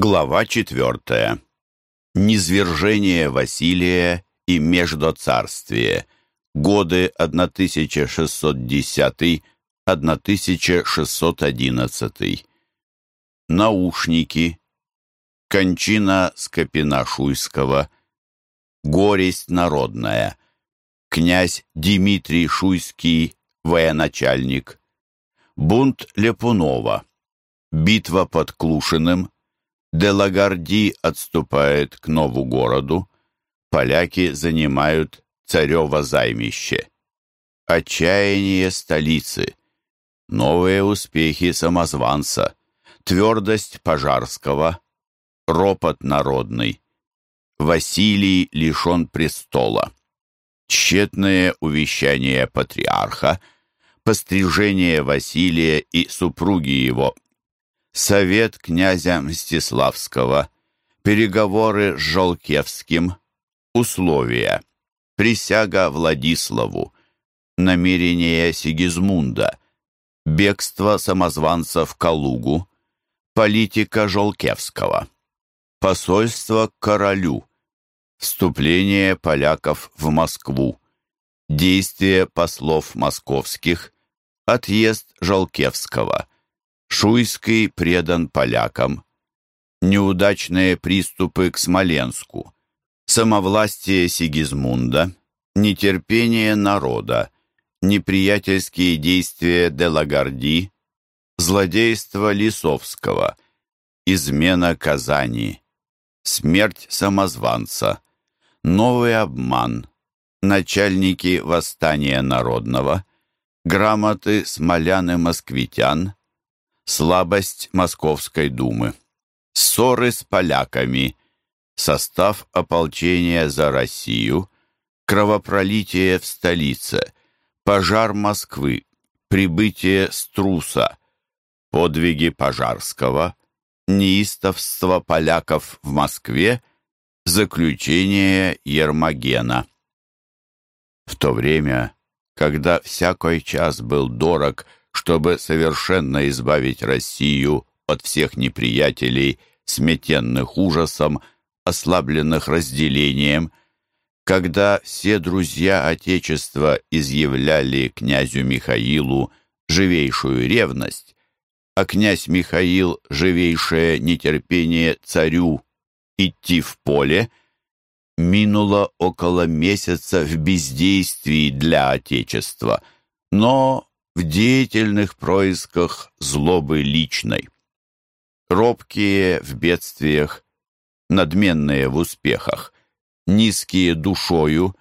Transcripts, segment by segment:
Глава четвертая. Низвержение Василия и Междоцарствие. Годы 1610-1611. Наушники. Кончина Скопина-Шуйского. Горесть народная. Князь Дмитрий Шуйский, военачальник. Бунт Лепунова. Битва под Клушиным. Делагарди отступает к Нову-городу. Поляки занимают царево займище. Отчаяние столицы. Новые успехи самозванца. Твердость Пожарского. Ропот народный. Василий лишен престола. Тщетное увещание патриарха. Пострижение Василия и супруги его Совет князя Мстиславского, переговоры с Жолкевским, условия, присяга Владиславу, намерение Сигизмунда, бегство самозванца в Калугу, политика Жолкевского, посольство к королю, вступление поляков в Москву, действия послов московских, отъезд Жолкевского – Шуйский предан полякам. Неудачные приступы к Смоленску. Самовластие Сигизмунда. Нетерпение народа. Неприятельские действия Делагарди. Злодейство Лисовского. Измена Казани. Смерть самозванца. Новый обман. Начальники восстания народного. Грамоты смолян и москвитян слабость Московской думы, ссоры с поляками, состав ополчения за Россию, кровопролитие в столице, пожар Москвы, прибытие Струса, подвиги Пожарского, неистовство поляков в Москве, заключение Ермогена. В то время, когда всякий час был дорог чтобы совершенно избавить Россию от всех неприятелей, сметенных ужасом, ослабленных разделением, когда все друзья Отечества изъявляли князю Михаилу живейшую ревность, а князь Михаил живейшее нетерпение царю идти в поле, минуло около месяца в бездействии для Отечества, но в деятельных происках злобы личной. Робкие в бедствиях, надменные в успехах, низкие душою,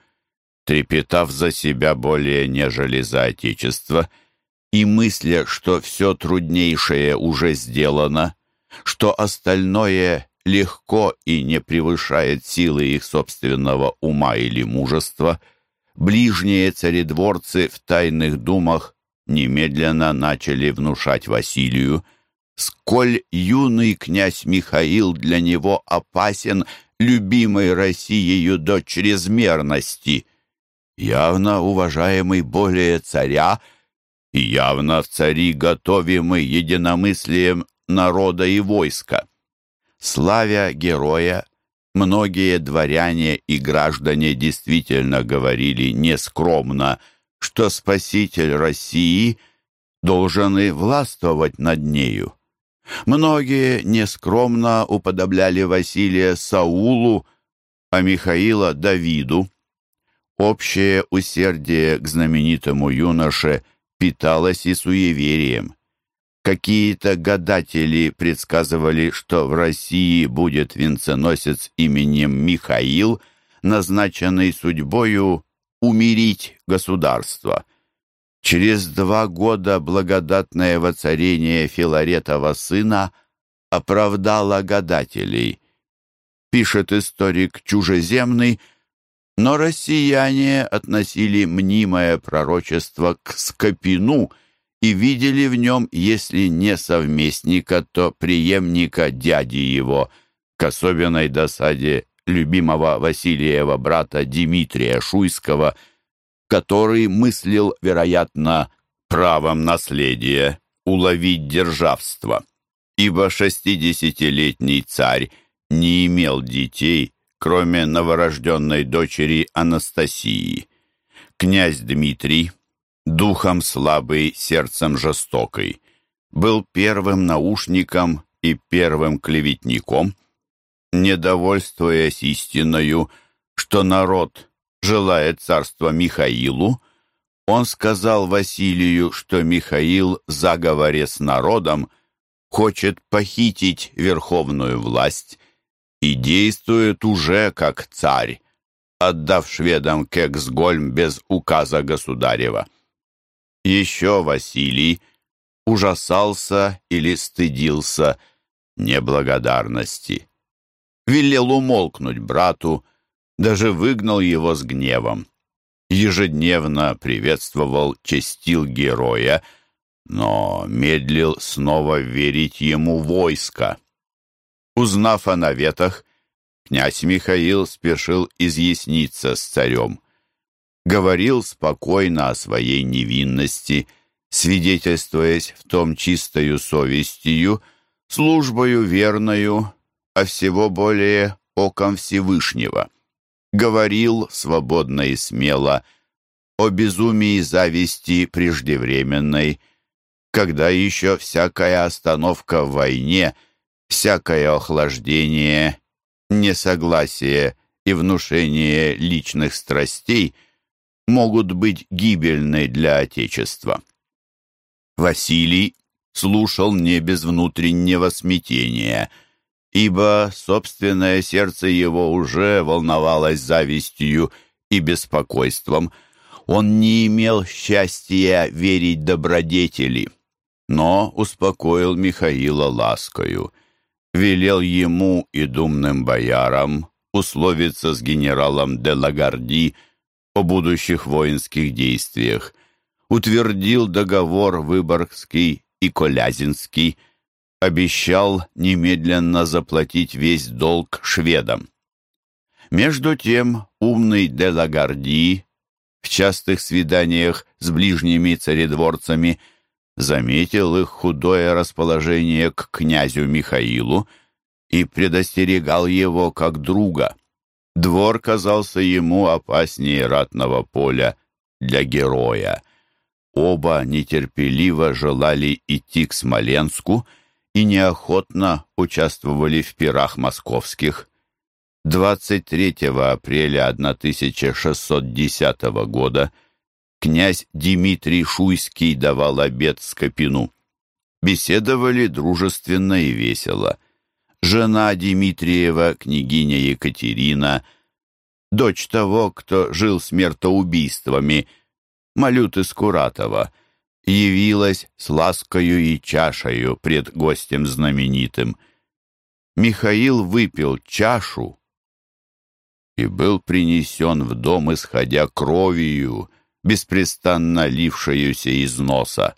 трепетав за себя более нежели за Отечество, и мысля, что все труднейшее уже сделано, что остальное легко и не превышает силы их собственного ума или мужества, ближние царедворцы в тайных думах немедленно начали внушать Василию, сколь юный князь Михаил для него опасен любимой Россией до чрезмерности, явно уважаемый более царя явно в цари готовимый единомыслием народа и войска. Славя героя, многие дворяне и граждане действительно говорили нескромно – что спаситель России должен и властвовать над нею. Многие нескромно уподобляли Василия Саулу, а Михаила Давиду. Общее усердие к знаменитому юноше питалось и суеверием. Какие-то гадатели предсказывали, что в России будет венценосец именем Михаил, назначенный судьбою умирить государство. Через два года благодатное воцарение Филаретова сына оправдало гадателей. Пишет историк чужеземный, но россияне относили мнимое пророчество к Скопину и видели в нем, если не совместника, то преемника дяди его, к особенной досаде любимого Васильева брата Дмитрия Шуйского, который мыслил, вероятно, правом наследия уловить державство. ибо шестидесятилетний царь не имел детей, кроме новорожденной дочери Анастасии. Князь Дмитрий, духом слабый, сердцем жестокой, был первым наушником и первым клеветником, недовольствуясь истиною, что народ желает царства Михаилу, он сказал Василию, что Михаил в заговоре с народом хочет похитить верховную власть и действует уже как царь, отдав шведам Кексгольм без указа государева. Еще Василий ужасался или стыдился неблагодарности. Велел умолкнуть брату, даже выгнал его с гневом. Ежедневно приветствовал, честил героя, но медлил снова верить ему войско. Узнав о наветах, князь Михаил спешил изъясниться с царем. Говорил спокойно о своей невинности, свидетельствуясь в том чистою совестью, службою верною, а всего более оком Всевышнего. Говорил свободно и смело о безумии зависти преждевременной, когда еще всякая остановка в войне — всякое охлаждение, несогласие и внушение личных страстей могут быть гибельны для Отечества. Василий слушал не без внутреннего смятения, ибо собственное сердце его уже волновалось завистью и беспокойством. Он не имел счастья верить добродетели, но успокоил Михаила ласкою — велел ему и думным боярам условиться с генералом де Лагарди о будущих воинских действиях, утвердил договор Выборгский и Колязинский, обещал немедленно заплатить весь долг шведам. Между тем умный де Лагарди в частых свиданиях с ближними царедворцами – заметил их худое расположение к князю Михаилу и предостерегал его как друга. Двор казался ему опаснее ратного поля для героя. Оба нетерпеливо желали идти к Смоленску и неохотно участвовали в пирах московских. 23 апреля 1610 года князь Дмитрий Шуйский давал обед Скопину. Беседовали дружественно и весело. Жена Дмитриева, княгиня Екатерина, дочь того, кто жил смертоубийствами, Малюты Скуратова, явилась с ласкою и чашею пред гостем знаменитым. Михаил выпил чашу и был принесен в дом, исходя кровью, беспрестанно лившуюся из носа,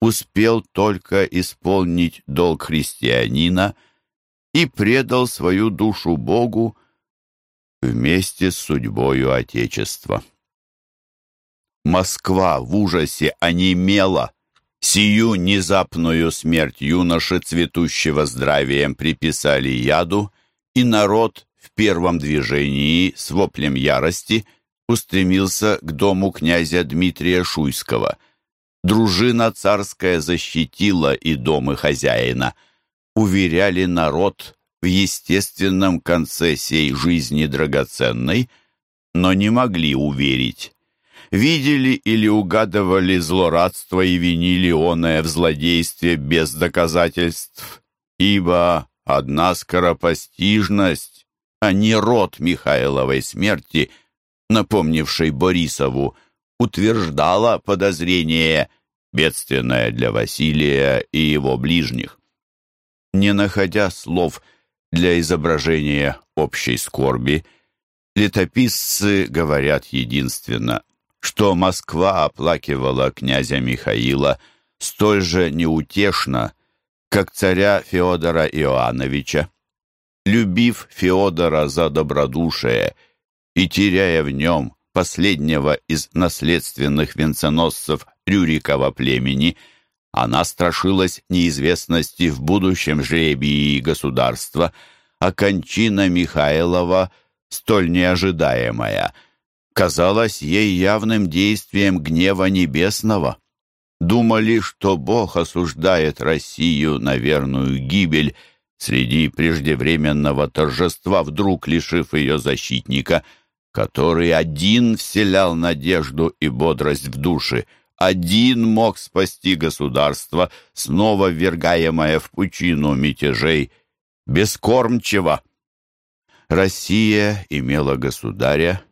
успел только исполнить долг христианина и предал свою душу Богу вместе с судьбою Отечества. Москва в ужасе онемела. Сию внезапную смерть юноши, цветущего здравием, приписали яду, и народ в первом движении с воплем ярости – устремился к дому князя Дмитрия Шуйского. Дружина царская защитила и дом хозяина. Уверяли народ в естественном конце сей жизни драгоценной, но не могли уверить. Видели или угадывали злорадство и винили оное в злодействе без доказательств, ибо одна скоропостижность, а не род Михайловой смерти — напомнившей Борисову, утверждала подозрение, бедственное для Василия и его ближних. Не находя слов для изображения общей скорби, летописцы говорят единственно, что Москва оплакивала князя Михаила столь же неутешно, как царя Феодора Иоанновича. Любив Феодора за добродушие и теряя в нем последнего из наследственных венценосцев Рюрикова племени, Она страшилась неизвестности в будущем жребии государства, а кончина Михайлова, столь неожидаемая, казалась ей явным действием гнева небесного. Думали, что Бог осуждает Россию на верную гибель среди преждевременного торжества, вдруг лишив ее защитника, который один вселял надежду и бодрость в души — один мог спасти государство, снова ввергаемое в пучину мятежей, бескормчиво. Россия имела государя,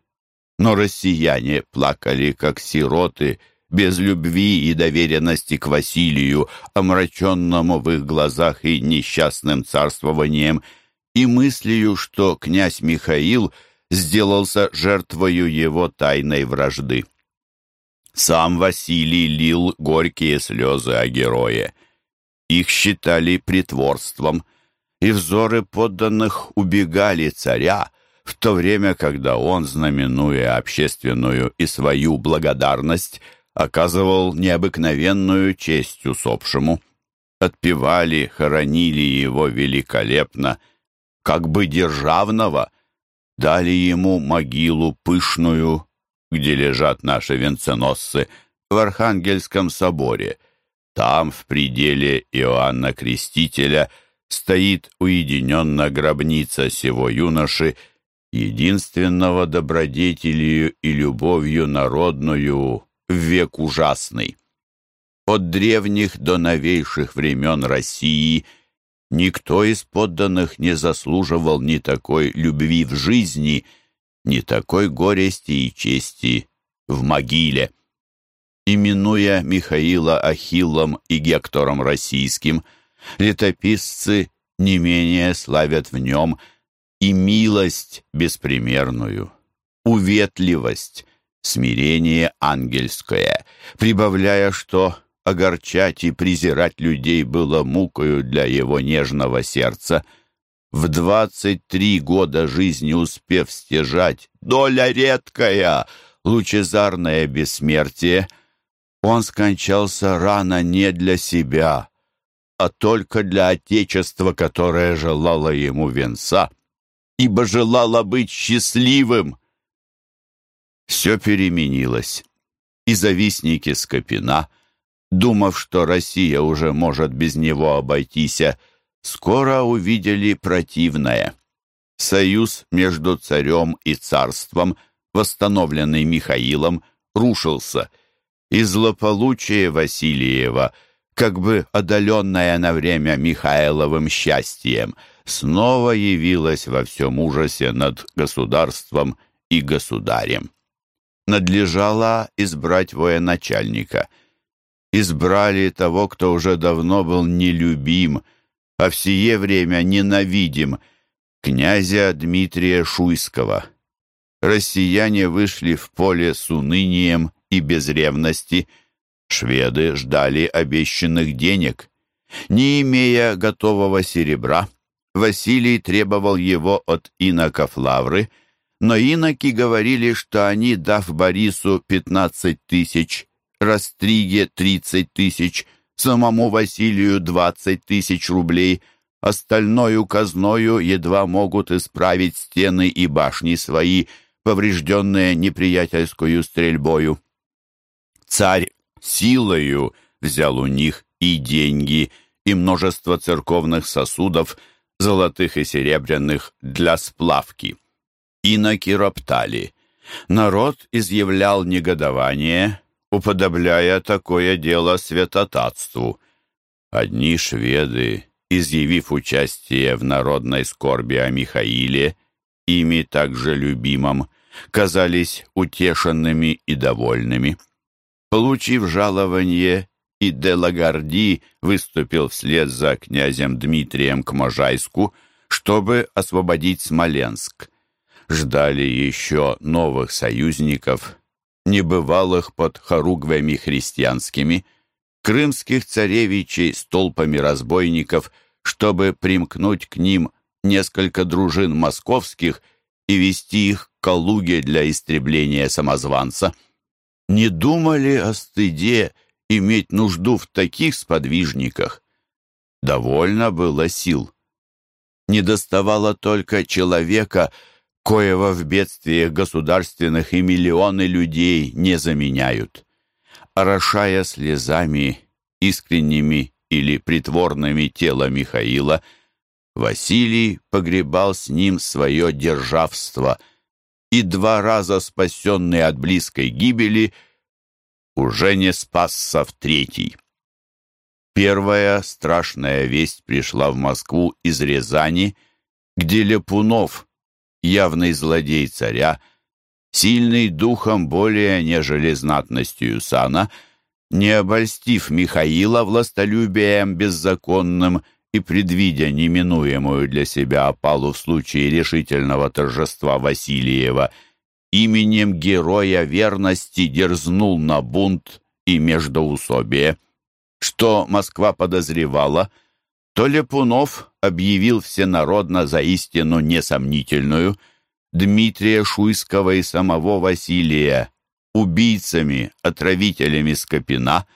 но россияне плакали, как сироты, без любви и доверенности к Василию, омраченному в их глазах и несчастным царствованием, и мыслью, что князь Михаил сделался жертвою его тайной вражды. Сам Василий лил горькие слезы о герое. Их считали притворством, и взоры подданных убегали царя, в то время, когда он, знаменуя общественную и свою благодарность, оказывал необыкновенную честь усопшему. Отпевали, хоронили его великолепно, как бы державного, дали ему могилу пышную, где лежат наши венценосцы, в Архангельском соборе. Там, в пределе Иоанна Крестителя, стоит уединенно гробница сего юноши, единственного добродетелью и любовью народную в век ужасный. От древних до новейших времен России никто из подданных не заслуживал ни такой любви в жизни — ни такой горести и чести в могиле. Именуя Михаила Ахиллом и Гектором Российским, летописцы не менее славят в нем и милость беспримерную, уветливость, смирение ангельское, прибавляя, что огорчать и презирать людей было мукою для его нежного сердца — в двадцать три года жизни успев стяжать, доля редкая, лучезарное бессмертие, он скончался рано не для себя, а только для Отечества, которое желало ему венца, ибо желало быть счастливым. Все переменилось, и завистники Скопина, думав, что Россия уже может без него обойтись, скоро увидели противное. Союз между царем и царством, восстановленный Михаилом, рушился, и злополучие Васильева, как бы одоленное на время Михайловым счастьем, снова явилось во всем ужасе над государством и государем. Надлежало избрать военачальника. Избрали того, кто уже давно был нелюбим, а в сие время ненавидим князя Дмитрия Шуйского. Россияне вышли в поле с унынием и без ревности. Шведы ждали обещанных денег. Не имея готового серебра, Василий требовал его от иноков Лавры, но иноки говорили, что они, дав Борису пятнадцать тысяч, Растриге тридцать тысяч, самому Василию двадцать тысяч рублей, остальною казною едва могут исправить стены и башни свои, поврежденные неприятельскую стрельбою. Царь силою взял у них и деньги, и множество церковных сосудов, золотых и серебряных, для сплавки. Иноки роптали. Народ изъявлял негодование, уподобляя такое дело святотатству. Одни шведы, изъявив участие в народной скорби о Михаиле, ими также любимом, казались утешенными и довольными. Получив жалование, и де Лагарди выступил вслед за князем Дмитрием к Можайску, чтобы освободить Смоленск. Ждали еще новых союзников, небывалых под хоругвями христианскими, крымских царевичей с толпами разбойников, чтобы примкнуть к ним несколько дружин московских и вести их к Калуге для истребления самозванца. Не думали о стыде иметь нужду в таких сподвижниках. Довольно было сил. Не доставало только человека, коего в бедствиях государственных и миллионы людей не заменяют. Орошая слезами, искренними или притворными тело Михаила, Василий погребал с ним свое державство и два раза спасенный от близкой гибели уже не спасся в третий. Первая страшная весть пришла в Москву из Рязани, где Лепунов, явный злодей царя, сильный духом более, нежели знатностью сана, не обольстив Михаила властолюбием беззаконным и предвидя неминуемую для себя опалу в случае решительного торжества Васильева, именем героя верности дерзнул на бунт и междоусобие. Что Москва подозревала, то Лепунов объявил всенародно за истину несомнительную Дмитрия Шуйского и самого Василия убийцами, отравителями Скопина,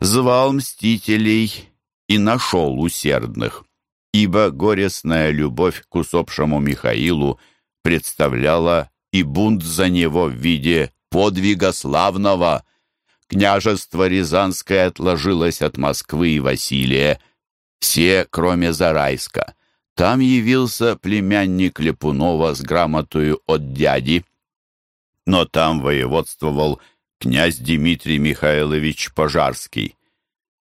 звал мстителей и нашел усердных, ибо горестная любовь к усопшему Михаилу представляла и бунт за него в виде подвига славного. Княжество Рязанское отложилось от Москвы и Василия, все, кроме Зарайска. Там явился племянник Лепунова с грамотою от дяди, но там воеводствовал князь Дмитрий Михайлович Пожарский.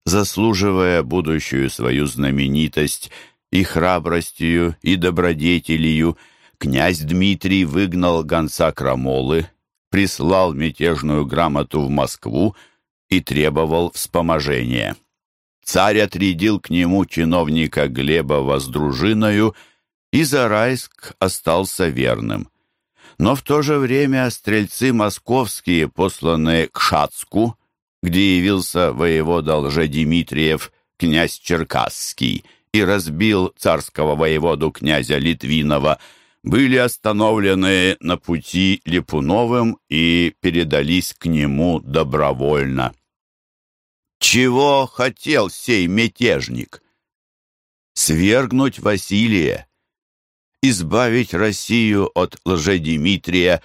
Заслуживая будущую свою знаменитость и храбростью, и добродетелью, князь Дмитрий выгнал гонца Крамолы, прислал мятежную грамоту в Москву и требовал вспоможения. Царь отрядил к нему чиновника Глебова с дружиною, и Зарайск остался верным. Но в то же время стрельцы московские, посланные к Шацку, где явился воевода Лжедимитриев, князь Черкасский, и разбил царского воеводу князя Литвинова, были остановлены на пути Липуновым и передались к нему добровольно. Чего хотел сей мятежник? Свергнуть Василия, избавить Россию от лжедимитрия,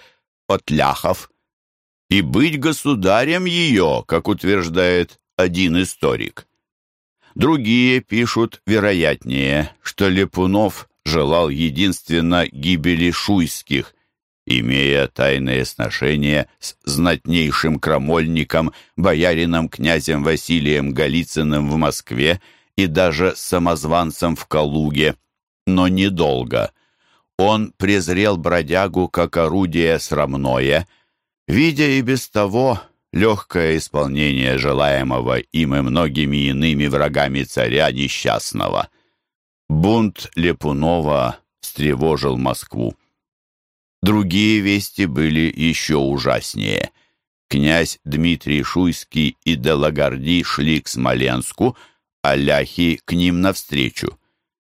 от ляхов и быть государем ее, как утверждает один историк. Другие пишут вероятнее, что Лепунов желал единственно гибели шуйских, имея тайные сношения с знатнейшим крамольником, боярином князем Василием Голицыным в Москве и даже самозванцем в Калуге, но недолго – он презрел бродягу как орудие срамное, видя и без того легкое исполнение желаемого им и многими иными врагами царя несчастного. Бунт Лепунова встревожил Москву. Другие вести были еще ужаснее. Князь Дмитрий Шуйский и Делагарди шли к Смоленску, а ляхи к ним навстречу.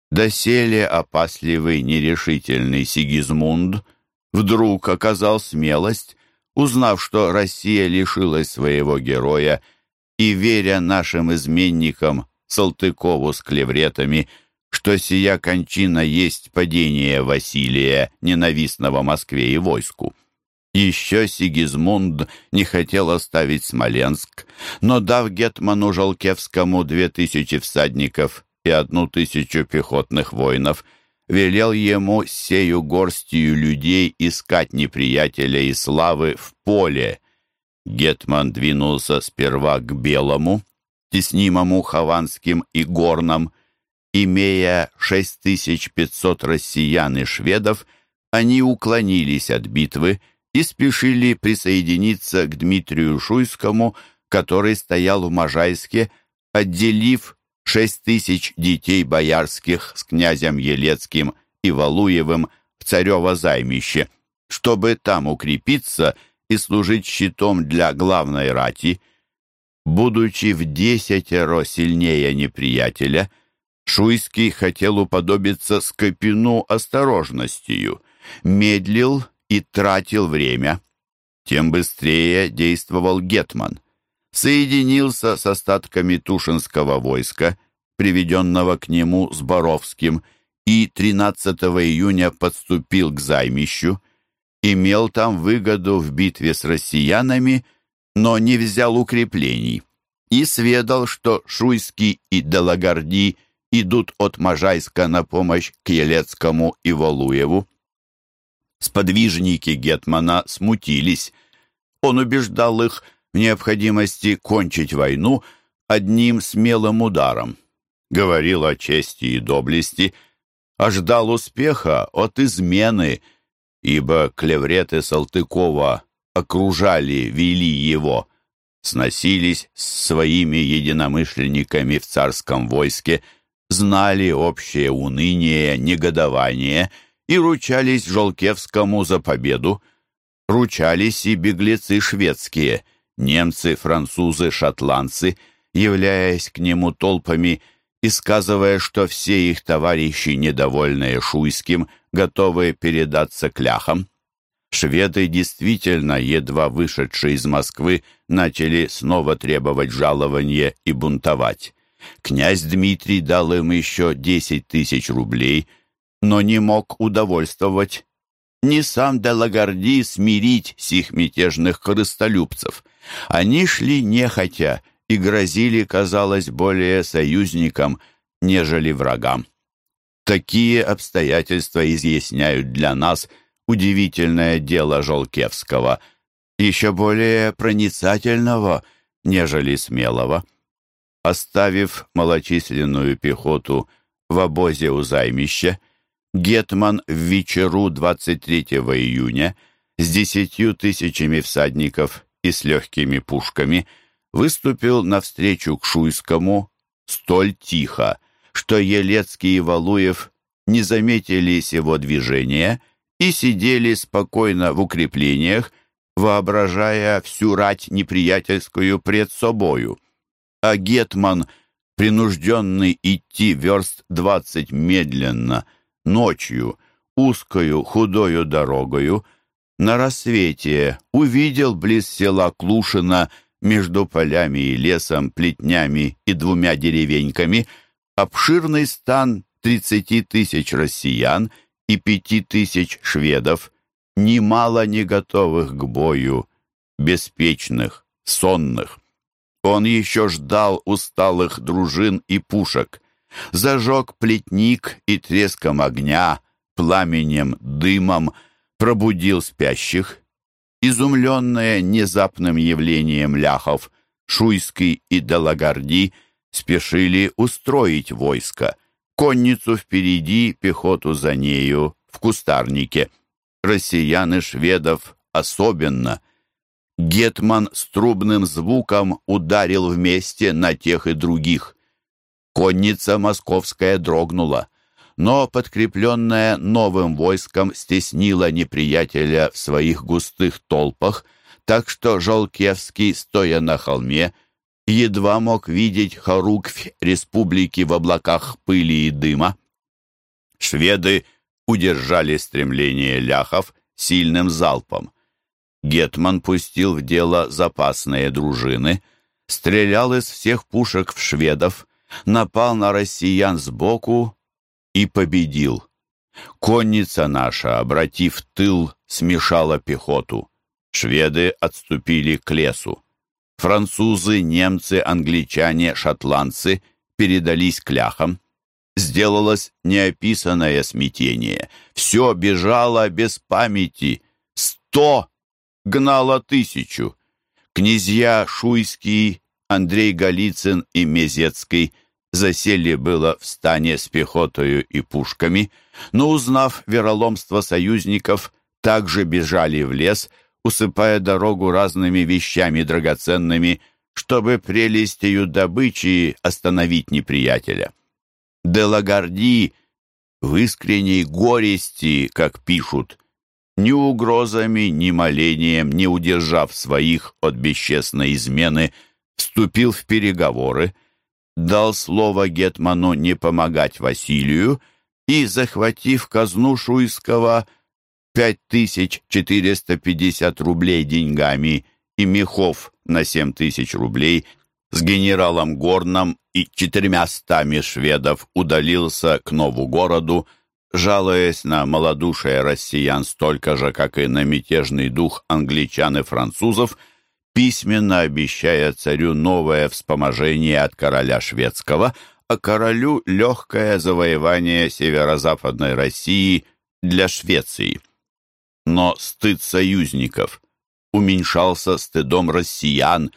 Доселе опасливый, нерешительный Сигизмунд вдруг оказал смелость, узнав, что Россия лишилась своего героя, и, веря нашим изменникам Салтыкову с клевретами, что сия кончина есть падение Василия, ненавистного Москве и войску. Еще Сигизмунд не хотел оставить Смоленск, но, дав Гетману Жолкевскому две тысячи всадников и одну тысячу пехотных воинов, велел ему сею горстью людей искать неприятеля и славы в поле. Гетман двинулся сперва к Белому, теснимому Хованским и Горном. Имея 6500 россиян и шведов, они уклонились от битвы и спешили присоединиться к Дмитрию Шуйскому, который стоял в Можайске, отделив шесть тысяч детей боярских с князем Елецким и Валуевым в царево займище, чтобы там укрепиться и служить щитом для главной рати. Будучи в десятеро сильнее неприятеля, Шуйский хотел уподобиться Скопину осторожностью, медлил и тратил время. Тем быстрее действовал Гетман. соединился с остатками Тушинского войска, приведенного к нему с Боровским, и 13 июня подступил к займищу, имел там выгоду в битве с россиянами, но не взял укреплений, и сведал, что Шуйский и Делагарди идут от Можайска на помощь к Елецкому и Волуеву. Сподвижники Гетмана смутились. Он убеждал их в необходимости кончить войну одним смелым ударом. Говорил о чести и доблести, а ждал успеха от измены, ибо клевреты Салтыкова окружали, вели его, сносились с своими единомышленниками в царском войске, знали общее уныние, негодование и ручались Жолкевскому за победу. Ручались и беглецы шведские, немцы, французы, шотландцы, являясь к нему толпами и сказывая, что все их товарищи, недовольные Шуйским, готовы передаться кляхам. Шведы действительно, едва вышедшие из Москвы, начали снова требовать жалования и бунтовать. Князь Дмитрий дал им еще десять тысяч рублей, но не мог удовольствовать. Ни сам Делагарди смирить сих мятежных корыстолюбцев. Они шли нехотя и грозили, казалось, более союзникам, нежели врагам. Такие обстоятельства изъясняют для нас – удивительное дело Жолкевского, еще более проницательного, нежели смелого. Оставив малочисленную пехоту в обозе у займища, Гетман в вечеру 23 июня с десятью тысячами всадников и с легкими пушками выступил навстречу к Шуйскому столь тихо, что Елецкий и Валуев не заметили сего движения и сидели спокойно в укреплениях, воображая всю рать неприятельскую пред собою. А Гетман, принужденный идти верст двадцать медленно, ночью, узкою худою дорогою, на рассвете увидел близ села Клушина между полями и лесом, плетнями и двумя деревеньками обширный стан тридцати тысяч россиян и пяти тысяч шведов, немало не готовых к бою, беспечных, сонных. Он еще ждал усталых дружин и пушек, зажег плетник и треском огня, пламенем, дымом пробудил спящих. Изумленные внезапным явлением ляхов, Шуйский и Делагарди спешили устроить войско конницу впереди, пехоту за нею, в кустарнике. Россиян и шведов особенно. Гетман с трубным звуком ударил вместе на тех и других. Конница московская дрогнула, но, подкрепленная новым войском, стеснила неприятеля в своих густых толпах, так что Жолкевский, стоя на холме, едва мог видеть Харуквь республики в облаках пыли и дыма. Шведы удержали стремление ляхов сильным залпом. Гетман пустил в дело запасные дружины, стрелял из всех пушек в шведов, напал на россиян сбоку и победил. Конница наша, обратив тыл, смешала пехоту. Шведы отступили к лесу. Французы, немцы, англичане, шотландцы передались кляхам. Сделалось неописанное смятение. Все бежало без памяти. Сто гнало тысячу. Князья Шуйский, Андрей Голицын и Мезецкий засели было в стане с пехотою и пушками, но, узнав вероломство союзников, также бежали в лес, усыпая дорогу разными вещами драгоценными, чтобы прелестью добычи остановить неприятеля. Делагарди в искренней горести, как пишут, ни угрозами, ни молением, не удержав своих от бесчестной измены, вступил в переговоры, дал слово Гетману не помогать Василию и, захватив казну Шуйского, 5450 рублей деньгами и мехов на семь тысяч рублей с генералом Горном и четырьмя стами шведов удалился к Нову-городу, жалуясь на малодушие россиян столько же, как и на мятежный дух англичан и французов, письменно обещая царю новое вспоможение от короля шведского, а королю легкое завоевание северо-западной России для Швеции. Но стыд союзников уменьшался стыдом россиян,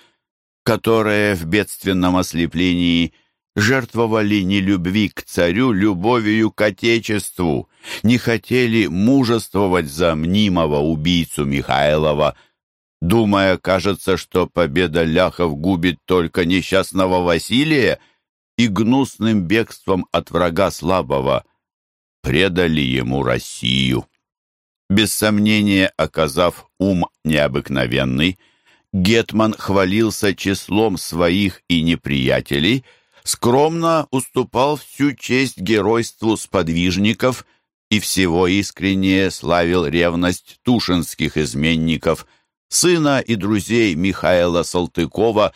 которые в бедственном ослеплении – жертвовали не любви к царю, любовью к отечеству, не хотели мужествовать за мнимого убийцу Михайлова, думая, кажется, что победа ляхов губит только несчастного Василия и гнусным бегством от врага слабого предали ему Россию. Без сомнения, оказав ум необыкновенный, Гетман хвалился числом своих и неприятелей – скромно уступал всю честь геройству сподвижников и всего искренне славил ревность тушинских изменников, сына и друзей Михаила Салтыкова,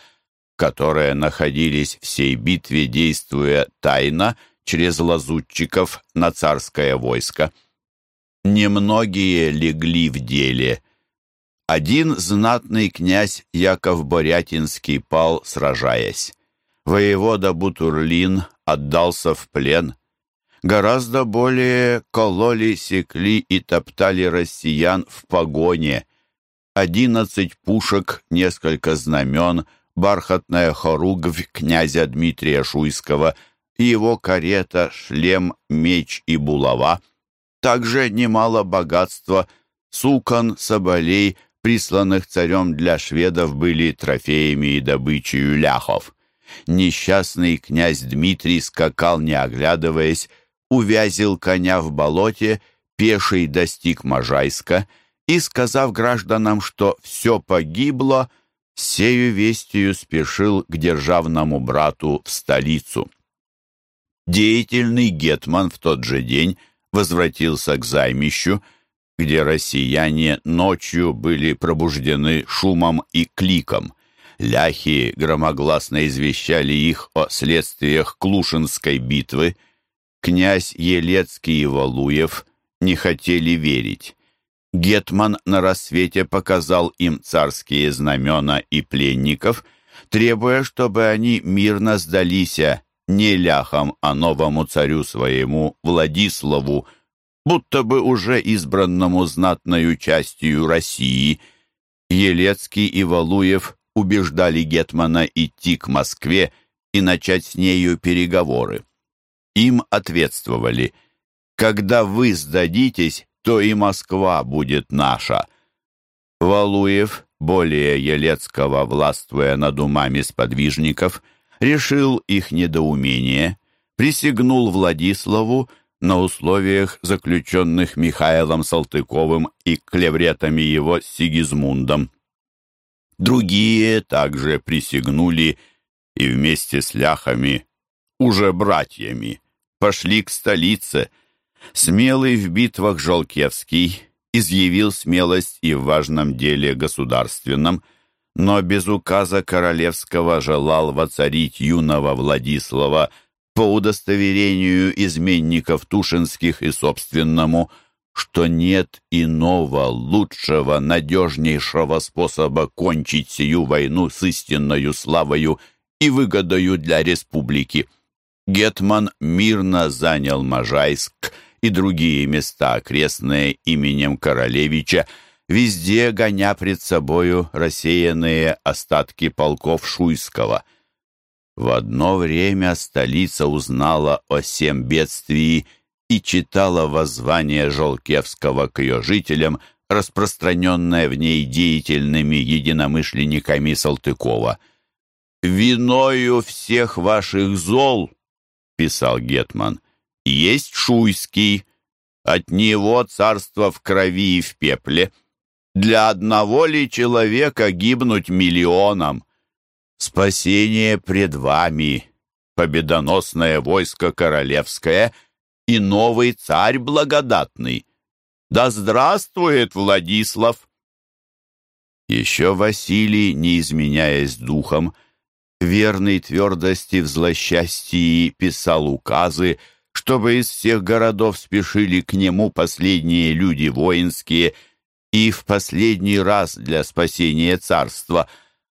которые находились в сей битве, действуя тайно через лазутчиков на царское войско. Немногие легли в деле. Один знатный князь Яков Борятинский пал, сражаясь воевода Бутурлин отдался в плен. Гораздо более кололи, секли и топтали россиян в погоне. Одиннадцать пушек, несколько знамен, бархатная хоругвь князя Дмитрия Шуйского, его карета, шлем, меч и булава. Также немало богатства, сукон, соболей, присланных царем для шведов, были трофеями и добычей ляхов. Несчастный князь Дмитрий скакал, не оглядываясь, увязил коня в болоте, пеший достиг Можайска и, сказав гражданам, что все погибло, сею вестью спешил к державному брату в столицу. Деятельный гетман в тот же день возвратился к займищу, где россияне ночью были пробуждены шумом и кликом. Ляхи громогласно извещали их о следствиях Клушинской битвы. Князь Елецкий и Валуев не хотели верить. Гетман на рассвете показал им царские знамена и пленников, требуя, чтобы они мирно сдались не ляхам, а новому царю своему Владиславу, будто бы уже избранному знатною частью России. Елецкий и Валуев убеждали Гетмана идти к Москве и начать с нею переговоры. Им ответствовали «Когда вы сдадитесь, то и Москва будет наша». Валуев, более Елецкого властвуя над умами сподвижников, решил их недоумение, присягнул Владиславу на условиях, заключенных Михаилом Салтыковым и клевретами его Сигизмундом. Другие также присягнули и вместе с ляхами, уже братьями, пошли к столице. Смелый в битвах Жолкевский изъявил смелость и в важном деле государственном, но без указа королевского желал воцарить юного Владислава по удостоверению изменников Тушинских и собственному – что нет иного, лучшего, надежнейшего способа кончить сию войну с истинною славою и выгодою для республики. Гетман мирно занял Можайск и другие места, окрестные именем Королевича, везде гоня пред собою рассеянные остатки полков Шуйского. В одно время столица узнала о всем бедствии и читала воззвание Жолкевского к ее жителям, распространенное в ней деятельными единомышленниками Салтыкова. «Виною всех ваших зол, — писал Гетман, — есть Шуйский, от него царство в крови и в пепле. Для одного ли человека гибнуть миллионам? Спасение пред вами, победоносное войско королевское — и новый царь благодатный. Да здравствует Владислав! Еще Василий, не изменяясь духом, верной твердости в злосчастье писал указы, чтобы из всех городов спешили к нему последние люди воинские, и в последний раз для спасения царства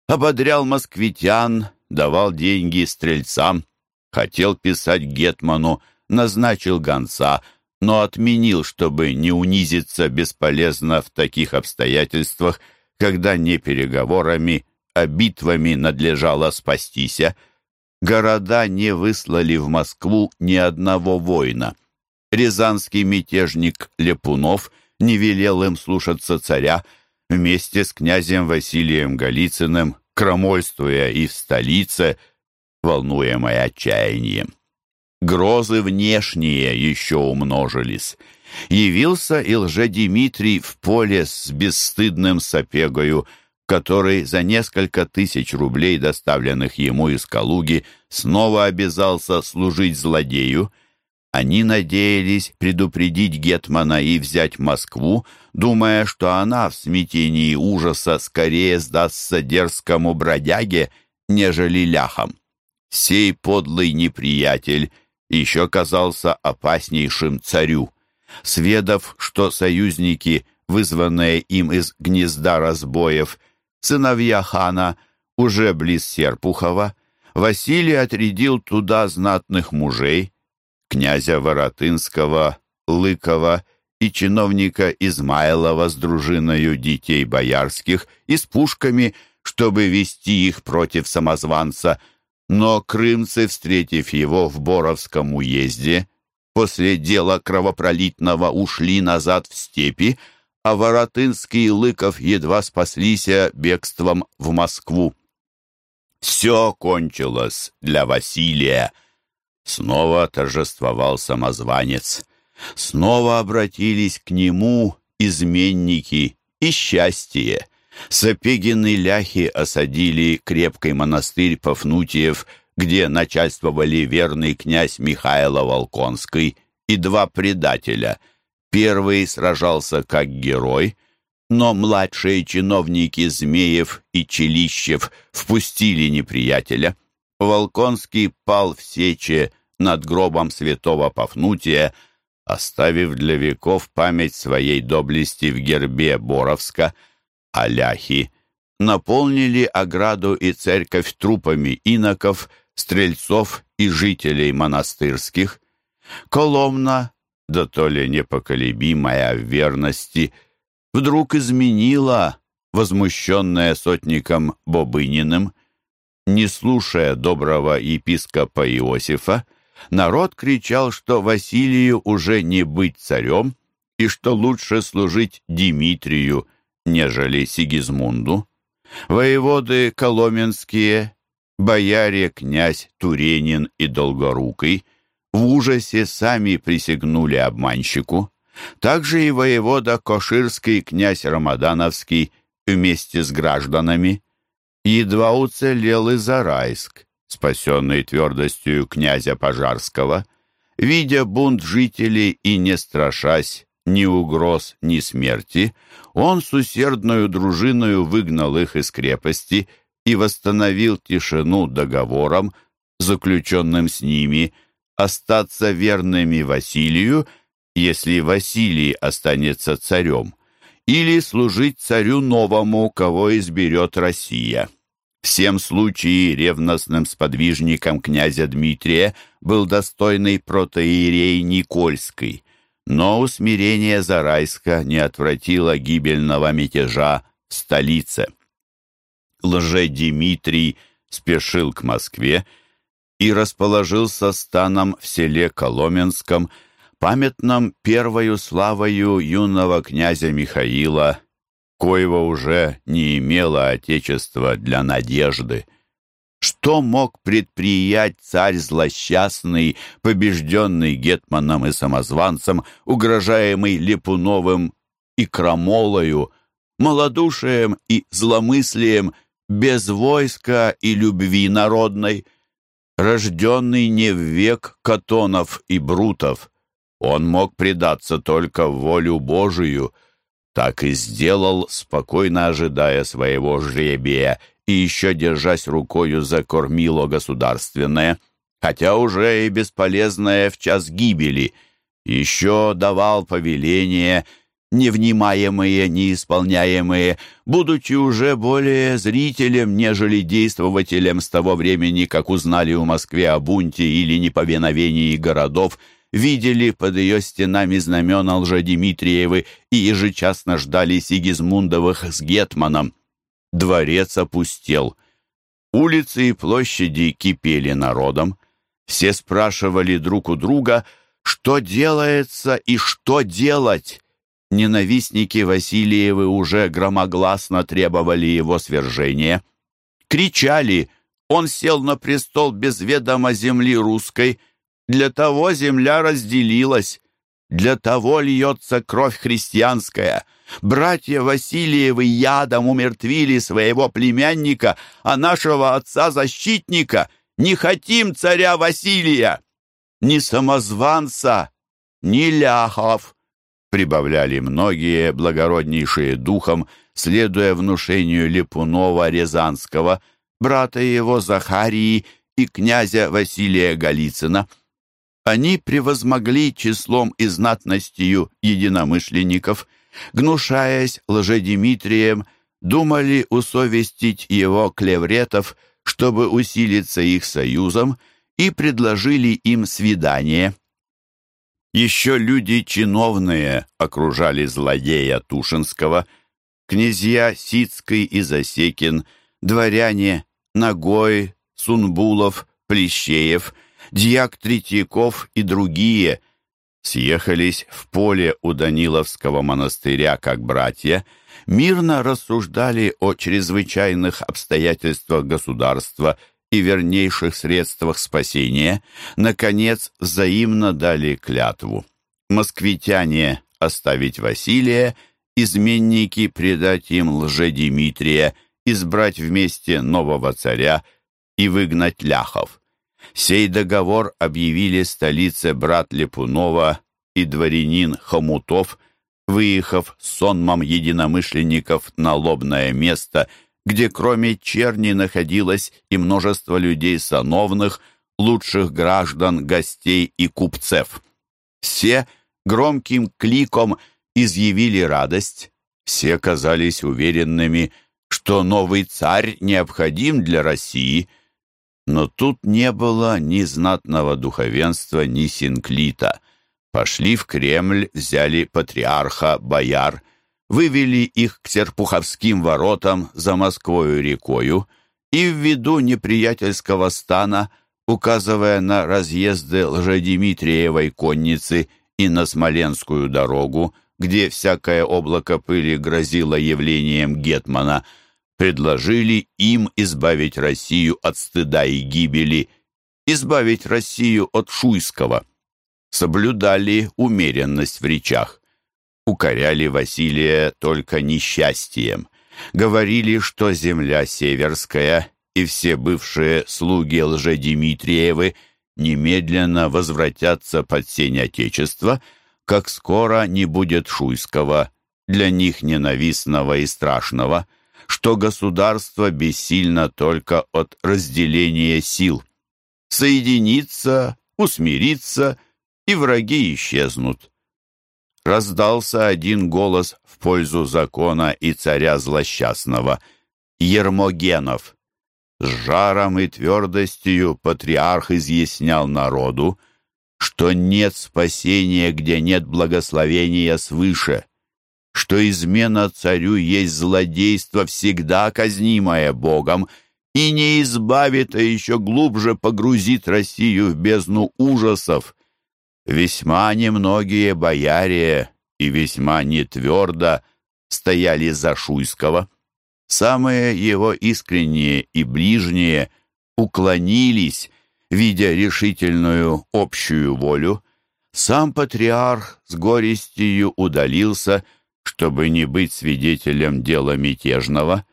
ободрял москвитян, давал деньги стрельцам, хотел писать Гетману, назначил гонца, но отменил, чтобы не унизиться бесполезно в таких обстоятельствах, когда не переговорами, а битвами надлежало спастися. Города не выслали в Москву ни одного воина. Рязанский мятежник Лепунов не велел им слушаться царя, вместе с князем Василием Голицыным, крамольствуя и в столице, волнуемой отчаянием. Грозы внешние еще умножились. Явился и лже-Димитрий в поле с бесстыдным сапегою, который за несколько тысяч рублей, доставленных ему из Калуги, снова обязался служить злодею. Они надеялись предупредить Гетмана и взять Москву, думая, что она в смятении ужаса скорее сдастся дерзкому бродяге, нежели ляхам. Сей подлый неприятель еще казался опаснейшим царю. Сведав, что союзники, вызванные им из гнезда разбоев, сыновья хана, уже близ Серпухова, Василий отрядил туда знатных мужей, князя Воротынского, Лыкова и чиновника Измайлова с дружиною детей боярских и с пушками, чтобы вести их против самозванца – но крымцы, встретив его в Боровском уезде, после дела кровопролитного ушли назад в степи, а Воротынский и Лыков едва спаслись бегством в Москву. Все кончилось для Василия. Снова торжествовал самозванец. Снова обратились к нему изменники и счастье. Сапегины ляхи осадили крепкий монастырь Пафнутиев, где начальствовали верный князь Михайло Волконский и два предателя. Первый сражался как герой, но младшие чиновники Змеев и Челищев впустили неприятеля. Волконский пал в сече над гробом святого Пафнутия, оставив для веков память своей доблести в гербе Боровска – аляхи наполнили ограду и церковь трупами иноков, стрельцов и жителей монастырских. Коломна, да то ли непоколебимая в верности, вдруг изменила, возмущенная сотником Бобыниным. Не слушая доброго епископа Иосифа, народ кричал, что Василию уже не быть царем и что лучше служить Димитрию – нежели Сигизмунду. Воеводы коломенские, бояре князь Туренин и Долгорукий в ужасе сами присягнули обманщику. Также и воевода Коширский князь Рамадановский вместе с гражданами. Едва уцелел и Зарайск, спасенный твердостью князя Пожарского. Видя бунт жителей и не страшась, ни угроз, ни смерти, он с усердную дружиною выгнал их из крепости и восстановил тишину договором, заключенным с ними, остаться верными Василию, если Василий останется царем, или служить царю новому, кого изберет Россия. Всем случае ревностным сподвижником князя Дмитрия был достойный протоиерей Никольский но усмирение Зарайска не отвратило гибельного мятежа в столице. Лже-Димитрий спешил к Москве и расположился станом в селе Коломенском, памятном первою славою юного князя Михаила, коего уже не имело отечества для надежды. Что мог предприять царь злосчастный, побежденный Гетманом и самозванцем, угрожаемый Лепуновым и Крамолою, малодушием и зломыслием, без войска и любви народной? Рожденный не в век Катонов и Брутов, он мог предаться только волю Божию, Так и сделал, спокойно ожидая своего жребия и еще держась рукою за кормило государственное, хотя уже и бесполезное в час гибели, еще давал повеление — невнимаемые, неисполняемые, будучи уже более зрителем, нежели действователем с того времени, как узнали в Москве о бунте или неповиновении городов, видели под ее стенами знамена Лжедимитриевы и ежечасно ждали Сигизмундовых с Гетманом. Дворец опустел. Улицы и площади кипели народом. Все спрашивали друг у друга, что делается и что делать. Ненавистники Васильевы уже громогласно требовали его свержения. Кричали «Он сел на престол без ведома земли русской», для того земля разделилась, для того льется кровь христианская. Братья Васильевы ядом умертвили своего племянника, а нашего отца-защитника не хотим царя Василия, ни самозванца, ни ляхов прибавляли многие благороднейшие духом, следуя внушению Липунова-Рязанского, брата его Захарии и князя Василия Голицына. Они превозмогли числом и знатностью единомышленников, гнушаясь лжедимитрием, думали усовестить его клевретов, чтобы усилиться их союзом, и предложили им свидание. Еще люди чиновные окружали злодея Тушинского, князья Сицкий и Засекин, дворяне Ногой, Сунбулов, Плещеев, дьяк Третьяков и другие съехались в поле у Даниловского монастыря как братья, мирно рассуждали о чрезвычайных обстоятельствах государства и вернейших средствах спасения, наконец, взаимно дали клятву. Москвитяне оставить Василия, изменники предать им лже-Димитрия, избрать вместе нового царя и выгнать ляхов. Сей договор объявили столице брат Лепунова и дворянин Хомутов, выехав с сонмом единомышленников на лобное место – где кроме черни находилось и множество людей сановных, лучших граждан, гостей и купцев. Все громким кликом изъявили радость, все казались уверенными, что новый царь необходим для России, но тут не было ни знатного духовенства, ни синклита. Пошли в Кремль, взяли патриарха, бояр, вывели их к Серпуховским воротам за Москвою рекою и в виду неприятельского стана, указывая на разъезды Лжедимитриевой конницы и на Смоленскую дорогу, где всякое облако пыли грозило явлением Гетмана, предложили им избавить Россию от стыда и гибели, избавить Россию от Шуйского. Соблюдали умеренность в речах укоряли Василия только несчастьем. Говорили, что земля северская и все бывшие слуги лжедимитриевы немедленно возвратятся под сень Отечества, как скоро не будет Шуйского, для них ненавистного и страшного, что государство бессильно только от разделения сил. Соединиться, усмириться, и враги исчезнут раздался один голос в пользу закона и царя злосчастного — Ермогенов. С жаром и твердостью патриарх изъяснял народу, что нет спасения, где нет благословения свыше, что измена царю есть злодейство, всегда казнимое Богом, и не избавит, а еще глубже погрузит Россию в бездну ужасов, Весьма немногие бояре и весьма нетвердо стояли за Шуйского. Самые его искренние и ближние уклонились, видя решительную общую волю. Сам патриарх с горестью удалился, чтобы не быть свидетелем дела мятежного,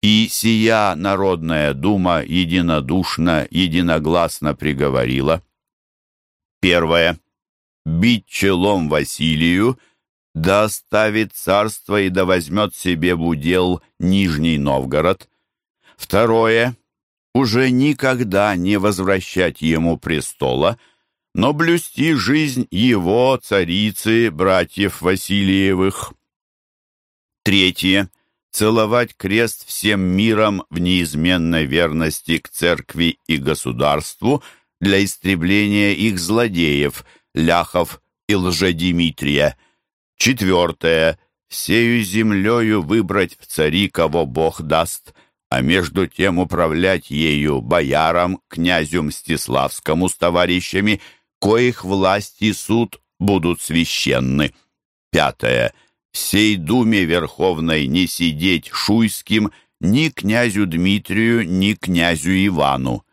и сия Народная Дума единодушно, единогласно приговорила. Первое бить челом Василию, да оставит царство и да возьмет себе в удел Нижний Новгород. Второе, уже никогда не возвращать ему престола, но блюсти жизнь его, царицы, братьев Васильевых. Третье, целовать крест всем миром в неизменной верности к церкви и государству для истребления их злодеев, ляхов и лжедимитрия. Четвертое. Всею землею выбрать в цари, кого Бог даст, а между тем управлять ею боярам, князю Мстиславскому с товарищами, коих власть и суд будут священны. Пятое. Всей думе верховной не сидеть шуйским ни князю Дмитрию, ни князю Ивану.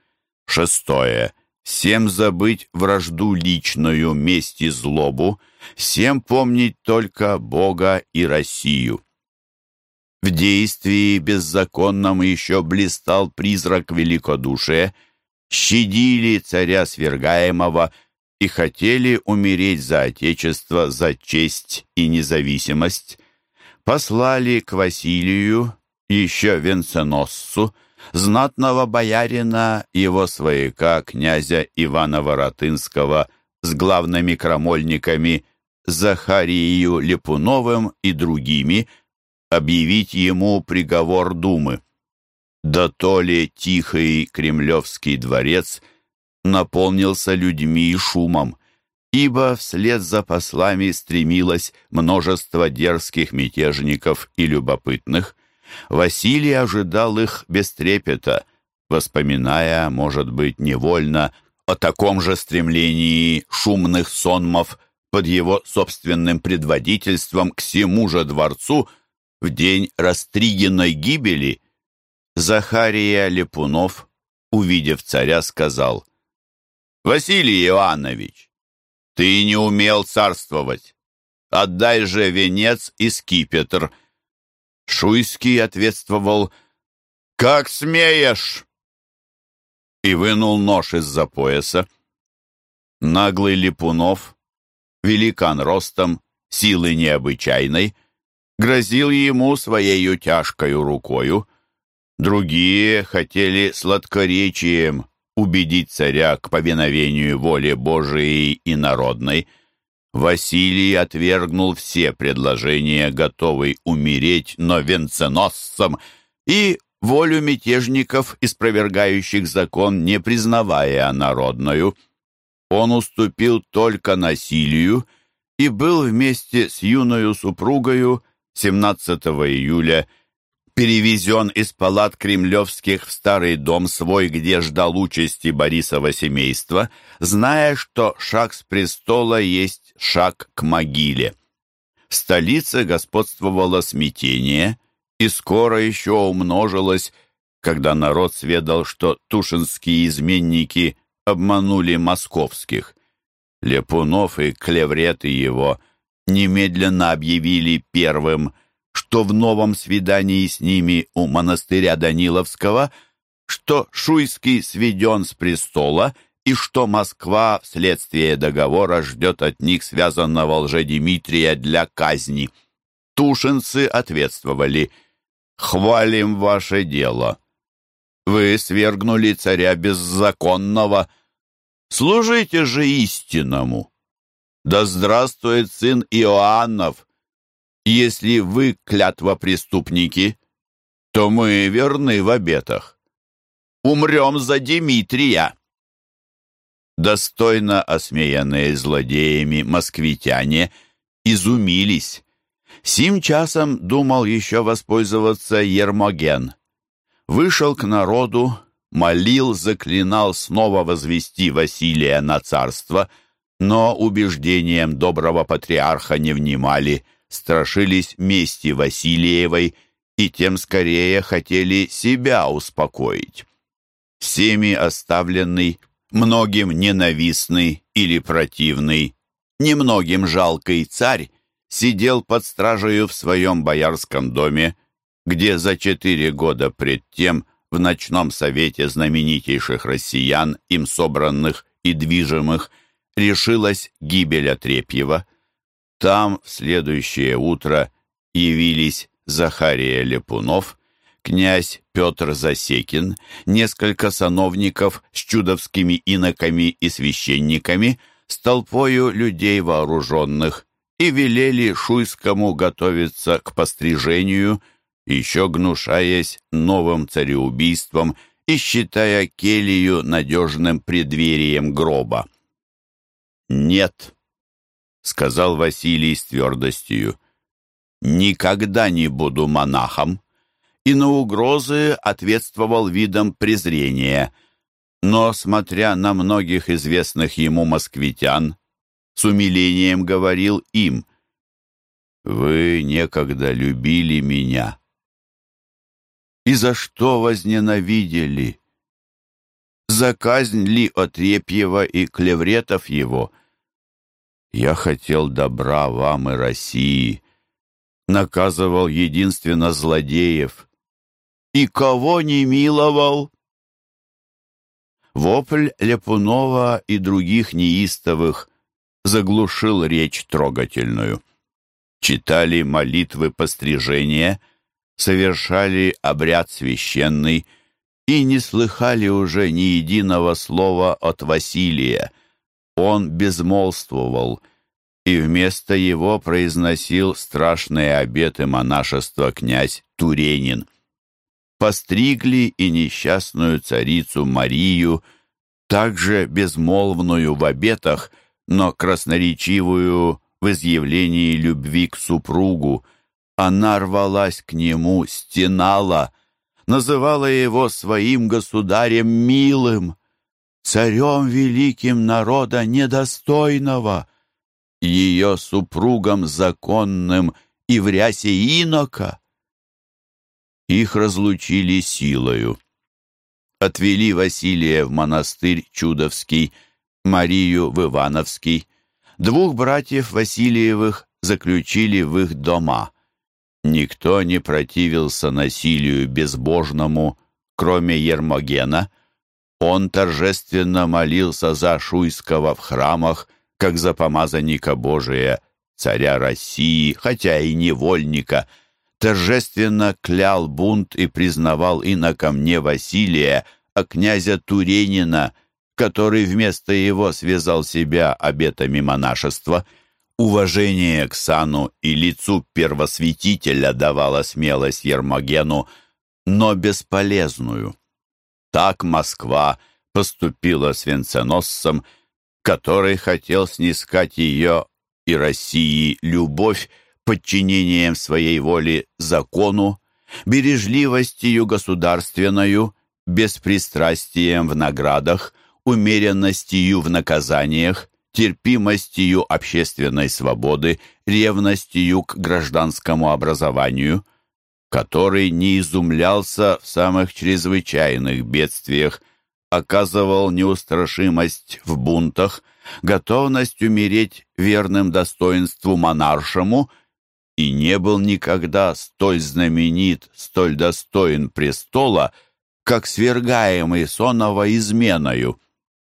Шестое всем забыть вражду личную, месть и злобу, всем помнить только Бога и Россию. В действии беззаконном еще блистал призрак великодушия, щадили царя свергаемого и хотели умереть за отечество, за честь и независимость. Послали к Василию, еще венценосцу, знатного боярина, его свояка, князя Ивана Воротынского, с главными крамольниками Захарию Лепуновым и другими, объявить ему приговор Думы. Да то ли тихий Кремлевский дворец наполнился людьми и шумом, ибо вслед за послами стремилось множество дерзких мятежников и любопытных, Василий ожидал их без трепета, воспоминая, может быть, невольно, о таком же стремлении шумных сонмов под его собственным предводительством к всему же дворцу в день Растригиной гибели. Захария Лепунов, увидев царя, сказал, «Василий Иоаннович, ты не умел царствовать. Отдай же венец и скипетр». Шуйский ответствовал «Как смеешь!» и вынул нож из-за пояса. Наглый Липунов, великан ростом, силы необычайной, грозил ему своею тяжкою рукою. Другие хотели сладкоречием убедить царя к повиновению воле Божией и народной — Василий отвергнул все предложения, готовый умереть, но венценосцем, и волю мятежников, испровергающих закон, не признавая народную. Он уступил только насилию и был вместе с юною супругою 17 июля перевезен из палат кремлевских в старый дом свой, где ждал участи Борисова семейства, зная, что шаг с престола есть шаг к могиле. В столице господствовало смятение, и скоро еще умножилось, когда народ сведал, что тушинские изменники обманули московских. Лепунов и клевреты его немедленно объявили первым – что в новом свидании с ними у монастыря Даниловского, что Шуйский сведен с престола и что Москва вследствие договора ждет от них связанного лжедимитрия для казни. Тушинцы ответствовали «Хвалим ваше дело. Вы свергнули царя беззаконного. Служите же истинному. Да здравствует сын Иоаннов!» Если вы клятва преступники, то мы верны в обетах. Умрем за Дмитрия!» Достойно осмеянные злодеями москвитяне изумились. Сим часом думал еще воспользоваться Ермоген. Вышел к народу, молил, заклинал снова возвести Василия на царство, но убеждением доброго патриарха не внимали – страшились мести Васильевой и тем скорее хотели себя успокоить. Всеми оставленный, многим ненавистный или противный, немногим жалкий царь сидел под стражею в своем боярском доме, где за четыре года пред тем в ночном совете знаменитейших россиян, им собранных и движимых, решилась гибель Отрепьева. Там в следующее утро явились Захария Лепунов, князь Петр Засекин, несколько сановников с чудовскими иноками и священниками, с толпою людей вооруженных, и велели Шуйскому готовиться к пострижению, еще гнушаясь новым цареубийством и считая келью надежным преддверием гроба. «Нет», — сказал Василий с твердостью, — «никогда не буду монахом» и на угрозы ответствовал видом презрения. Но, смотря на многих известных ему москвитян, с умилением говорил им, «Вы некогда любили меня. И за что возненавидели? За казнь ли Отрепьева и клевретов его? Я хотел добра вам и России, наказывал единственно злодеев, и кого не миловал. Вопль Ляпунова и других неистовых заглушил речь трогательную. Читали молитвы пострижения, совершали обряд священный и не слыхали уже ни единого слова от Василия. Он безмолвствовал и вместо его произносил страшные обеты монашества князь Туренин постригли и несчастную царицу Марию, также безмолвную в обетах, но красноречивую в изъявлении любви к супругу. Она рвалась к нему, стенала, называла его своим государем милым, царем великим народа недостойного, ее супругом законным и в рясе инока. Их разлучили силою. Отвели Василия в монастырь Чудовский, Марию в Ивановский. Двух братьев Васильевых заключили в их дома. Никто не противился насилию безбожному, кроме Ермогена. Он торжественно молился за Шуйского в храмах, как за помазанника Божия, царя России, хотя и невольника — торжественно клял бунт и признавал иноком не Василия, а князя Туренина, который вместо его связал себя обетами монашества. Уважение к сану и лицу первосвятителя давало смелость Ермогену, но бесполезную. Так Москва поступила с венценосцем, который хотел снискать ее и России любовь, подчинением своей воли закону, бережливостью государственную, беспристрастием в наградах, умеренностью в наказаниях, терпимостью общественной свободы, ревностью к гражданскому образованию, который не изумлялся в самых чрезвычайных бедствиях, оказывал неустрашимость в бунтах, готовность умереть верным достоинству монаршему – и не был никогда столь знаменит, столь достоин престола, как свергаемый сонова изменою,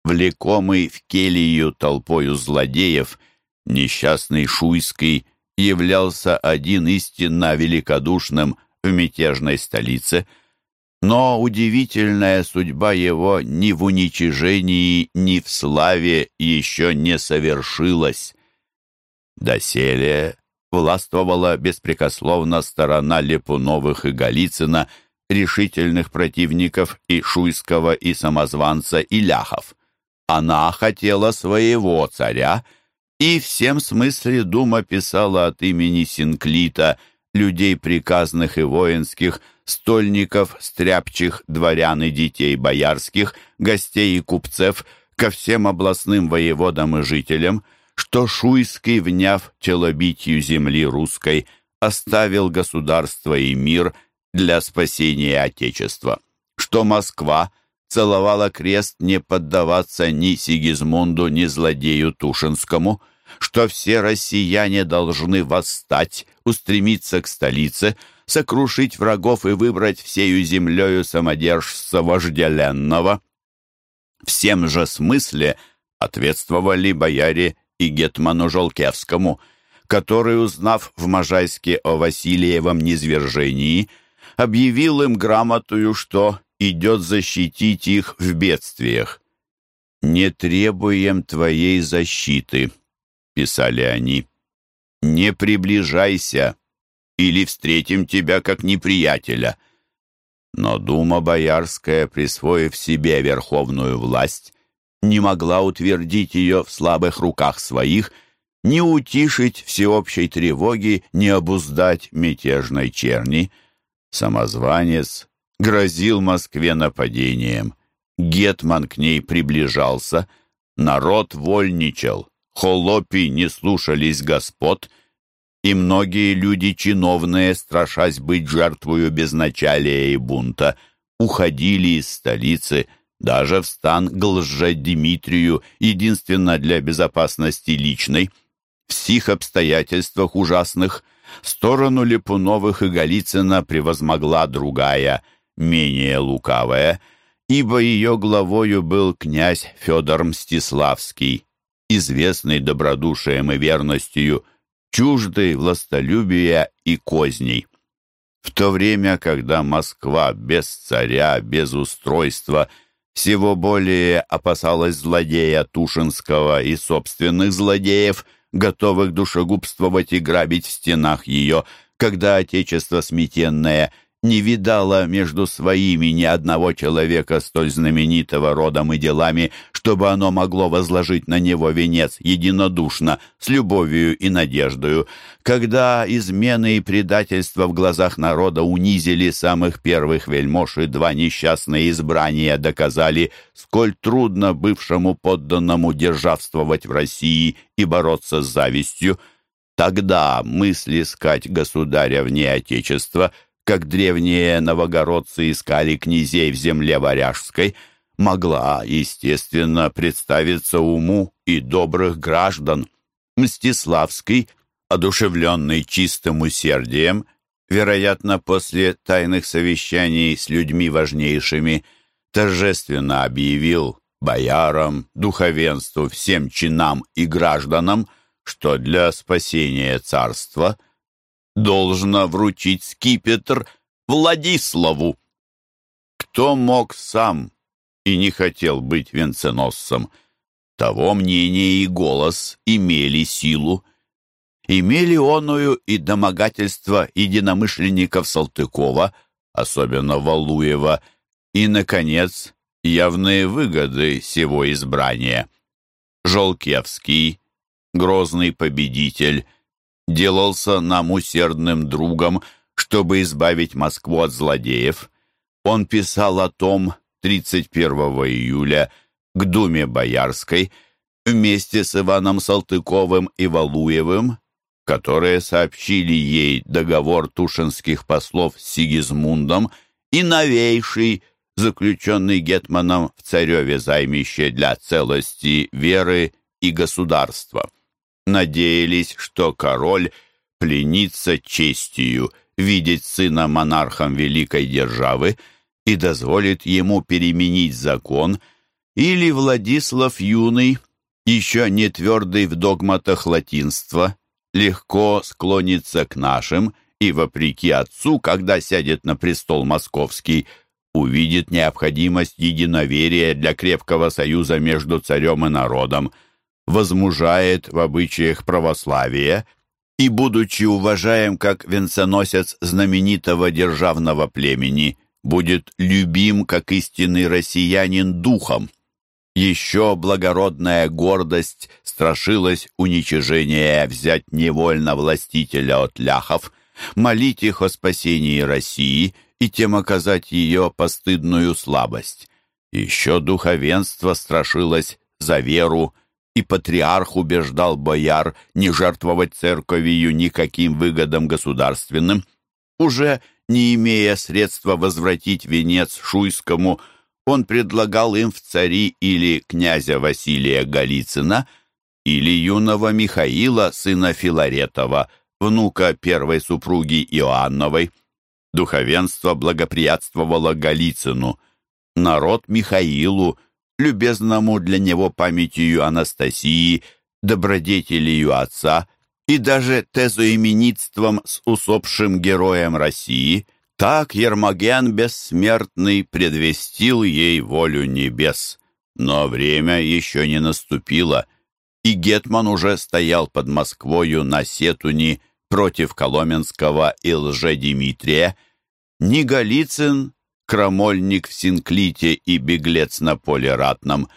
влекомый в келью толпою злодеев, несчастный Шуйский являлся один истинно великодушным в мятежной столице, но удивительная судьба его ни в уничижении, ни в славе еще не совершилась. Доселе властвовала беспрекословно сторона Лепуновых и Голицына, решительных противников и Шуйского, и Самозванца, и Ляхов. Она хотела своего царя, и всем смысле Дума писала от имени Синклита, людей приказных и воинских, стольников, стряпчих, дворян и детей боярских, гостей и купцев, ко всем областным воеводам и жителям – что Шуйский, вняв челобитию земли русской, оставил государство и мир для спасения Отечества, что Москва целовала крест не поддаваться ни Сигизмунду, ни злодею Тушинскому, что все россияне должны восстать, устремиться к столице, сокрушить врагов и выбрать всею землею самодержца вожделенного. Всем же смысле ответствовали бояре и Гетману Жолкевскому, который, узнав в Можайске о Васильевом низвержении, объявил им грамотую, что идет защитить их в бедствиях. «Не требуем твоей защиты», — писали они. «Не приближайся, или встретим тебя как неприятеля». Но дума боярская, присвоив себе верховную власть, не могла утвердить ее в слабых руках своих, не утишить всеобщей тревоги, не обуздать мятежной черни. Самозванец грозил Москве нападением. Гетман к ней приближался, народ вольничал, холопи не слушались господ, и многие люди чиновные, страшась быть жертвою безначалия и бунта, уходили из столицы – даже в стан к лже-Димитрию, единственно для безопасности личной. В сих обстоятельствах ужасных сторону Липуновых и Голицына превозмогла другая, менее лукавая, ибо ее главою был князь Федор Мстиславский, известный добродушием и верностью, чуждый властолюбия и козней. В то время, когда Москва без царя, без устройства – всего более опасалась злодея Тушинского и собственных злодеев, готовых душегубствовать и грабить в стенах ее, когда отечество сметенное не видала между своими ни одного человека столь знаменитого родом и делами, чтобы оно могло возложить на него венец единодушно, с любовью и надеждою. Когда измены и предательства в глазах народа унизили самых первых вельмож и два несчастные избрания доказали, сколь трудно бывшему подданному державствовать в России и бороться с завистью, тогда мысли искать государя вне Отечества – как древние новогородцы искали князей в земле варяжской, могла, естественно, представиться уму и добрых граждан. Мстиславский, одушевленный чистым усердием, вероятно, после тайных совещаний с людьми важнейшими, торжественно объявил боярам, духовенству, всем чинам и гражданам, что для спасения царства – должна вручить скипетр Владиславу. Кто мог сам и не хотел быть венценосцем, того мнение и голос имели силу. Имели оную и домогательство единомышленников Салтыкова, особенно Валуева, и, наконец, явные выгоды сего избрания. Жолкевский, грозный победитель, делался нам усердным другом, чтобы избавить Москву от злодеев. Он писал о том 31 июля к Думе Боярской вместе с Иваном Салтыковым и Валуевым, которые сообщили ей договор тушинских послов с Сигизмундом и новейший, заключенный Гетманом в цареве займище для целости веры и государства надеялись, что король пленится честью видеть сына монархом великой державы и дозволит ему переменить закон, или Владислав Юный, еще не твердый в догматах латинства, легко склонится к нашим и, вопреки отцу, когда сядет на престол московский, увидит необходимость единоверия для крепкого союза между царем и народом – возмужает в обычаях православия и, будучи уважаем как венценосец знаменитого державного племени, будет любим как истинный россиянин духом. Еще благородная гордость страшилась уничижения взять невольно властителя от ляхов, молить их о спасении России и тем оказать ее постыдную слабость. Еще духовенство страшилось за веру, и патриарх убеждал бояр не жертвовать церковью никаким выгодам государственным. Уже не имея средства возвратить венец Шуйскому, он предлагал им в цари или князя Василия Голицына, или юного Михаила, сына Филаретова, внука первой супруги Иоанновой. Духовенство благоприятствовало Голицыну, народ Михаилу – любезному для него памятью Анастасии, добродетелью отца и даже тезоименитством с усопшим героем России, так Ермоген Бессмертный предвестил ей волю небес. Но время еще не наступило, и Гетман уже стоял под Москвою на Сетуни против Коломенского и Лже-Димитрия. Ни Голицын, крамольник в Синклите и беглец на поле ратном,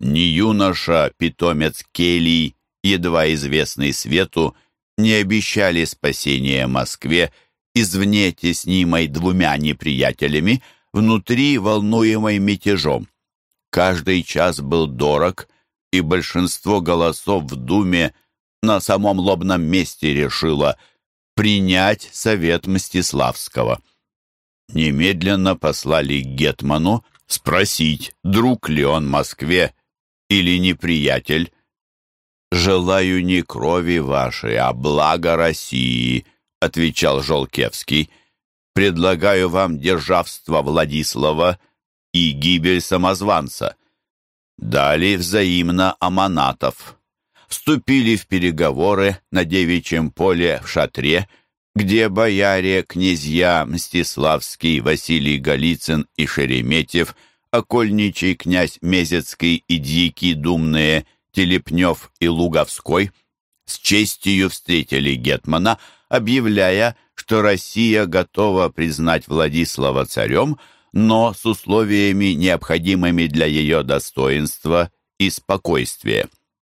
ни юноша, питомец Келий, едва известный свету, не обещали спасения Москве извне теснимой двумя неприятелями, внутри волнуемой мятежом. Каждый час был дорог, и большинство голосов в Думе на самом лобном месте решило принять совет Мстиславского. Немедленно послали к Гетману спросить, друг ли он Москве или неприятель, «Желаю не крови вашей, а блага России», — отвечал Жолкевский. «Предлагаю вам державство Владислава и гибель самозванца». Дали взаимно аманатов. Вступили в переговоры на девичьем поле в шатре, где бояре, князья Мстиславский, Василий Голицын и Шереметьев, окольничий князь Мезецкий и дьяки думные — Телепнев и Луговской с честью встретили Гетмана, объявляя, что Россия готова признать Владислава царем, но с условиями, необходимыми для ее достоинства и спокойствия.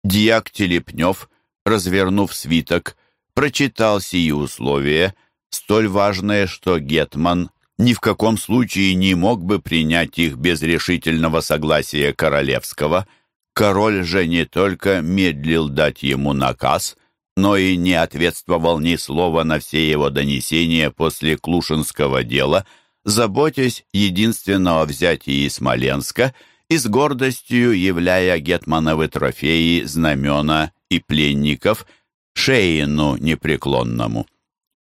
Дьяк Телепнев, развернув свиток, прочитал сии условия, столь важные, что Гетман ни в каком случае не мог бы принять их без решительного согласия Королевского – Король же не только медлил дать ему наказ, но и не ответствовал ни слова на все его донесения после Клушинского дела, заботясь единственно о взятии Смоленска и с гордостью являя гетмановы трофеи, знамена и пленников Шеину непреклонному.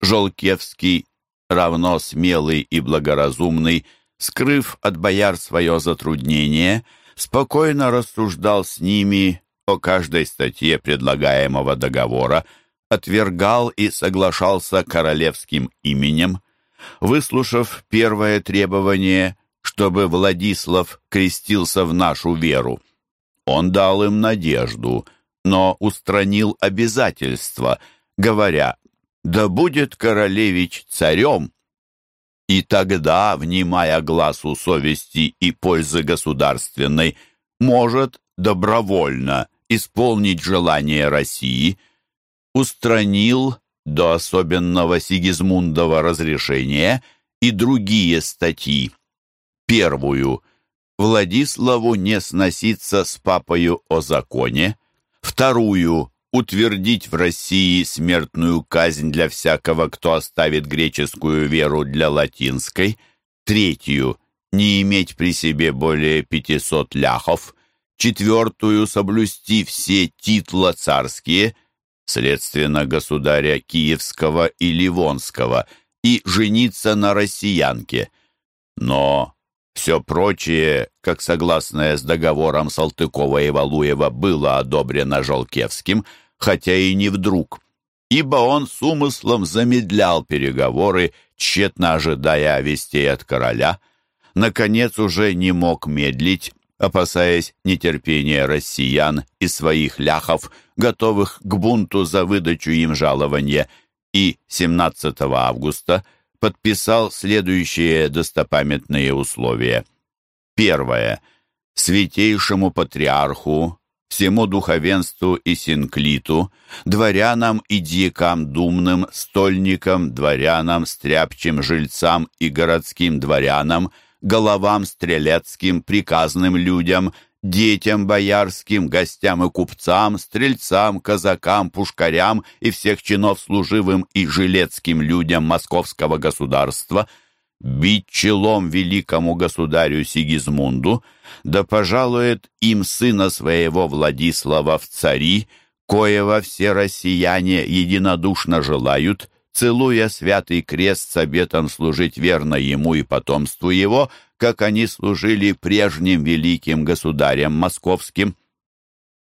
Жолкевский, равно смелый и благоразумный, скрыв от бояр свое затруднение, спокойно рассуждал с ними о каждой статье предлагаемого договора, отвергал и соглашался королевским именем. Выслушав первое требование, чтобы Владислав крестился в нашу веру, он дал им надежду, но устранил обязательства, говоря «Да будет королевич царем, и тогда, внимая глазу совести и пользы государственной, может добровольно исполнить желание России, устранил до особенного Сигизмундова разрешения и другие статьи. Первую. Владиславу не сноситься с папою о законе. Вторую утвердить в России смертную казнь для всякого, кто оставит греческую веру для латинской, третью — не иметь при себе более 500 ляхов, четвертую — соблюсти все титла царские, следственно государя Киевского и Ливонского, и жениться на россиянке. Но все прочее, как согласное с договором Салтыкова и Валуева, было одобрено Жолкевским — хотя и не вдруг, ибо он с умыслом замедлял переговоры, тщетно ожидая вестей от короля, наконец уже не мог медлить, опасаясь нетерпения россиян и своих ляхов, готовых к бунту за выдачу им жалования, и 17 августа подписал следующие достопамятные условия. Первое. Святейшему патриарху всему духовенству и синклиту, дворянам и дьякам думным, стольникам, дворянам, стряпчим, жильцам и городским дворянам, головам стрелецким, приказным людям, детям боярским, гостям и купцам, стрельцам, казакам, пушкарям и всех чинов служивым и жилецким людям московского государства – бить челом великому государю Сигизмунду, да пожалует им сына своего Владислава в цари, коего все россияне единодушно желают, целуя святый крест с обетом служить верно ему и потомству его, как они служили прежним великим государям московским.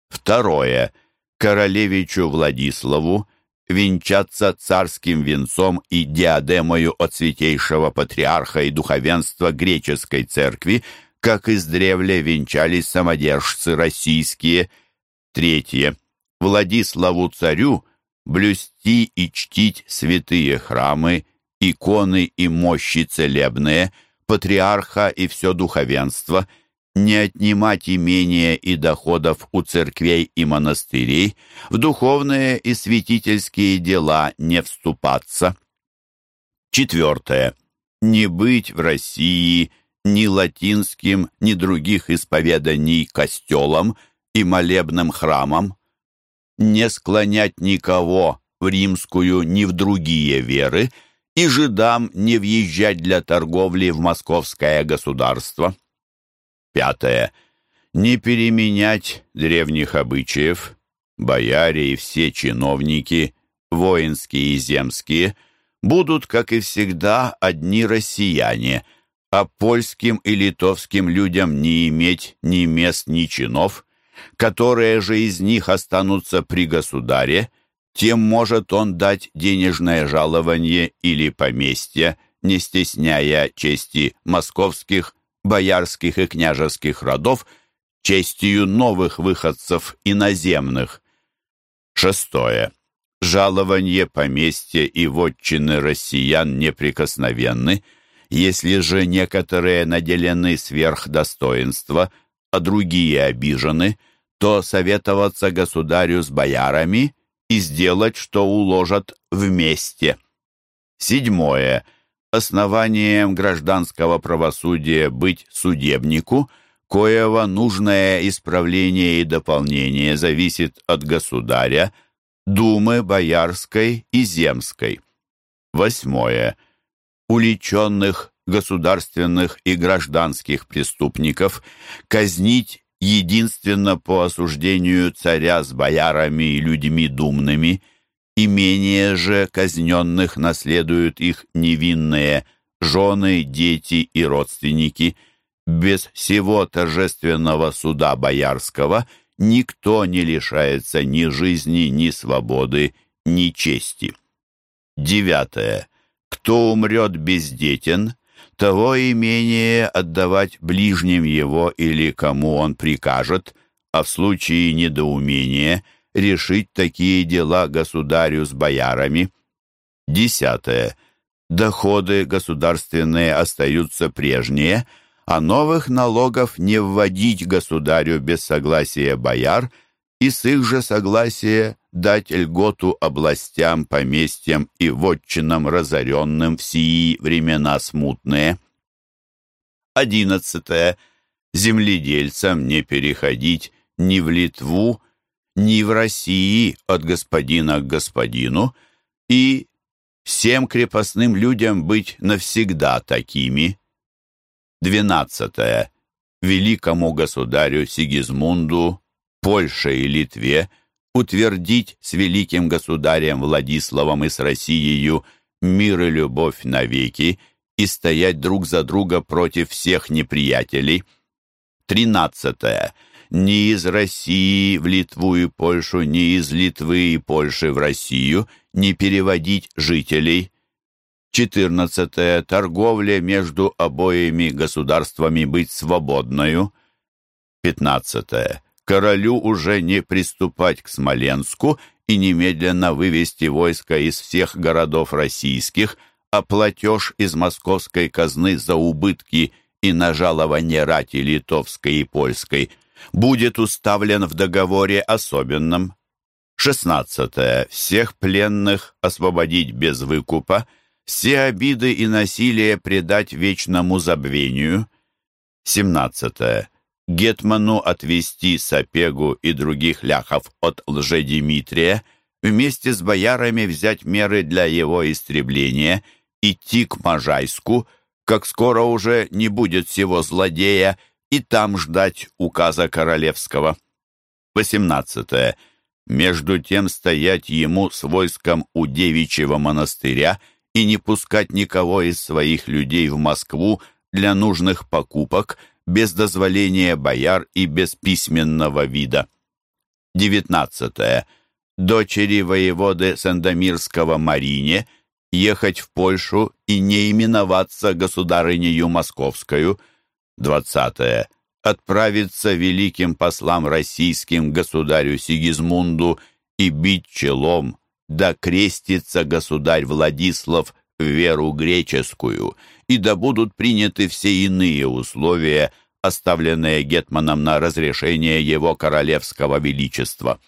Второе. Королевичу Владиславу венчаться царским венцом и диадемою от святейшего патриарха и духовенства греческой церкви, как издревле венчались самодержцы российские. Третье. Владиславу царю блюсти и чтить святые храмы, иконы и мощи целебные, патриарха и все духовенство – не отнимать имения и доходов у церквей и монастырей, в духовные и святительские дела не вступаться. Четвертое. Не быть в России ни латинским, ни других исповеданий костелом и молебным храмом, не склонять никого в римскую ни в другие веры и жидам не въезжать для торговли в московское государство. Пятое. Не переменять древних обычаев. Бояре и все чиновники, воинские и земские, будут, как и всегда, одни россияне, а польским и литовским людям не иметь ни мест, ни чинов, которые же из них останутся при государе, тем может он дать денежное жалование или поместье, не стесняя чести московских, боярских и княжеских родов честью новых выходцев иноземных. Шестое. Жалование поместья и вотчины россиян неприкосновенны, если же некоторые наделены сверх достоинства, а другие обижены, то советоваться государю с боярами и сделать, что уложат вместе. Седьмое основанием гражданского правосудия быть судебнику, коего нужное исправление и дополнение зависит от государя, думы боярской и земской. Восьмое. Уличенных государственных и гражданских преступников казнить единственно по осуждению царя с боярами и людьми думными – Имение же казненных наследуют их невинные жены, дети и родственники. Без всего торжественного суда боярского никто не лишается ни жизни, ни свободы, ни чести. Девятое. Кто умрет бездетен, того имение отдавать ближним его или кому он прикажет, а в случае недоумения – решить такие дела государю с боярами. Десятое. Доходы государственные остаются прежние, а новых налогов не вводить государю без согласия бояр и с их же согласия дать льготу областям, поместьям и вотчинам разоренным в сии времена смутные. Одиннадцатое. Земледельцам не переходить ни в Литву, ни в России от господина к господину, и всем крепостным людям быть навсегда такими. Двенадцатое. Великому государю Сигизмунду, Польше и Литве утвердить с великим государем Владиславом и с Россией мир и любовь навеки и стоять друг за друга против всех неприятелей. Тринадцатое ни из России в Литву и Польшу, ни из Литвы и Польши в Россию не переводить жителей. 14. Торговля между обоими государствами быть свободною. 15. Королю уже не приступать к Смоленску и немедленно вывести войско из всех городов российских, а платеж из московской казны за убытки и на жалование рати литовской и польской – будет уставлен в договоре особенном. 16. Всех пленных освободить без выкупа, все обиды и насилие предать вечному забвению. 17. Гетману отвести Сапегу и других ляхов от лжедимитрия, вместе с боярами взять меры для его истребления, идти к Можайску, как скоро уже не будет всего злодея, и там ждать указа королевского. 18. Между тем стоять ему с войском у девичьего монастыря и не пускать никого из своих людей в Москву для нужных покупок без дозволения бояр и без письменного вида. 19. дочери воеводы Сандомирского Марине, ехать в Польшу и не именоваться государынею Московскую. 20. Отправиться великим послам российским государю Сигизмунду и бить челом, да крестится государь Владислав в веру греческую, и да будут приняты все иные условия, оставленные Гетманом на разрешение его королевского величества.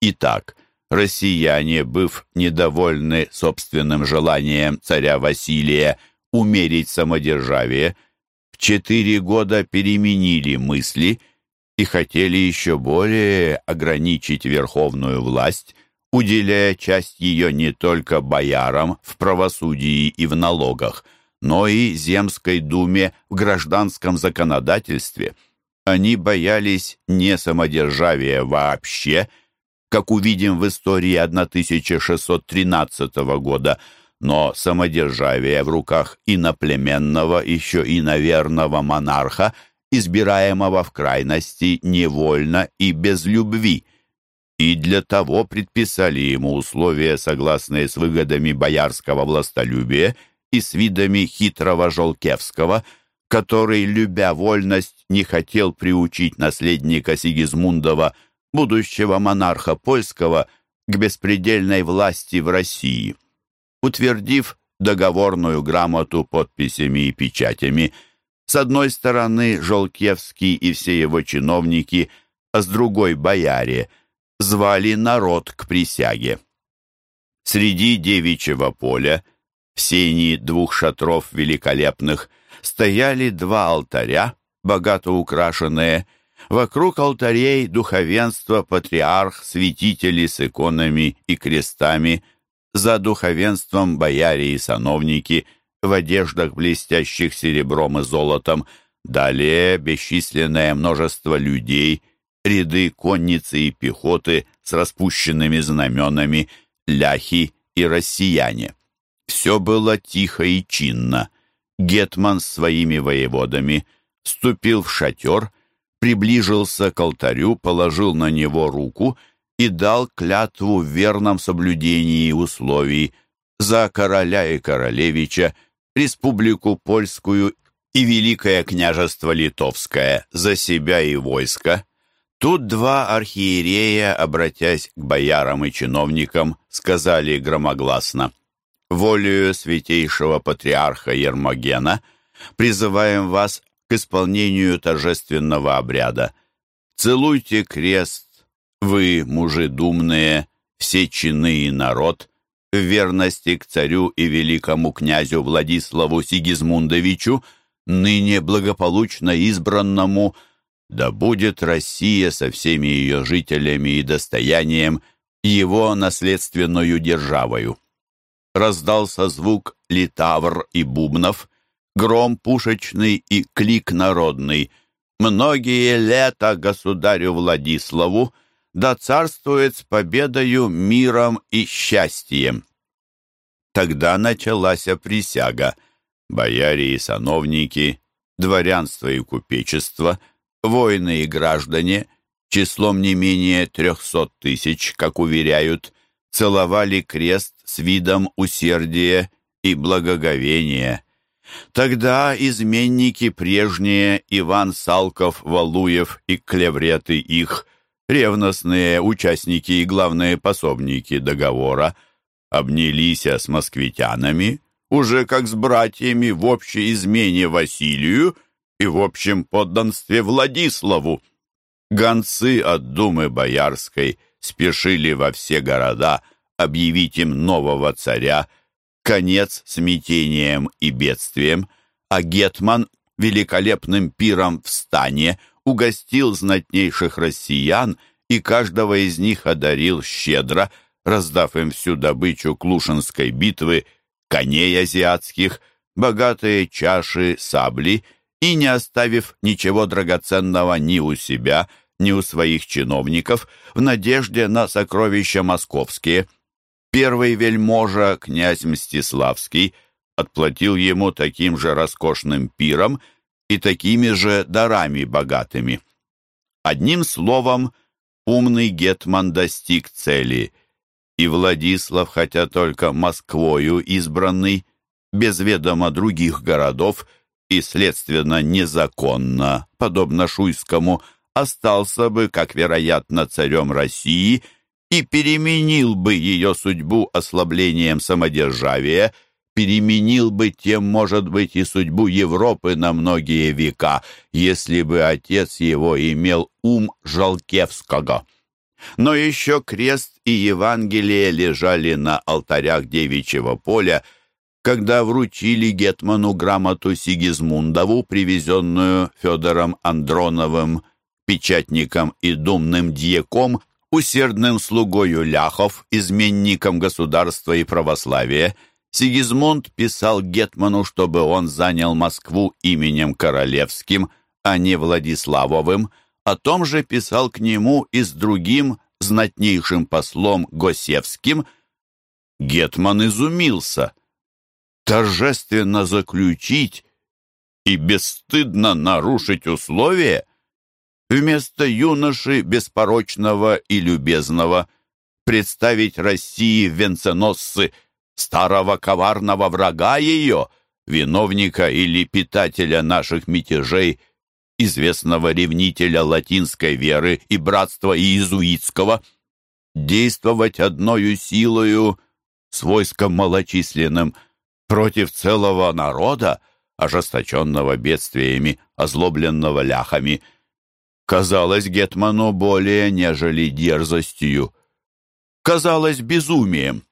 Итак, россияне, быв недовольны собственным желанием царя Василия умерить самодержавие, в четыре года переменили мысли и хотели еще более ограничить верховную власть, уделяя часть ее не только боярам в правосудии и в налогах, но и земской думе в гражданском законодательстве. Они боялись не самодержавия вообще – как увидим в истории 1613 года, но самодержавие в руках иноплеменного, еще и наверного монарха, избираемого в крайности невольно и без любви. И для того предписали ему условия, согласные с выгодами боярского властолюбия и с видами хитрого Жолкевского, который, любя вольность, не хотел приучить наследника Сигизмундова – будущего монарха польского, к беспредельной власти в России. Утвердив договорную грамоту подписями и печатями, с одной стороны Жолкевский и все его чиновники, а с другой бояре, звали народ к присяге. Среди девичьего поля, в сени двух шатров великолепных, стояли два алтаря, богато украшенные, Вокруг алтарей духовенство, патриарх, святители с иконами и крестами, за духовенством бояре и сановники в одеждах, блестящих серебром и золотом, далее бесчисленное множество людей, ряды конницы и пехоты с распущенными знаменами, ляхи и россияне. Все было тихо и чинно. Гетман с своими воеводами вступил в шатер приближился к алтарю, положил на него руку и дал клятву в верном соблюдении условий за короля и королевича, республику польскую и Великое княжество Литовское, за себя и войско. Тут два архиерея, обратясь к боярам и чиновникам, сказали громогласно «Волею святейшего патриарха Ермогена призываем вас к исполнению торжественного обряда. Целуйте крест, вы, мужи думные, все чины и народ, в верности к царю и великому князю Владиславу Сигизмундовичу, ныне благополучно избранному, да будет Россия со всеми ее жителями и достоянием его наследственную державою. Раздался звук литавр и бубнов, гром пушечный и клик народный. Многие лета государю Владиславу, да царствует с победою, миром и счастьем. Тогда началась присяга. Бояре и сановники, дворянство и купечество, воины и граждане, числом не менее трехсот тысяч, как уверяют, целовали крест с видом усердия и благоговения. Тогда изменники прежние, Иван Салков, Валуев и клевреты их, ревностные участники и главные пособники договора, обнялись с москвитянами, уже как с братьями в общей измене Василию и в общем подданстве Владиславу. Гонцы от Думы Боярской спешили во все города объявить им нового царя конец смятением и бедствием, а Гетман великолепным пиром в стане угостил знатнейших россиян и каждого из них одарил щедро, раздав им всю добычу Клушинской битвы, коней азиатских, богатые чаши, сабли и не оставив ничего драгоценного ни у себя, ни у своих чиновников, в надежде на сокровища московские – Первый вельможа, князь Мстиславский, отплатил ему таким же роскошным пиром и такими же дарами богатыми. Одним словом, умный Гетман достиг цели, и Владислав, хотя только Москвою избранный, без ведома других городов и, следственно, незаконно, подобно Шуйскому, остался бы, как вероятно, царем России и переменил бы ее судьбу ослаблением самодержавия, переменил бы тем, может быть, и судьбу Европы на многие века, если бы отец его имел ум Жалкевского. Но еще крест и Евангелие лежали на алтарях девичьего поля, когда вручили Гетману грамоту Сигизмундову, привезенную Федором Андроновым, печатником и думным дьяком, усердным слугою ляхов, изменником государства и православия, Сигизмунд писал Гетману, чтобы он занял Москву именем Королевским, а не Владиславовым, о том же писал к нему и с другим знатнейшим послом Госевским. Гетман изумился. Торжественно заключить и бесстыдно нарушить условия? Вместо юноши беспорочного и любезного представить России венценосцы старого коварного врага ее, виновника или питателя наших мятежей, известного ревнителя латинской веры и братства иезуитского, действовать одною силою с войском малочисленным против целого народа, ожесточенного бедствиями, озлобленного ляхами – казалось Гетману более, нежели дерзостью. Казалось безумием.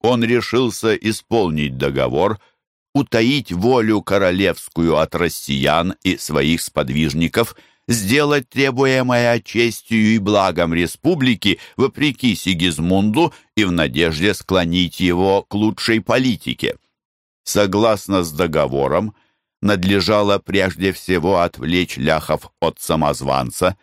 Он решился исполнить договор, утаить волю королевскую от россиян и своих сподвижников, сделать требуемое честью и благом республики вопреки Сигизмунду и в надежде склонить его к лучшей политике. Согласно с договором, надлежало прежде всего отвлечь ляхов от самозванца.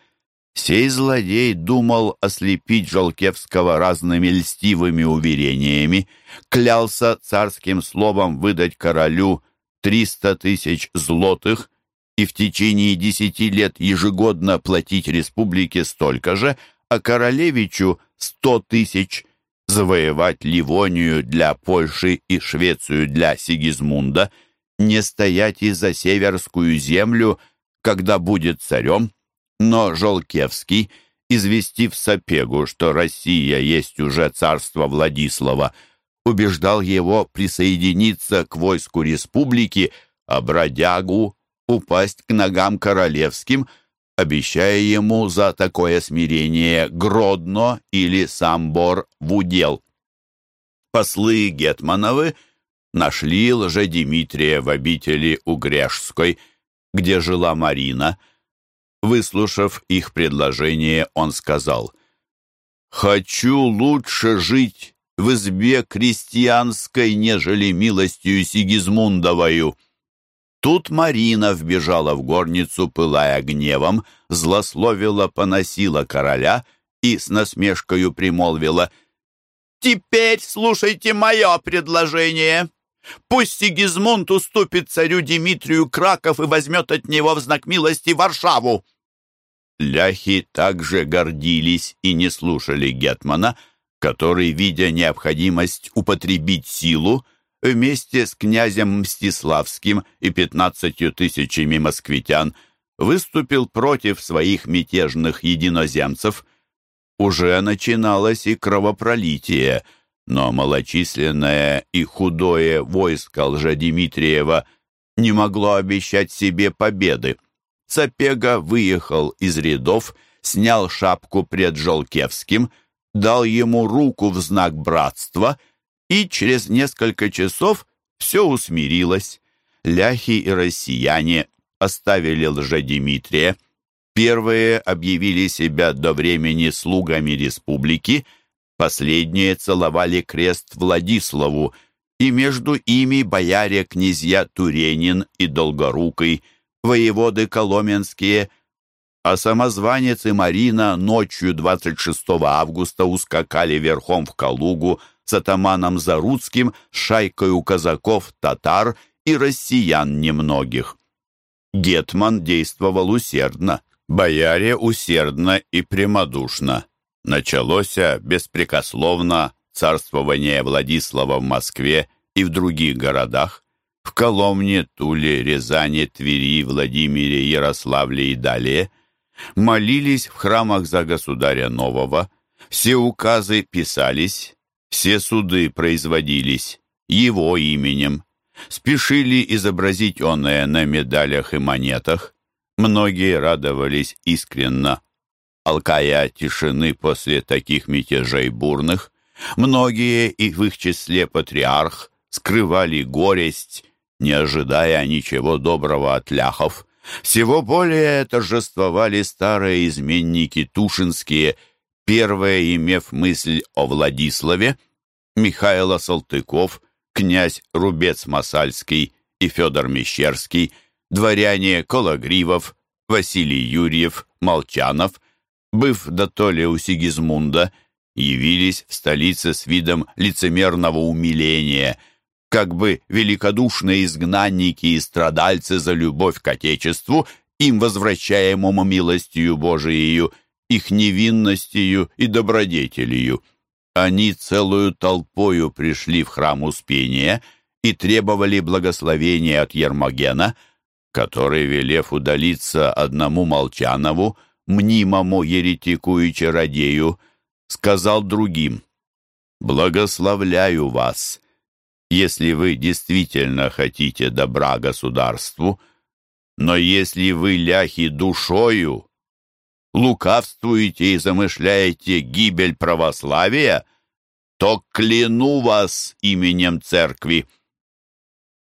Сей злодей думал ослепить Жолкевского разными льстивыми уверениями, клялся царским словом выдать королю триста тысяч злотых и в течение десяти лет ежегодно платить республике столько же, а королевичу сто тысяч, завоевать Ливонию для Польши и Швецию для Сигизмунда – не стоять и за северскую землю, когда будет царем, но Жолкевский, известив Сапегу, что Россия есть уже царство Владислава, убеждал его присоединиться к войску республики, а бродягу упасть к ногам королевским, обещая ему за такое смирение Гродно или Самбор в удел. Послы Гетмановы — нашли лже-Димитрия в обители Угрешской, где жила Марина. Выслушав их предложение, он сказал, «Хочу лучше жить в избе крестьянской, нежели милостью Сигизмундовою». Тут Марина вбежала в горницу, пылая гневом, злословила, поносила короля и с насмешкою примолвила «Теперь слушайте мое предложение». Пусть Сигизмунд уступит царю Дмитрию Краков и возьмет от него в знак милости Варшаву. Ляхи также гордились и не слушали Гетмана, который, видя необходимость употребить силу, вместе с князем Мстиславским и пятнадцатью тысячами москвитян выступил против своих мятежных единоземцев. Уже начиналось и кровопролитие — но малочисленное и худое войско Лжедимитриева не могло обещать себе победы. Сапега выехал из рядов, снял шапку пред Жолкевским, дал ему руку в знак братства, и через несколько часов все усмирилось. Ляхи и россияне оставили Лжедимитрия. Первые объявили себя до времени слугами республики – Последние целовали крест Владиславу, и между ими бояре князья Туренин и Долгорукий, воеводы коломенские, а самозванец и Марина ночью 26 августа ускакали верхом в Калугу с атаманом Заруцким, с шайкою казаков, татар и россиян немногих. Гетман действовал усердно, бояре усердно и прямодушно. Началося беспрекословно царствование Владислава в Москве и в других городах, в Коломне, Туле, Рязани, Твери, Владимире, Ярославле и далее, молились в храмах за государя нового, все указы писались, все суды производились его именем, спешили изобразить оное на медалях и монетах, многие радовались искренно, алкая тишины после таких мятежей бурных, многие, и в их числе патриарх, скрывали горесть, не ожидая ничего доброго от ляхов. Всего более торжествовали старые изменники Тушинские, первые, имев мысль о Владиславе, Михайло Салтыков, князь Рубец Масальский и Федор Мещерский, дворяне Кологривов, Василий Юрьев, Молчанов, быв дотоле у Сигизмунда, явились в столице с видом лицемерного умиления – как бы великодушные изгнанники и страдальцы за любовь к Отечеству, им возвращаемому милостью Божией, их невинностью и добродетелью. Они целую толпою пришли в храм Успения и требовали благословения от Ермогена, который, велев удалиться одному Молчанову, мнимому еретику и чародею, сказал другим «Благословляю вас» если вы действительно хотите добра государству, но если вы ляхи душою, лукавствуете и замышляете гибель православия, то кляну вас именем церкви».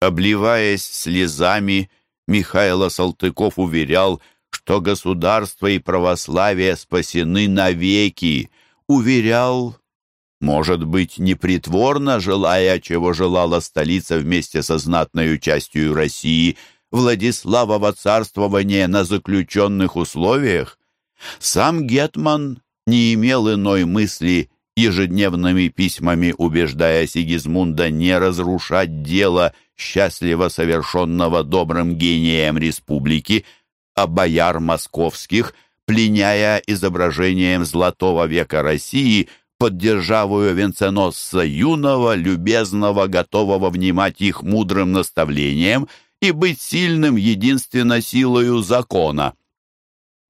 Обливаясь слезами, Михаил Салтыков уверял, что государство и православие спасены навеки, уверял, может быть, непритворно, желая, чего желала столица вместе со знатной частью России, Владиславова царствования на заключенных условиях? Сам Гетман не имел иной мысли, ежедневными письмами убеждая Сигизмунда не разрушать дело, счастливо совершенного добрым гением республики, а бояр московских, пленяя изображением золотого века России – под державою венценосца юного, любезного, готового внимать их мудрым наставлениям и быть сильным единственно силою закона.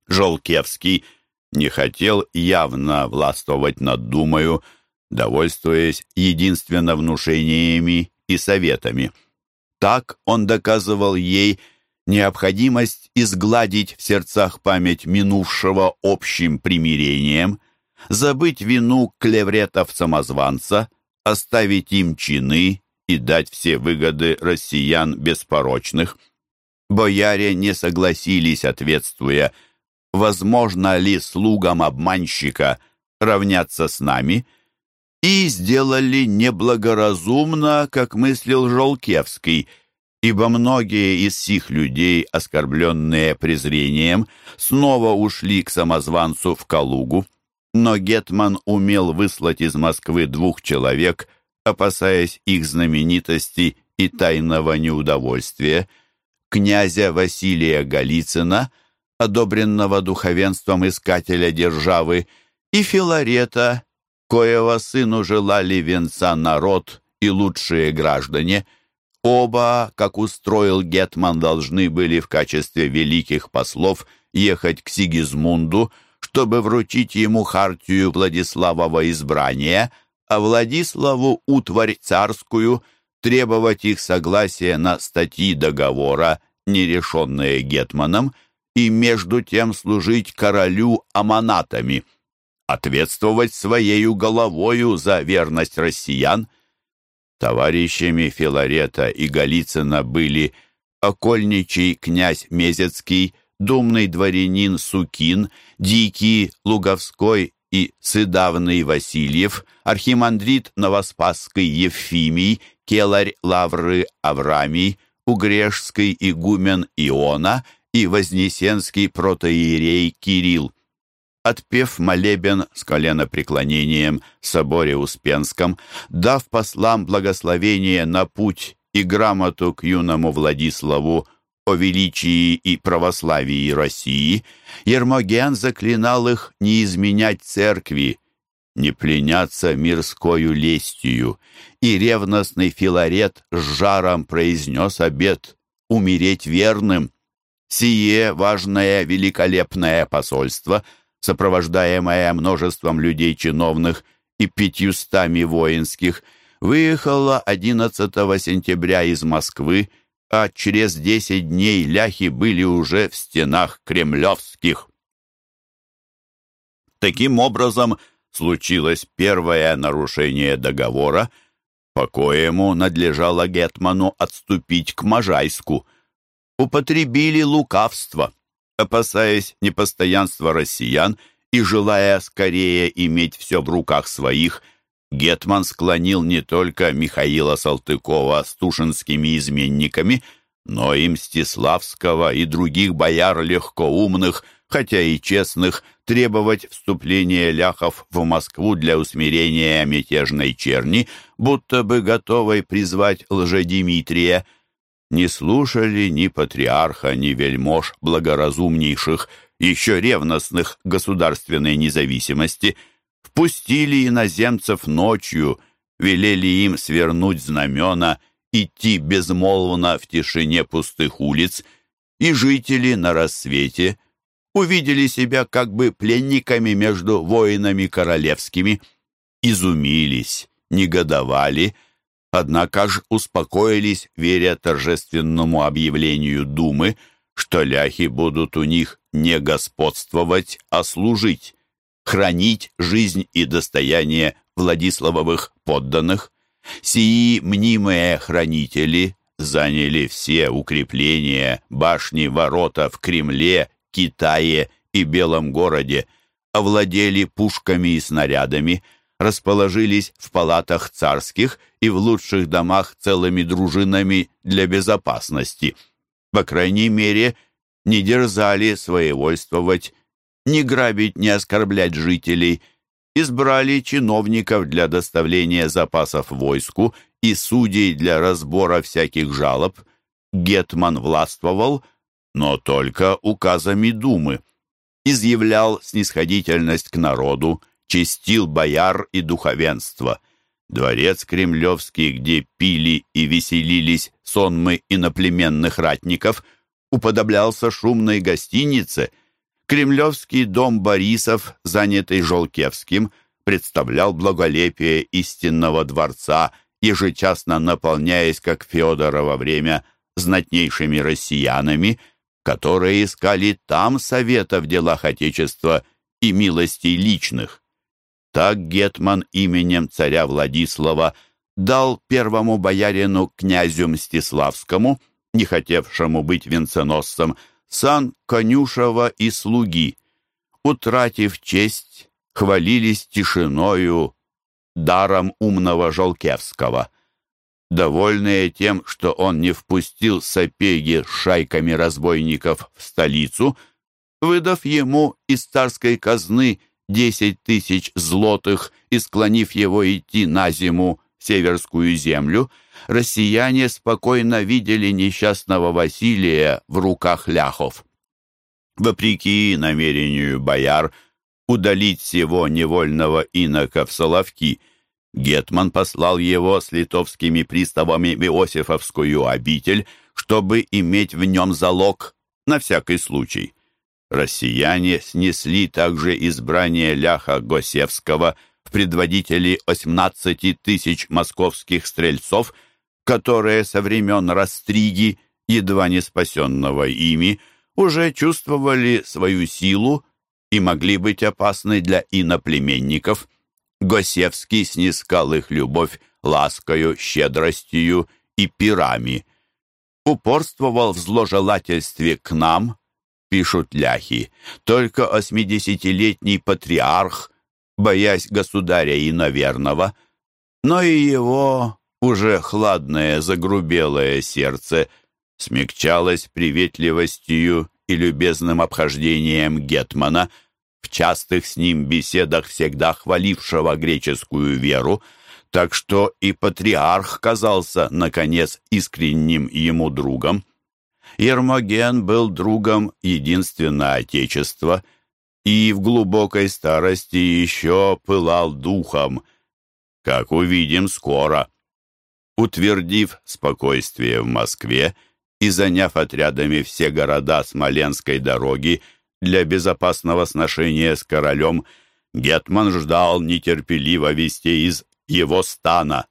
Жолкевский не хотел явно властвовать над Думою, довольствуясь единственно внушениями и советами. Так он доказывал ей необходимость изгладить в сердцах память минувшего общим примирением – забыть вину клевретов-самозванца, оставить им чины и дать все выгоды россиян беспорочных. Бояре не согласились, ответствуя, возможно ли слугам обманщика равняться с нами, и сделали неблагоразумно, как мыслил Жолкевский, ибо многие из сих людей, оскорбленные презрением, снова ушли к самозванцу в Калугу но Гетман умел выслать из Москвы двух человек, опасаясь их знаменитости и тайного неудовольствия, князя Василия Голицына, одобренного духовенством искателя державы, и Филарета, коего сыну желали венца народ и лучшие граждане. Оба, как устроил Гетман, должны были в качестве великих послов ехать к Сигизмунду, чтобы вручить ему хартию Владиславова избрания, а Владиславу утварь царскую, требовать их согласия на статьи договора, нерешенные Гетманом, и между тем служить королю аманатами, ответствовать своею головою за верность россиян. Товарищами Филарета и Голицына были окольничий князь Мезецкий, думный дворянин Сукин, дикий Луговской и Сыдавный Васильев, архимандрит Новоспасский Евфимий, келарь Лавры Аврамий, Угрешский игумен Иона и Вознесенский протоиерей Кирилл. Отпев молебен с коленопреклонением в соборе Успенском, дав послам благословение на путь и грамоту к юному Владиславу о величии и православии России, Ермоген заклинал их не изменять церкви, не пленяться мирскою лестью, и ревностный Филарет с жаром произнес обет умереть верным. Сие важное великолепное посольство, сопровождаемое множеством людей чиновных и пятьюстами воинских, выехало 11 сентября из Москвы, а через десять дней ляхи были уже в стенах кремлевских. Таким образом, случилось первое нарушение договора, по коему надлежало Гетману отступить к Можайску. Употребили лукавство, опасаясь непостоянства россиян и желая скорее иметь все в руках своих – Гетман склонил не только Михаила Салтыкова с тушинскими изменниками, но и Мстиславского и других бояр легкоумных, хотя и честных, требовать вступления ляхов в Москву для усмирения мятежной черни, будто бы готовой призвать лжедимитрия. Не слушали ни патриарха, ни вельмож благоразумнейших, еще ревностных государственной независимости – Впустили иноземцев ночью, велели им свернуть знамена, идти безмолвно в тишине пустых улиц, и жители на рассвете увидели себя как бы пленниками между воинами королевскими, изумились, негодовали, однако ж успокоились, веря торжественному объявлению Думы, что ляхи будут у них не господствовать, а служить хранить жизнь и достояние Владиславовых подданных. Сии мнимые хранители заняли все укрепления, башни, ворота в Кремле, Китае и Белом городе, овладели пушками и снарядами, расположились в палатах царских и в лучших домах целыми дружинами для безопасности. По крайней мере, не дерзали своевольствовать не грабить, не оскорблять жителей, избрали чиновников для доставления запасов войску и судей для разбора всяких жалоб. Гетман властвовал, но только указами Думы. Изъявлял снисходительность к народу, честил бояр и духовенство. Дворец Кремлевский, где пили и веселились сонмы иноплеменных ратников, уподоблялся шумной гостинице — Кремлевский дом Борисов, занятый Жолкевским, представлял благолепие истинного дворца, ежечасно наполняясь, как Федора время, знатнейшими россиянами, которые искали там совета в делах Отечества и милостей личных. Так Гетман именем царя Владислава дал первому боярину князю Мстиславскому, не хотевшему быть венценосцем, сан конюшева и слуги, утратив честь, хвалились тишиною, даром умного Жолкевского. Довольные тем, что он не впустил Сапеги с шайками разбойников в столицу, выдав ему из царской казны десять тысяч злотых и склонив его идти на зиму в северскую землю — россияне спокойно видели несчастного Василия в руках ляхов. Вопреки намерению бояр удалить всего невольного инока в Соловки, Гетман послал его с литовскими приставами в Иосифовскую обитель, чтобы иметь в нем залог на всякий случай. Россияне снесли также избрание ляха Госевского в предводители 18 тысяч московских стрельцов – которые со времен Растриги, едва не спасенного ими, уже чувствовали свою силу и могли быть опасны для иноплеменников. Госевский снискал их любовь ласкою, щедростью и пирами. Упорствовал в зложелательстве к нам, пишут ляхи, только осьмидесятилетний патриарх, боясь государя иноверного, но и его уже хладное, загрубелое сердце смягчалось приветливостью и любезным обхождением Гетмана, в частых с ним беседах всегда хвалившего греческую веру, так что и патриарх казался, наконец, искренним ему другом. Ермоген был другом единственного Отечества и в глубокой старости еще пылал духом, как увидим скоро. Утвердив спокойствие в Москве и заняв отрядами все города Смоленской дороги для безопасного сношения с королем, Гетман ждал нетерпеливо вестей из его стана,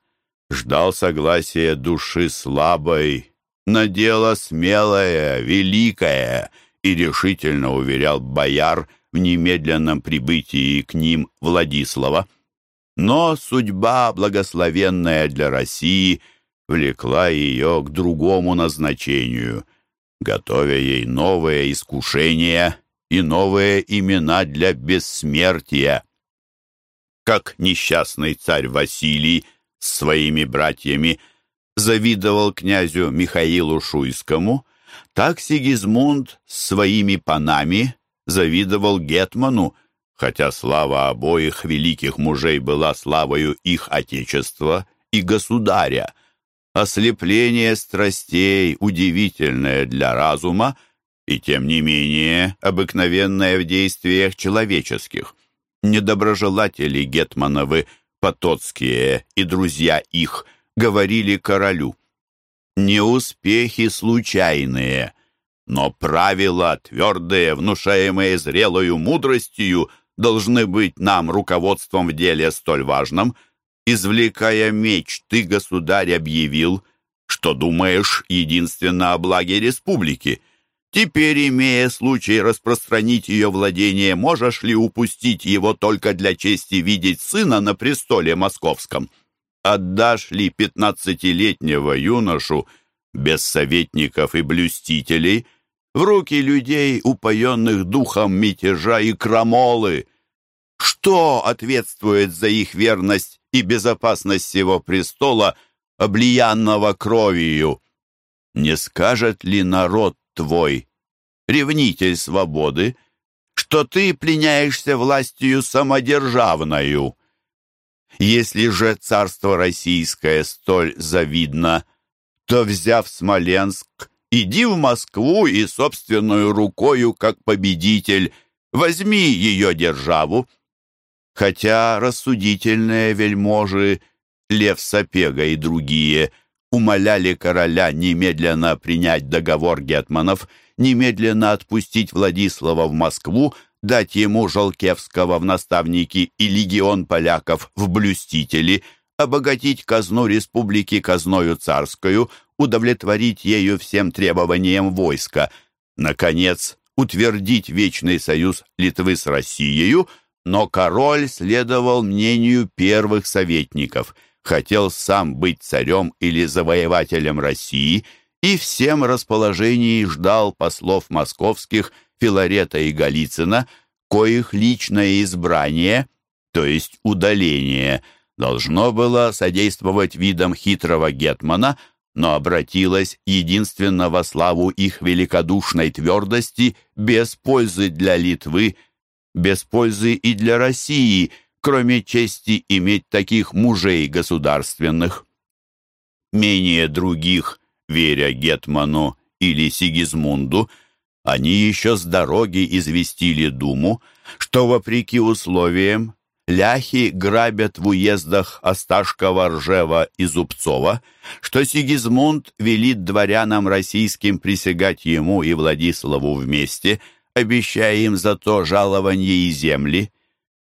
ждал согласия души слабой, на дело смелое, великое, и решительно уверял бояр в немедленном прибытии к ним Владислава. Но судьба, благословенная для России, влекла ее к другому назначению, готовя ей новые искушения и новые имена для бессмертия. Как несчастный царь Василий с своими братьями – завидовал князю Михаилу Шуйскому, так Сигизмунд своими панами завидовал Гетману, хотя слава обоих великих мужей была славою их отечества и государя. Ослепление страстей, удивительное для разума, и тем не менее обыкновенное в действиях человеческих. Недоброжелатели Гетмановы, Потоцкие и друзья их – говорили королю. Неуспехи случайные, но правила, твердые, внушаемые зрелою мудростью, должны быть нам руководством в деле столь важном. Извлекая меч, ты, государь, объявил, что думаешь единственно о благе республики. Теперь, имея случай распространить ее владение, можешь ли упустить его только для чести видеть сына на престоле московском?» Отдашь ли пятнадцатилетнего юношу без советников и блюстителей в руки людей, упоенных духом мятежа и крамолы? Что ответствует за их верность и безопасность всего престола, облиянного кровью? Не скажет ли народ твой, ревнитель свободы, что ты пленяешься властью самодержавною? Если же царство российское столь завидно, то, взяв Смоленск, иди в Москву и собственную рукою, как победитель, возьми ее державу. Хотя рассудительные вельможи, Лев Сапега и другие, умоляли короля немедленно принять договор гетманов, немедленно отпустить Владислава в Москву, дать ему Жолкевского в наставники и легион поляков в блюстители, обогатить казну республики казною царскую, удовлетворить ею всем требованиям войска, наконец, утвердить вечный союз Литвы с Россией, но король следовал мнению первых советников, хотел сам быть царем или завоевателем России и всем расположении ждал послов московских – Филарета и Голицына, коих личное избрание, то есть удаление, должно было содействовать видам хитрого гетмана, но обратилось единственно во славу их великодушной твердости без пользы для Литвы, без пользы и для России, кроме чести иметь таких мужей государственных. Менее других, веря Гетману или Сигизмунду, они еще с дороги известили Думу, что, вопреки условиям, ляхи грабят в уездах Осташкова, Ржева и Зубцова, что Сигизмунд велит дворянам российским присягать ему и Владиславу вместе, обещая им за то жалование и земли.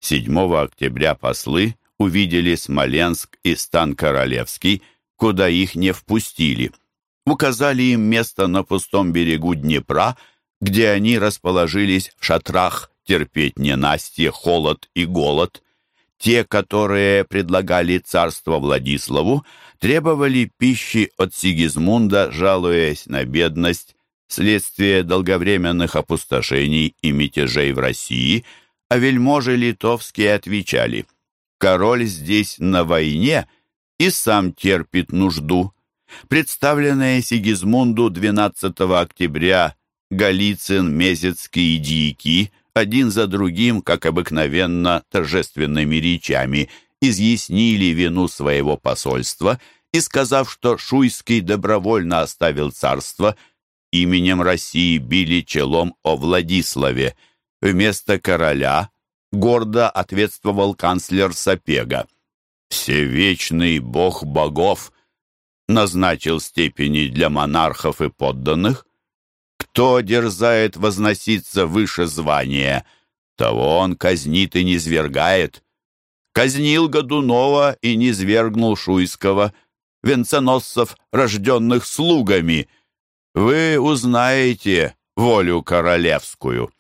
7 октября послы увидели Смоленск и стан Королевский, куда их не впустили. Указали им место на пустом берегу Днепра – где они расположились в шатрах терпеть ненастье, холод и голод. Те, которые предлагали царство Владиславу, требовали пищи от Сигизмунда, жалуясь на бедность, вследствие долговременных опустошений и мятежей в России, а вельможи литовские отвечали «Король здесь на войне и сам терпит нужду». Представленные Сигизмунду 12 октября Голицын, Мезецкий и Дьяки один за другим, как обыкновенно, торжественными речами изъяснили вину своего посольства и, сказав, что Шуйский добровольно оставил царство, именем России били челом о Владиславе. Вместо короля гордо ответствовал канцлер Сапега. «Всевечный бог богов назначил степени для монархов и подданных. Кто дерзает возноситься выше звания, того он казнит и низвергает. Казнил Годунова и низвергнул Шуйского, венценосцев, рожденных слугами. Вы узнаете волю королевскую»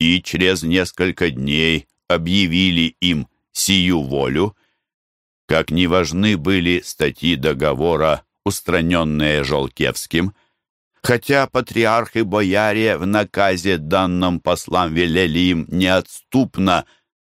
и через несколько дней объявили им сию волю, как не важны были статьи договора, устраненные Жолкевским, хотя патриарх и бояре в наказе данном послам велели им неотступно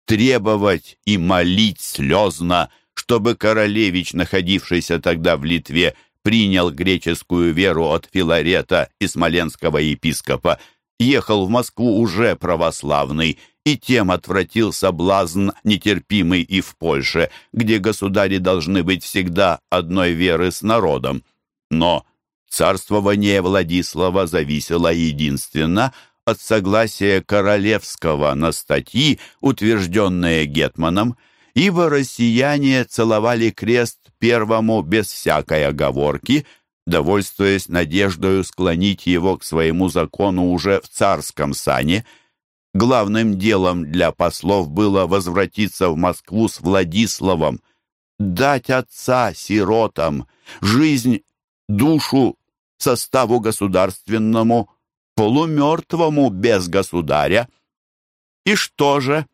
требовать и молить слезно, чтобы королевич, находившийся тогда в Литве, принял греческую веру от Филарета и смоленского епископа ехал в Москву уже православный, и тем отвратил соблазн нетерпимый и в Польше, где государи должны быть всегда одной веры с народом. Но царствование Владислава зависело единственно от согласия королевского на статьи, утвержденные Гетманом, ибо россияне целовали крест первому без всякой оговорки – довольствуясь надеждою склонить его к своему закону уже в царском сане. Главным делом для послов было возвратиться в Москву с Владиславом, дать отца сиротам, жизнь, душу составу государственному, полумертвому без государя. И что же?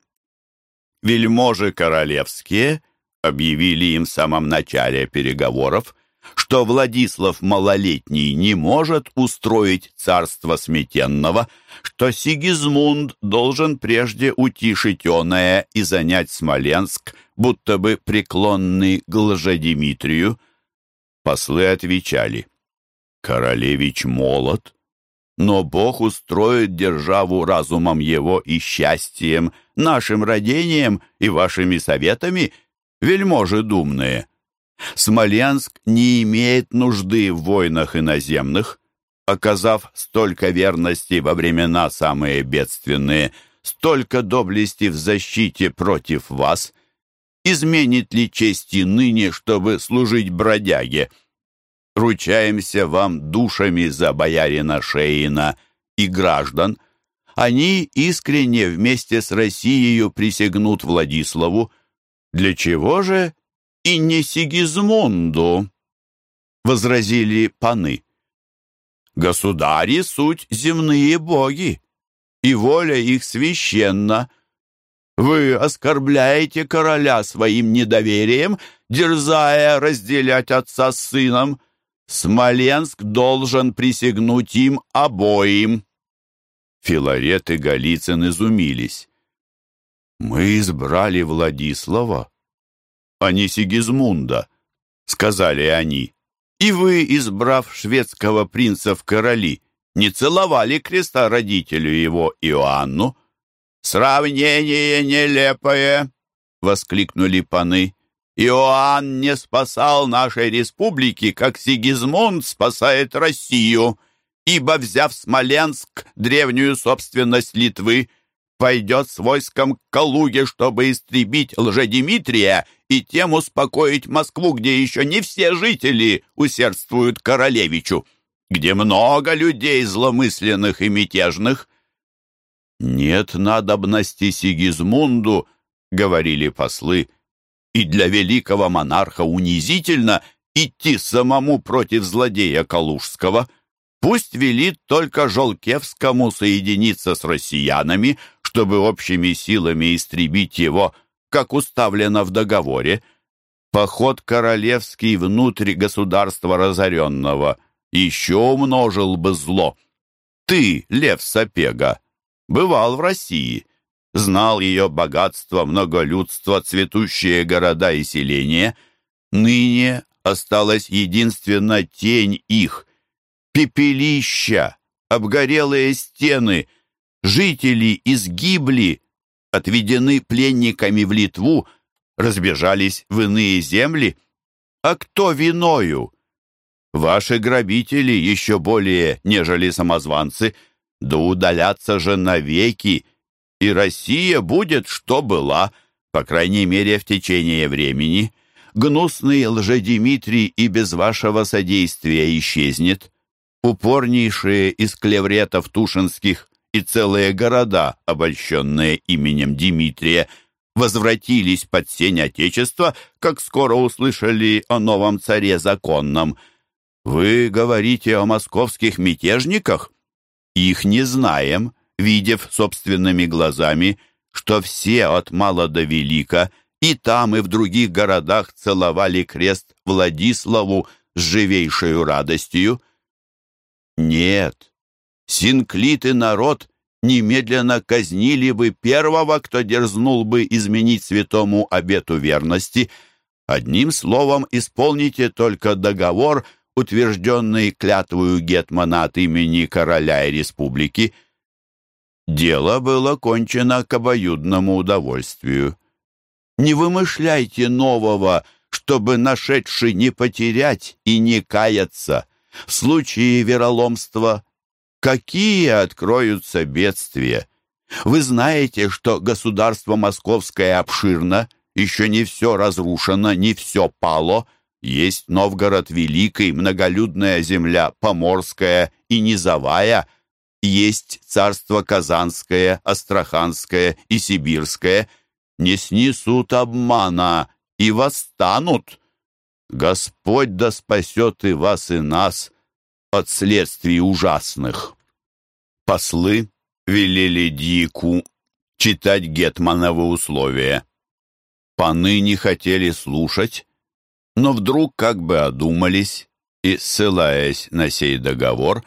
Вельможи королевские объявили им в самом начале переговоров, что Владислав Малолетний не может устроить царство сметенного, что Сигизмунд должен прежде утишить оное и занять Смоленск, будто бы преклонный к лжедимитрию. Послы отвечали, «Королевич молод, но Бог устроит державу разумом его и счастьем, нашим родением и вашими советами, вельможи думные». Смоленск не имеет нужды в войнах иноземных, оказав столько верности во времена самые бедственные, столько доблести в защите против вас, изменит ли чести ныне, чтобы служить бродяге? Ручаемся вам душами за боярина Шеина и граждан. Они искренне вместе с Россией присягнут Владиславу. Для чего же и не Сигизмунду, — возразили паны. Государи — суть земные боги, и воля их священна. Вы оскорбляете короля своим недоверием, дерзая разделять отца с сыном. Смоленск должен присягнуть им обоим. Филарет и Голицын изумились. «Мы избрали Владислава, а не Сигизмунда», — сказали они. «И вы, избрав шведского принца в короли, не целовали креста родителю его Иоанну?» «Сравнение нелепое!» — воскликнули паны. «Иоанн не спасал нашей республики, как Сигизмунд спасает Россию, ибо, взяв Смоленск, древнюю собственность Литвы, пойдет с войском к Калуге, чтобы истребить лжедимитрия и тем успокоить Москву, где еще не все жители усердствуют королевичу, где много людей зломысленных и мятежных. «Нет надобности Сигизмунду», — говорили послы, «и для великого монарха унизительно идти самому против злодея Калужского». Пусть велит только Жолкевскому соединиться с россиянами, чтобы общими силами истребить его как уставлено в договоре, поход королевский внутрь государства разоренного еще умножил бы зло. Ты, Лев Сапега, бывал в России, знал ее богатство, многолюдство, цветущие города и селения. Ныне осталась единственно тень их, пепелища, обгорелые стены, жители изгибли, отведены пленниками в Литву, разбежались в иные земли. А кто виною? Ваши грабители еще более, нежели самозванцы, да удалятся же навеки, и Россия будет, что была, по крайней мере, в течение времени. Гнусный лжедимитрий и без вашего содействия исчезнет. Упорнейшие из клевретов тушинских и целые города, обольщенные именем Дмитрия, возвратились под сень Отечества, как скоро услышали о новом царе законном. Вы говорите о московских мятежниках? Их не знаем, видев собственными глазами, что все от мала до велика и там, и в других городах целовали крест Владиславу с живейшей радостью. Нет, синклит и народ немедленно казнили бы первого, кто дерзнул бы изменить святому обету верности. Одним словом, исполните только договор, утвержденный клятвою Гетмана от имени короля и республики. Дело было кончено к обоюдному удовольствию. Не вымышляйте нового, чтобы нашедший не потерять и не каяться. В случае вероломства какие откроются бедствия? Вы знаете, что государство московское обширно, еще не все разрушено, не все пало. Есть Новгород Великий, многолюдная земля Поморская и Низовая. Есть царство Казанское, Астраханское и Сибирское – не снесут обмана и восстанут. Господь да спасет и вас, и нас от следствий ужасных. Послы велели Дику читать Гетмановы условия. Паны не хотели слушать, но вдруг как бы одумались и, ссылаясь на сей договор,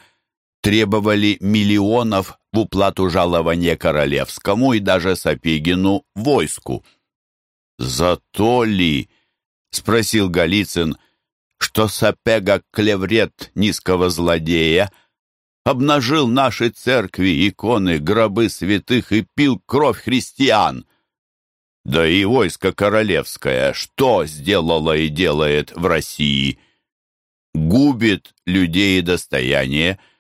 требовали миллионов в уплату жалования королевскому и даже Сапегину войску. «Зато ли?» — спросил Голицын, что Сапега клеврет низкого злодея, обнажил наши церкви, иконы, гробы святых и пил кровь христиан. Да и войско королевское что сделало и делает в России? Губит людей и достояние —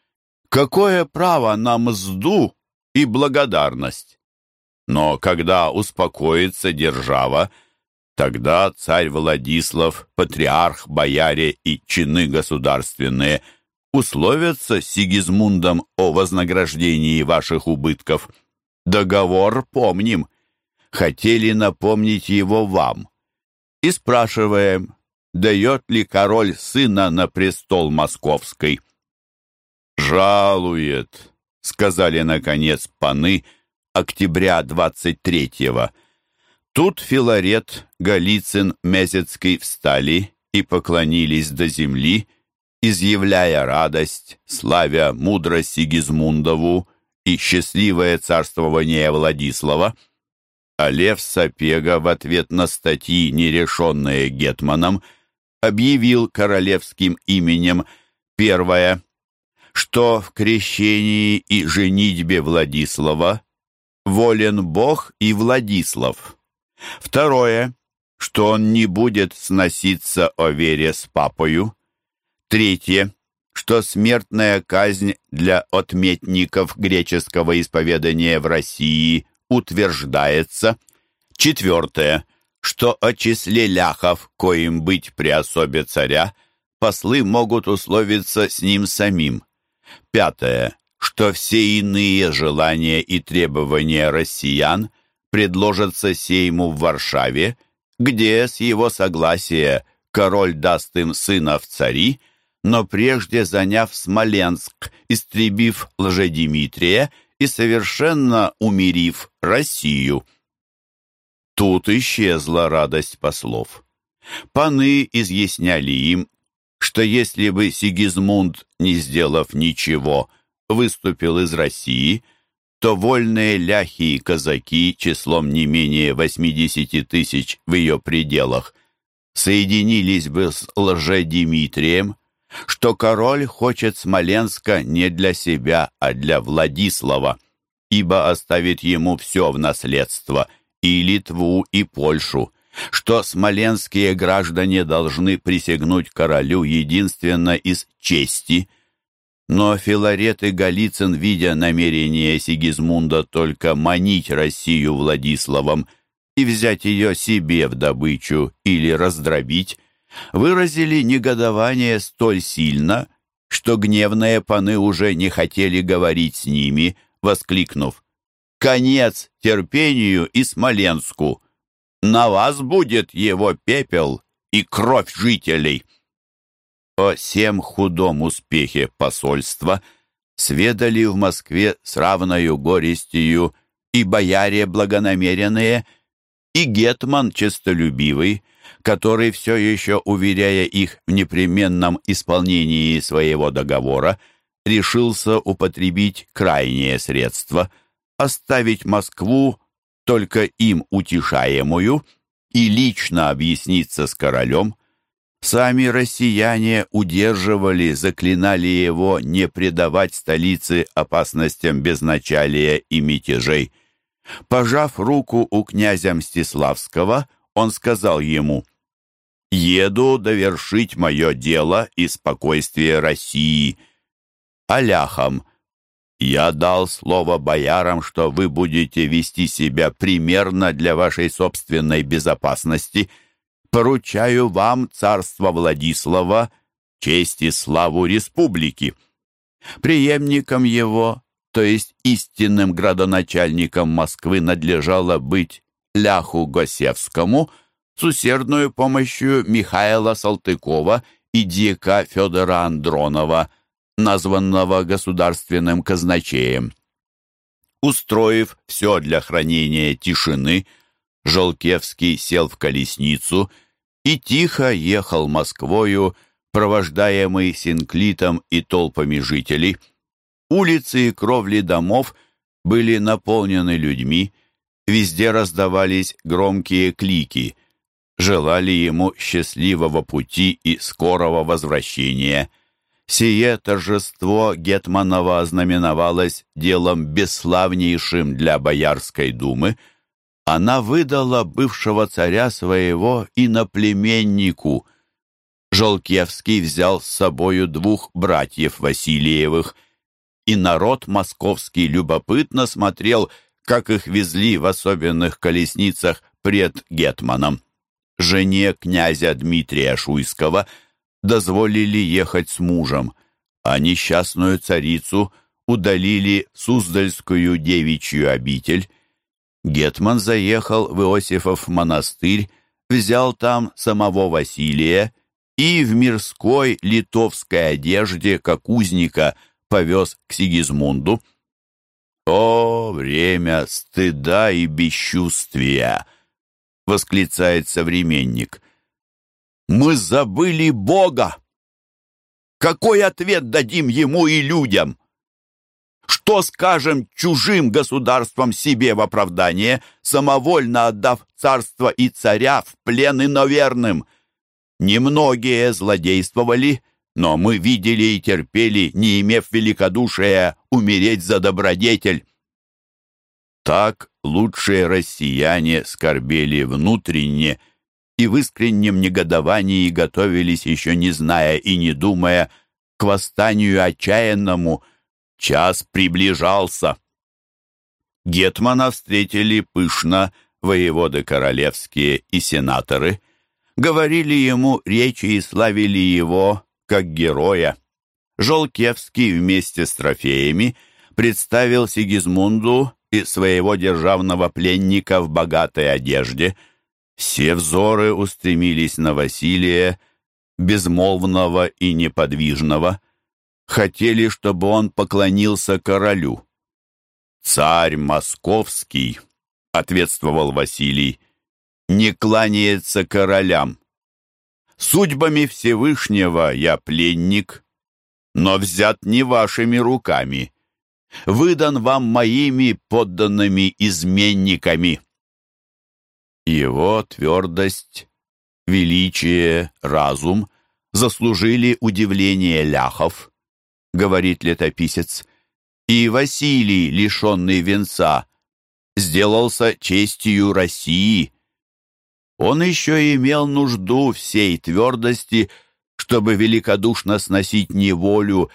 Какое право на мзду и благодарность? Но когда успокоится держава, тогда царь Владислав, патриарх, бояре и чины государственные условятся с Сигизмундом о вознаграждении ваших убытков. Договор помним. Хотели напомнить его вам. И спрашиваем, дает ли король сына на престол московский. «Жалует», — сказали, наконец, паны октября 23-го. Тут Филарет, Голицын, Мезецкий встали и поклонились до земли, изъявляя радость, славя мудрость Сигизмундову и счастливое царствование Владислава. А Лев Сапега в ответ на статьи, нерешенные Гетманом, объявил королевским именем первое что в крещении и женитьбе Владислава волен Бог и Владислав. Второе, что он не будет сноситься о вере с папою. Третье, что смертная казнь для отметников греческого исповедания в России утверждается. Четвертое, что о числе ляхов, коим быть при особе царя, послы могут условиться с ним самим. Пятое. Что все иные желания и требования россиян предложатся сейму в Варшаве, где, с его согласия, король даст им сына в цари, но прежде заняв Смоленск, истребив Лжедимитрия и совершенно умерив Россию. Тут исчезла радость послов. Паны изъясняли им, что если бы Сигизмунд, не сделав ничего, выступил из России, то вольные ляхи и казаки числом не менее 80 тысяч в ее пределах соединились бы с лже-Димитрием, что король хочет Смоленска не для себя, а для Владислава, ибо оставит ему все в наследство, и Литву, и Польшу, что смоленские граждане должны присягнуть королю единственно из чести. Но Филарет и Голицын, видя намерение Сигизмунда только манить Россию Владиславом и взять ее себе в добычу или раздробить, выразили негодование столь сильно, что гневные паны уже не хотели говорить с ними, воскликнув «Конец терпению и Смоленску! На вас будет его пепел и кровь жителей!» О всем худом успехе посольства сведали в Москве с равною горестью и бояре благонамеренные, и гетман честолюбивый, который все еще, уверяя их в непременном исполнении своего договора, решился употребить крайнее средство — оставить Москву только им утешаемую и лично объясниться с королем. Сами россияне удерживали, заклинали его не предавать столице опасностям безначалия и мятежей. Пожав руку у князя Мстиславского, он сказал ему Еду довершить мое дело и спокойствие России. Аляхам, я дал слово боярам, что вы будете вести себя примерно для вашей собственной безопасности. Поручаю вам царство Владислава, честь и славу республики. Преемником его, то есть истинным градоначальником Москвы, надлежало быть Ляху Госевскому – с усердной помощью Михаила Салтыкова и дьяка Федора Андронова, названного государственным казначеем. Устроив все для хранения тишины, Жолкевский сел в колесницу и тихо ехал Москвою, провождаемый синклитом и толпами жителей. Улицы и кровли домов были наполнены людьми, везде раздавались громкие клики желали ему счастливого пути и скорого возвращения. Сие торжество Гетманова ознаменовалось делом бесславнейшим для Боярской думы. Она выдала бывшего царя своего иноплеменнику. Жолкевский взял с собою двух братьев Васильевых, и народ московский любопытно смотрел, как их везли в особенных колесницах пред Гетманом жене князя Дмитрия Шуйского дозволили ехать с мужем, а несчастную царицу удалили в Суздальскую девичью обитель. Гетман заехал в Иосифов монастырь, взял там самого Василия и в мирской литовской одежде, как узника, повез к Сигизмунду. О, время стыда и бесчувствия! — восклицает современник. «Мы забыли Бога! Какой ответ дадим ему и людям? Что скажем чужим государствам себе в оправдание, самовольно отдав царство и царя в плен иноверным? Немногие злодействовали, но мы видели и терпели, не имев великодушия, умереть за добродетель. Так лучшие россияне скорбели внутренне и в искреннем негодовании готовились, еще не зная и не думая, к восстанию отчаянному. Час приближался. Гетмана встретили пышно воеводы королевские и сенаторы, говорили ему речи и славили его как героя. Жолкевский вместе с трофеями представил Сигизмунду и своего державного пленника в богатой одежде. Все взоры устремились на Василия, безмолвного и неподвижного. Хотели, чтобы он поклонился королю. «Царь московский», — ответствовал Василий, — «не кланяется королям. Судьбами Всевышнего я пленник, но взят не вашими руками выдан вам моими подданными изменниками». Его твердость, величие, разум заслужили удивление ляхов, говорит летописец, и Василий, лишенный венца, сделался честью России. Он еще имел нужду всей твердости, чтобы великодушно сносить неволю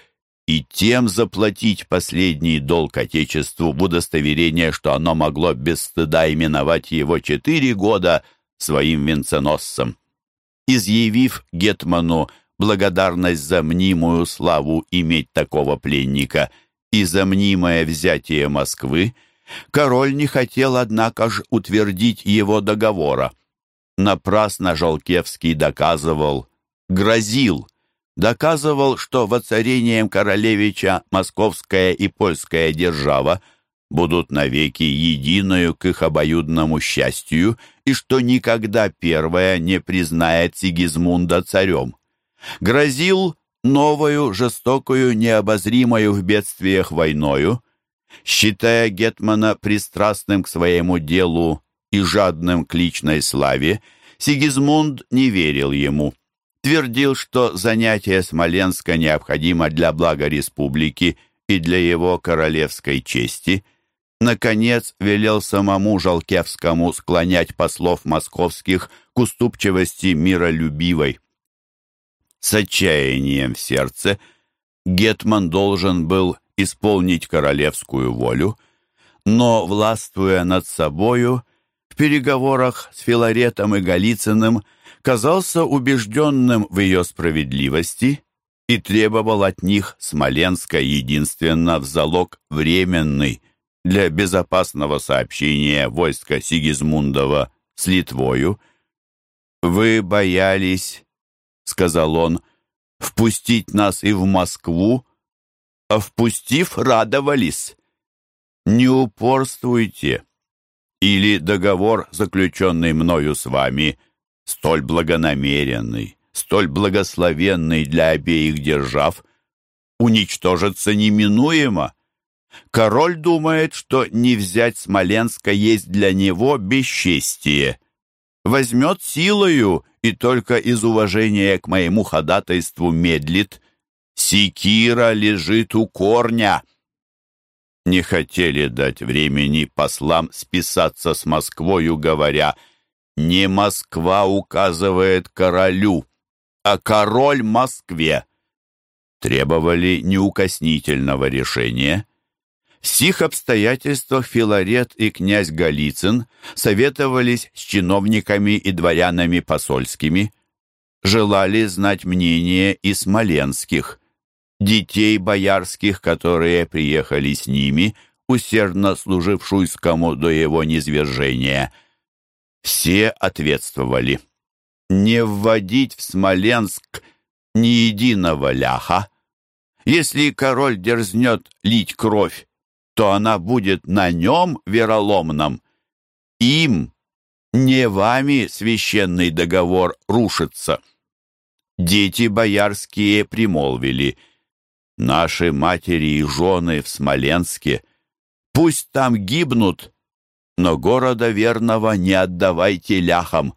и тем заплатить последний долг Отечеству в удостоверение, что оно могло без стыда именовать его четыре года своим венценосцем. Изъявив Гетману благодарность за мнимую славу иметь такого пленника и за мнимое взятие Москвы, король не хотел, однако же, утвердить его договора. Напрасно Жолкевский доказывал, грозил, доказывал, что воцарением королевича московская и польская держава будут навеки единою к их обоюдному счастью и что никогда первая не признает Сигизмунда царем. Грозил новую, жестокую, необозримую в бедствиях войною, считая Гетмана пристрастным к своему делу и жадным к личной славе, Сигизмунд не верил ему твердил, что занятие Смоленска необходимо для блага республики и для его королевской чести. Наконец, велел самому Жалкевскому склонять послов московских к уступчивости миролюбивой. С отчаянием в сердце Гетман должен был исполнить королевскую волю, но, властвуя над собою, в переговорах с Филаретом и Голицыным – казался убежденным в ее справедливости и требовал от них Смоленска единственно в залог временный для безопасного сообщения войска Сигизмундова с Литвою. «Вы боялись, — сказал он, — впустить нас и в Москву, а впустив, радовались. Не упорствуйте, или договор, заключенный мною с вами, столь благонамеренный, столь благословенный для обеих держав, уничтожится неминуемо. Король думает, что не взять Смоленска есть для него бесчестие. Возьмет силою и только из уважения к моему ходатайству медлит. Секира лежит у корня. Не хотели дать времени послам списаться с Москвою, говоря — не Москва указывает королю, а король Москве. Требовали неукоснительного решения. В сих обстоятельствах Филарет и князь Голицын советовались с чиновниками и дворянами посольскими, желали знать мнение и смоленских, детей боярских, которые приехали с ними, усердно служив Шуйскому до его низвержения – все ответствовали. Не вводить в Смоленск ни единого ляха. Если король дерзнет лить кровь, то она будет на нем вероломном. Им, не вами, священный договор рушится. Дети боярские примолвили, наши матери и жены в Смоленске, пусть там гибнут, но города верного не отдавайте ляхам.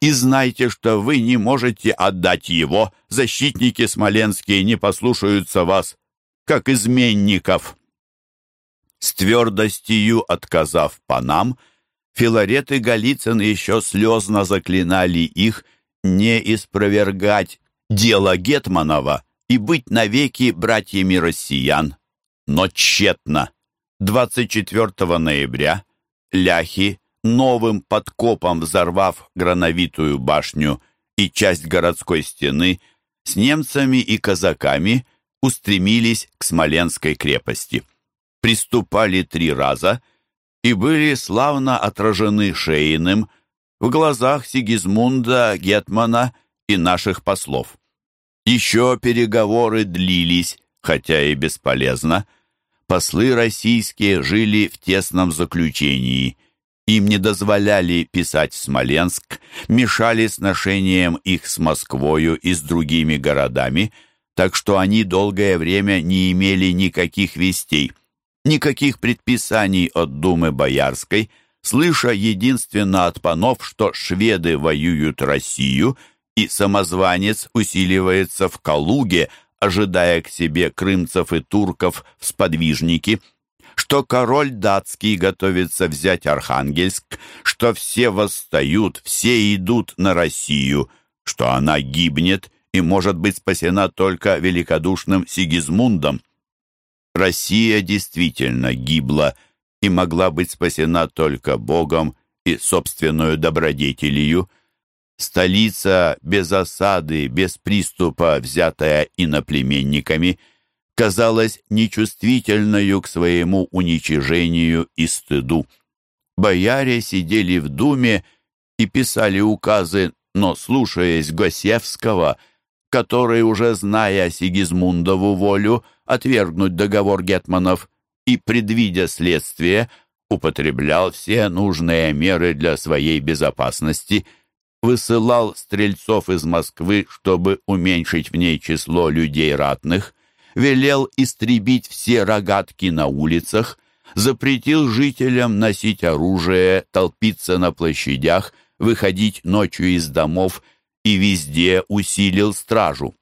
И знайте, что вы не можете отдать его. Защитники смоленские не послушаются вас, как изменников». С твердостью отказав панам, Филарет и Голицын еще слезно заклинали их не испровергать дело Гетманова и быть навеки братьями россиян. Но тщетно. 24 ноября ляхи, новым подкопом взорвав грановитую башню и часть городской стены, с немцами и казаками устремились к Смоленской крепости. Приступали три раза и были славно отражены Шейным в глазах Сигизмунда, Гетмана и наших послов. Еще переговоры длились, хотя и бесполезно, послы российские жили в тесном заключении. Им не дозволяли писать в Смоленск, мешали сношениям их с Москвою и с другими городами, так что они долгое время не имели никаких вестей, никаких предписаний от Думы Боярской, слыша единственно от панов, что шведы воюют Россию, и самозванец усиливается в Калуге, ожидая к себе крымцев и турков в сподвижники, что король датский готовится взять Архангельск, что все восстают, все идут на Россию, что она гибнет и может быть спасена только великодушным Сигизмундом. Россия действительно гибла и могла быть спасена только Богом и собственную добродетелью. Столица без осады, без приступа, взятая иноплеменниками, казалась нечувствительною к своему уничижению и стыду. Бояре сидели в думе и писали указы, но, слушаясь Госевского, который, уже зная Сигизмундову волю, отвергнуть договор гетманов и, предвидя следствие, употреблял все нужные меры для своей безопасности, высылал стрельцов из Москвы, чтобы уменьшить в ней число людей ратных, велел истребить все рогатки на улицах, запретил жителям носить оружие, толпиться на площадях, выходить ночью из домов и везде усилил стражу.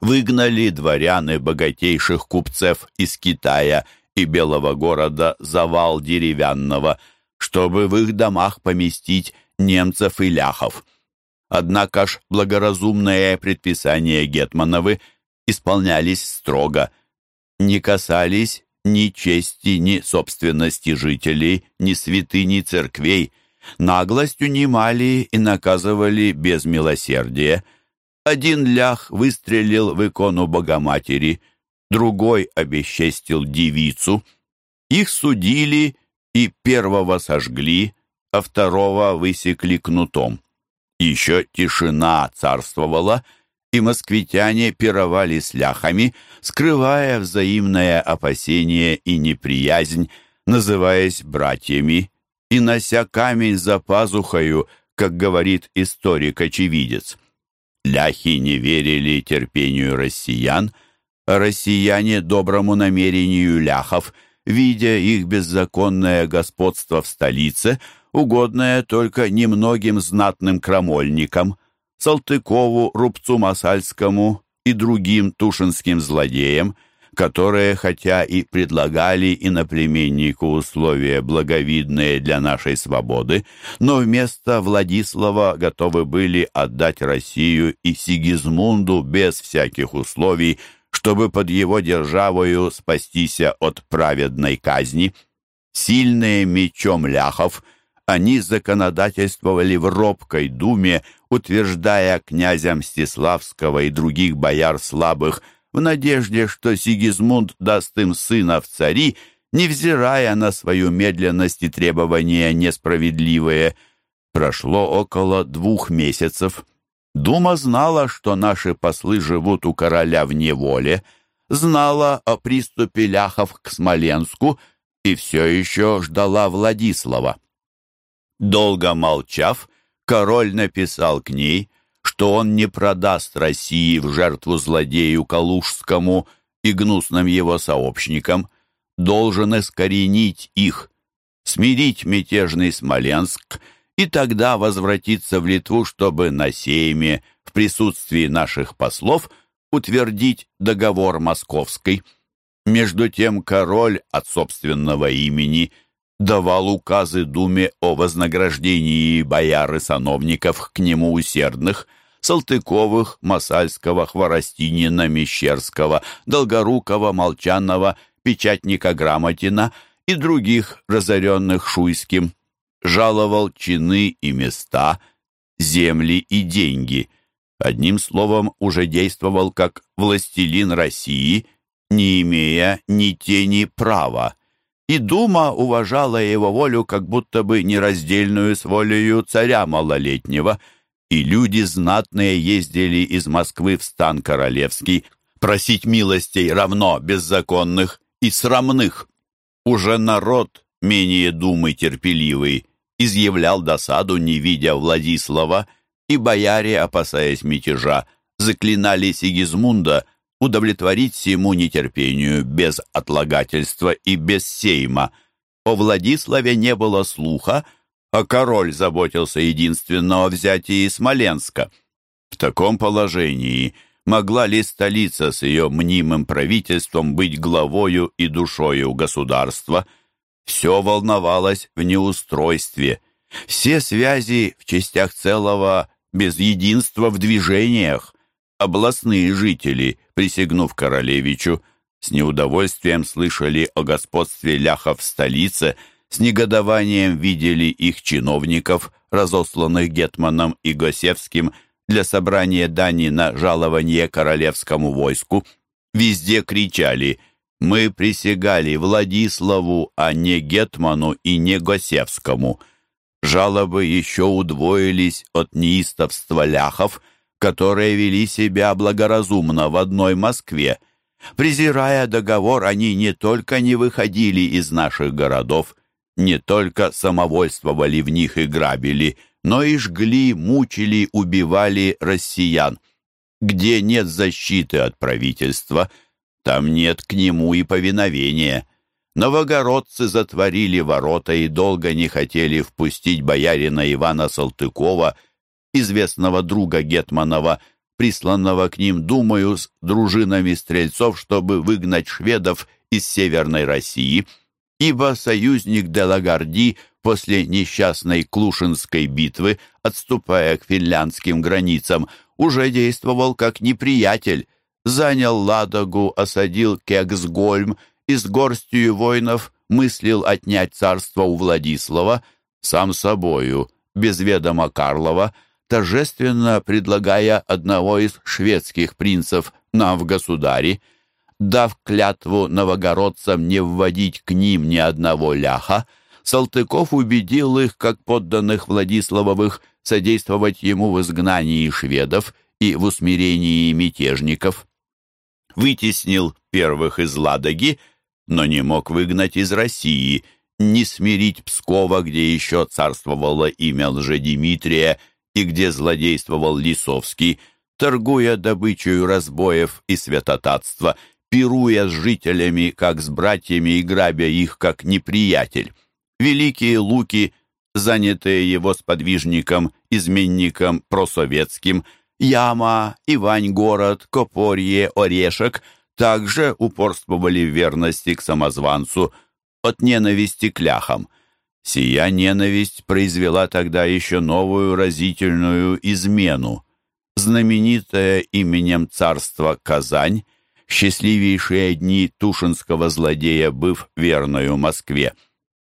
Выгнали дворяны богатейших купцев из Китая и Белого города завал деревянного, чтобы в их домах поместить немцев и ляхов. Однако ж благоразумные предписания Гетмановы исполнялись строго, не касались ни чести, ни собственности жителей, ни святыни церквей, наглость унимали и наказывали без милосердия. Один лях выстрелил в икону Богоматери – другой обесчестил девицу. Их судили и первого сожгли, а второго высекли кнутом. Еще тишина царствовала, и москвитяне пировали с ляхами, скрывая взаимное опасение и неприязнь, называясь братьями, и нося камень за пазухою, как говорит историк-очевидец. Ляхи не верили терпению россиян, Россияне доброму намерению ляхов, видя их беззаконное господство в столице, угодное только немногим знатным крамольникам, Салтыкову, Рубцу Масальскому и другим тушинским злодеям, которые, хотя и предлагали иноплеменнику условия благовидные для нашей свободы, но вместо Владислава готовы были отдать Россию и Сигизмунду без всяких условий, чтобы под его державою спастися от праведной казни. Сильные мечом ляхов, они законодательствовали в робкой думе, утверждая князя Мстиславского и других бояр слабых в надежде, что Сигизмунд даст им сына в цари, невзирая на свою медленность и требования несправедливые. Прошло около двух месяцев. Дума знала, что наши послы живут у короля в неволе, знала о приступе ляхов к Смоленску и все еще ждала Владислава. Долго молчав, король написал к ней, что он не продаст России в жертву злодею Калужскому и гнусным его сообщникам, должен искоренить их, смирить мятежный Смоленск и тогда возвратиться в Литву, чтобы на сейме, в присутствии наших послов, утвердить договор московский. Между тем король от собственного имени давал указы Думе о вознаграждении бояр и сановников к нему усердных, Салтыковых, Масальского, Хворостинина, Мещерского, Долгорукова, Молчанова, Печатника Грамотина и других разоренных Шуйским жаловал чины и места, земли и деньги. Одним словом, уже действовал как властелин России, не имея ни тени права. И Дума уважала его волю как будто бы нераздельную с волею царя малолетнего, и люди знатные ездили из Москвы в стан королевский просить милостей равно беззаконных и срамных. Уже народ, менее думы терпеливый, изъявлял досаду, не видя Владислава, и бояре, опасаясь мятежа, заклинали Сигизмунда удовлетворить всему нетерпению без отлагательства и без сейма. О Владиславе не было слуха, а король заботился единственно о взятии Смоленска. В таком положении могла ли столица с ее мнимым правительством быть главою и душою государства. Все волновалось в неустройстве. Все связи в частях целого без единства в движениях. Областные жители, присягнув королевичу, с неудовольствием слышали о господстве ляхов в столице, с негодованием видели их чиновников, разосланных Гетманом и Госевским для собрания дани на жалование королевскому войску. Везде кричали «Мы присягали Владиславу, а не Гетману и не Госевскому». Жалобы еще удвоились от неистовства ляхов, которые вели себя благоразумно в одной Москве. Презирая договор, они не только не выходили из наших городов, не только самовольствовали в них и грабили, но и жгли, мучили, убивали россиян. Где нет защиты от правительства, там нет к нему и повиновения. Новогородцы затворили ворота и долго не хотели впустить боярина Ивана Салтыкова, известного друга Гетманова, присланного к ним, думаю, с дружинами стрельцов, чтобы выгнать шведов из Северной России – ибо союзник Делагарди после несчастной Клушинской битвы, отступая к финляндским границам, уже действовал как неприятель, занял Ладогу, осадил Кексгольм и с горстью воинов мыслил отнять царство у Владислава, сам собою, без ведома Карлова, торжественно предлагая одного из шведских принцев нам в государи – Дав клятву новогородцам не вводить к ним ни одного ляха, Салтыков убедил их, как подданных Владиславовых, содействовать ему в изгнании шведов и в усмирении мятежников. Вытеснил первых из Ладоги, но не мог выгнать из России, не смирить Пскова, где еще царствовало имя Лжедимитрия и где злодействовал Лисовский, торгуя добычей разбоев и святотатства – пируя с жителями, как с братьями, и грабя их, как неприятель. Великие луки, занятые его сподвижником, изменником просоветским, Яма, Ивань-город, Копорье, Орешек также упорствовали в верности к самозванцу от ненависти к ляхам. Сия ненависть произвела тогда еще новую разительную измену. Знаменитая именем царства Казань счастливейшие дни тушинского злодея, быв верною Москве.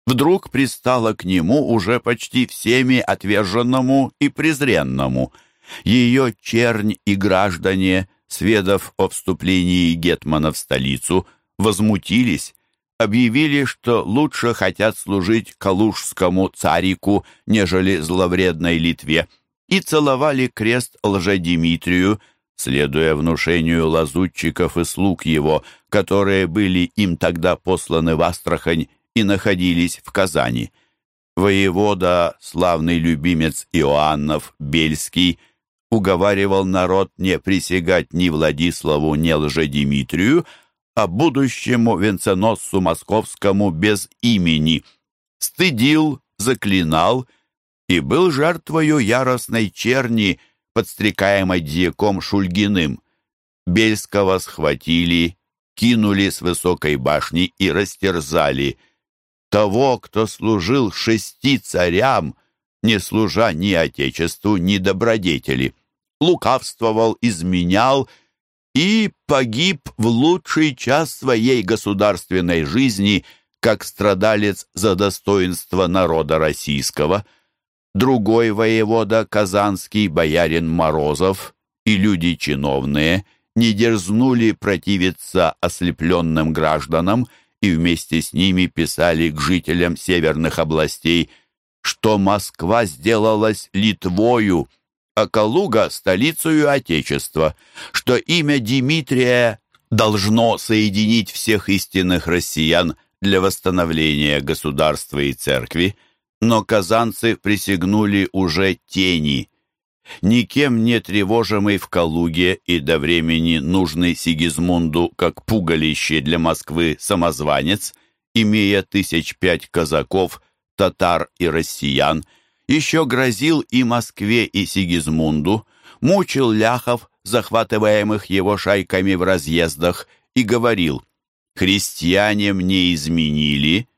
Вдруг пристало к нему уже почти всеми отверженному и презренному. Ее чернь и граждане, сведав о вступлении Гетмана в столицу, возмутились, объявили, что лучше хотят служить калужскому царику, нежели зловредной Литве, и целовали крест лжедимитрию, следуя внушению лазутчиков и слуг его, которые были им тогда посланы в Астрахань и находились в Казани. Воевода, славный любимец Иоаннов, Бельский, уговаривал народ не присягать ни Владиславу, ни Лжедимитрию, а будущему венценосцу московскому без имени. Стыдил, заклинал и был жертвою яростной черни, подстрекаемой дьяком Шульгиным. Бельского схватили, кинули с высокой башни и растерзали. Того, кто служил шести царям, не служа ни отечеству, ни добродетели, лукавствовал, изменял и погиб в лучший час своей государственной жизни, как страдалец за достоинство народа российского – Другой воевода, казанский боярин Морозов и люди чиновные не дерзнули противиться ослепленным гражданам и вместе с ними писали к жителям северных областей, что Москва сделалась Литвою, а Калуга — столицею Отечества, что имя Дмитрия должно соединить всех истинных россиян для восстановления государства и церкви, но казанцы присягнули уже тени. Никем не тревожимый в Калуге и до времени нужный Сигизмунду как пугалище для Москвы самозванец, имея тысяч пять казаков, татар и россиян, еще грозил и Москве, и Сигизмунду, мучил ляхов, захватываемых его шайками в разъездах, и говорил, «Христиане мне изменили,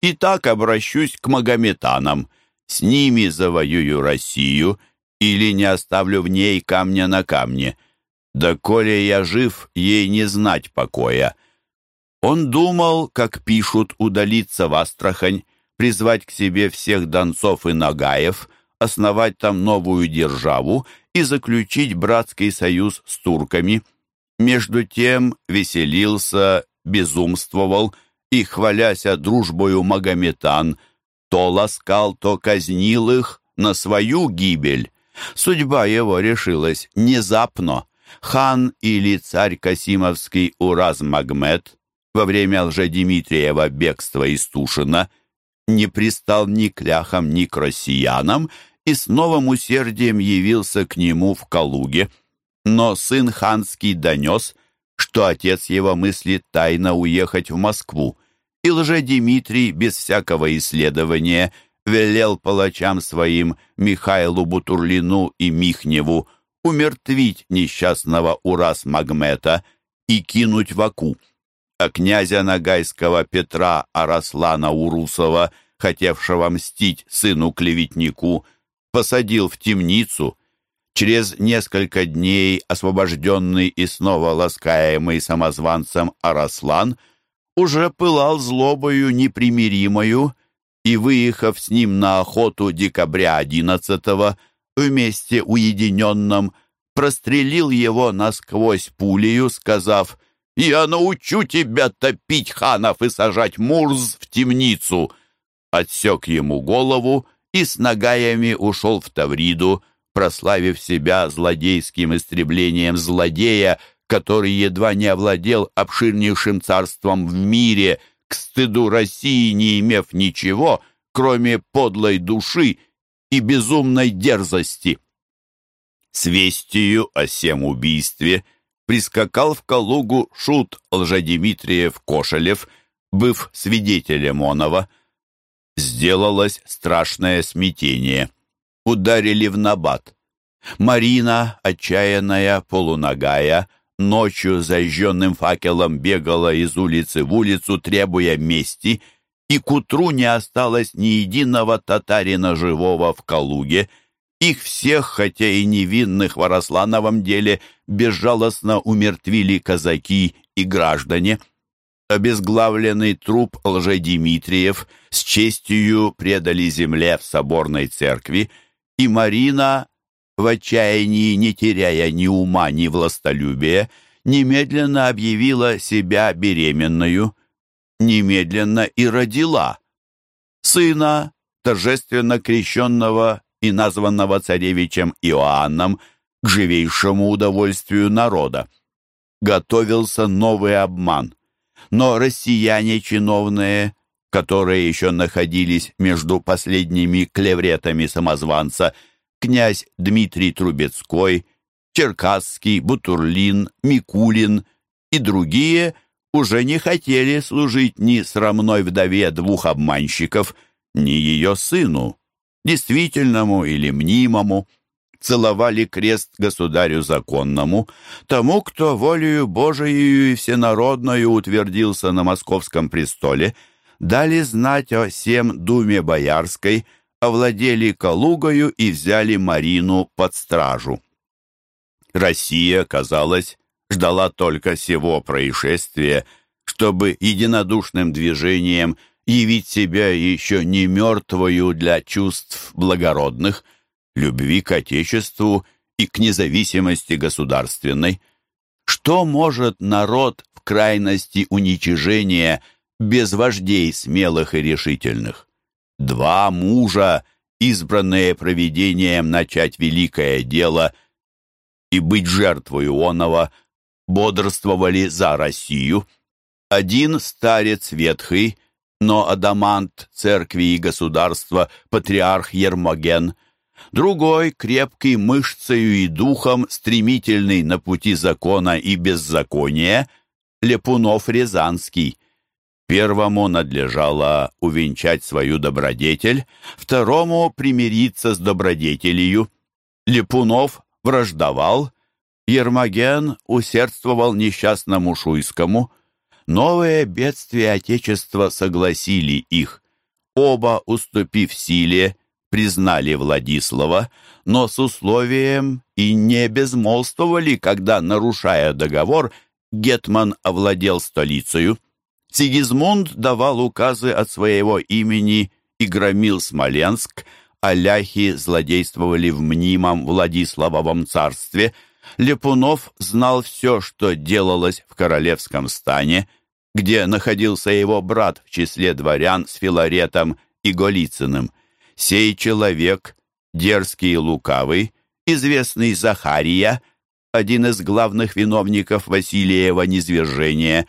и так обращусь к магометанам, с ними завоюю Россию или не оставлю в ней камня на камне. Да коли я жив, ей не знать покоя». Он думал, как пишут, удалиться в Астрахань, призвать к себе всех донцов и нагаев, основать там новую державу и заключить братский союз с турками. Между тем веселился, безумствовал и, хваляся дружбою магометан, то ласкал, то казнил их на свою гибель. Судьба его решилась внезапно. Хан или царь Касимовский Ураз Магмед во время лжедимитриева бегства из Тушина не пристал ни к ляхам, ни к россиянам и с новым усердием явился к нему в Калуге. Но сын ханский донес, что отец его мыслит тайно уехать в Москву, и лже-Дмитрий без всякого исследования велел палачам своим Михаилу Бутурлину и Михневу умертвить несчастного Урас Магмета и кинуть в Аку а князя Нагайского Петра Араслана Урусова, хотевшего мстить сыну-клеветнику, посадил в темницу. Через несколько дней освобожденный и снова ласкаемый самозванцем Араслан уже пылал злобою непримиримою и, выехав с ним на охоту декабря 11 вместе уединенном, прострелил его насквозь пулею, сказав я научу тебя топить ханов и сажать Мурз в темницу!» Отсек ему голову и с нагаями ушел в Тавриду, прославив себя злодейским истреблением злодея, который едва не овладел обширнейшим царством в мире, к стыду России не имев ничего, кроме подлой души и безумной дерзости. С вестью о сем убийстве прискакал в Калугу шут Лжедимитриев Кошелев, быв свидетелем Онова. Сделалось страшное смятение. Ударили в набат. Марина, отчаянная, полуногая, ночью зажженным факелом бегала из улицы в улицу, требуя мести, и к утру не осталось ни единого татарина живого в Калуге — их всех, хотя и невинных в Орослановом деле, безжалостно умертвили казаки и граждане. Обезглавленный труп лжедимитриев с честью предали земле в соборной церкви, и Марина, в отчаянии не теряя ни ума, ни властолюбия, немедленно объявила себя беременную, немедленно и родила сына, торжественно крещенного и названного царевичем Иоанном к живейшему удовольствию народа. Готовился новый обман, но россияне чиновные, которые еще находились между последними клевретами самозванца, князь Дмитрий Трубецкой, Черкасский, Бутурлин, Микулин и другие уже не хотели служить ни срамной вдове двух обманщиков, ни ее сыну, действительному или мнимому, целовали крест государю законному, тому, кто волею Божией и всенародною утвердился на московском престоле, дали знать о всем думе боярской, овладели Калугою и взяли Марину под стражу. Россия, казалось, ждала только сего происшествия, чтобы единодушным движением – явить себя еще не мертвою для чувств благородных, любви к Отечеству и к независимости государственной. Что может народ в крайности уничижения без вождей смелых и решительных? Два мужа, избранные провидением начать великое дело и быть жертвой оного, бодрствовали за Россию. Один старец ветхий, но адамант церкви и государства, патриарх Ермоген, другой, крепкий мышцею и духом, стремительный на пути закона и беззакония, Лепунов Рязанский. Первому надлежало увенчать свою добродетель, второму примириться с добродетелью. Лепунов враждовал, Ермоген усердствовал несчастному Шуйскому. Новые бедствия Отечества согласили их. Оба, уступив силе, признали Владислава, но с условием и не безмолвствовали, когда, нарушая договор, Гетман овладел столицей. Сигизмунд давал указы от своего имени и громил Смоленск, а ляхи злодействовали в мнимом Владиславовом царстве. Лепунов знал все, что делалось в королевском стане, где находился его брат в числе дворян с Филаретом и Голицыным. Сей человек, дерзкий и лукавый, известный Захария, один из главных виновников Василиева низвержения,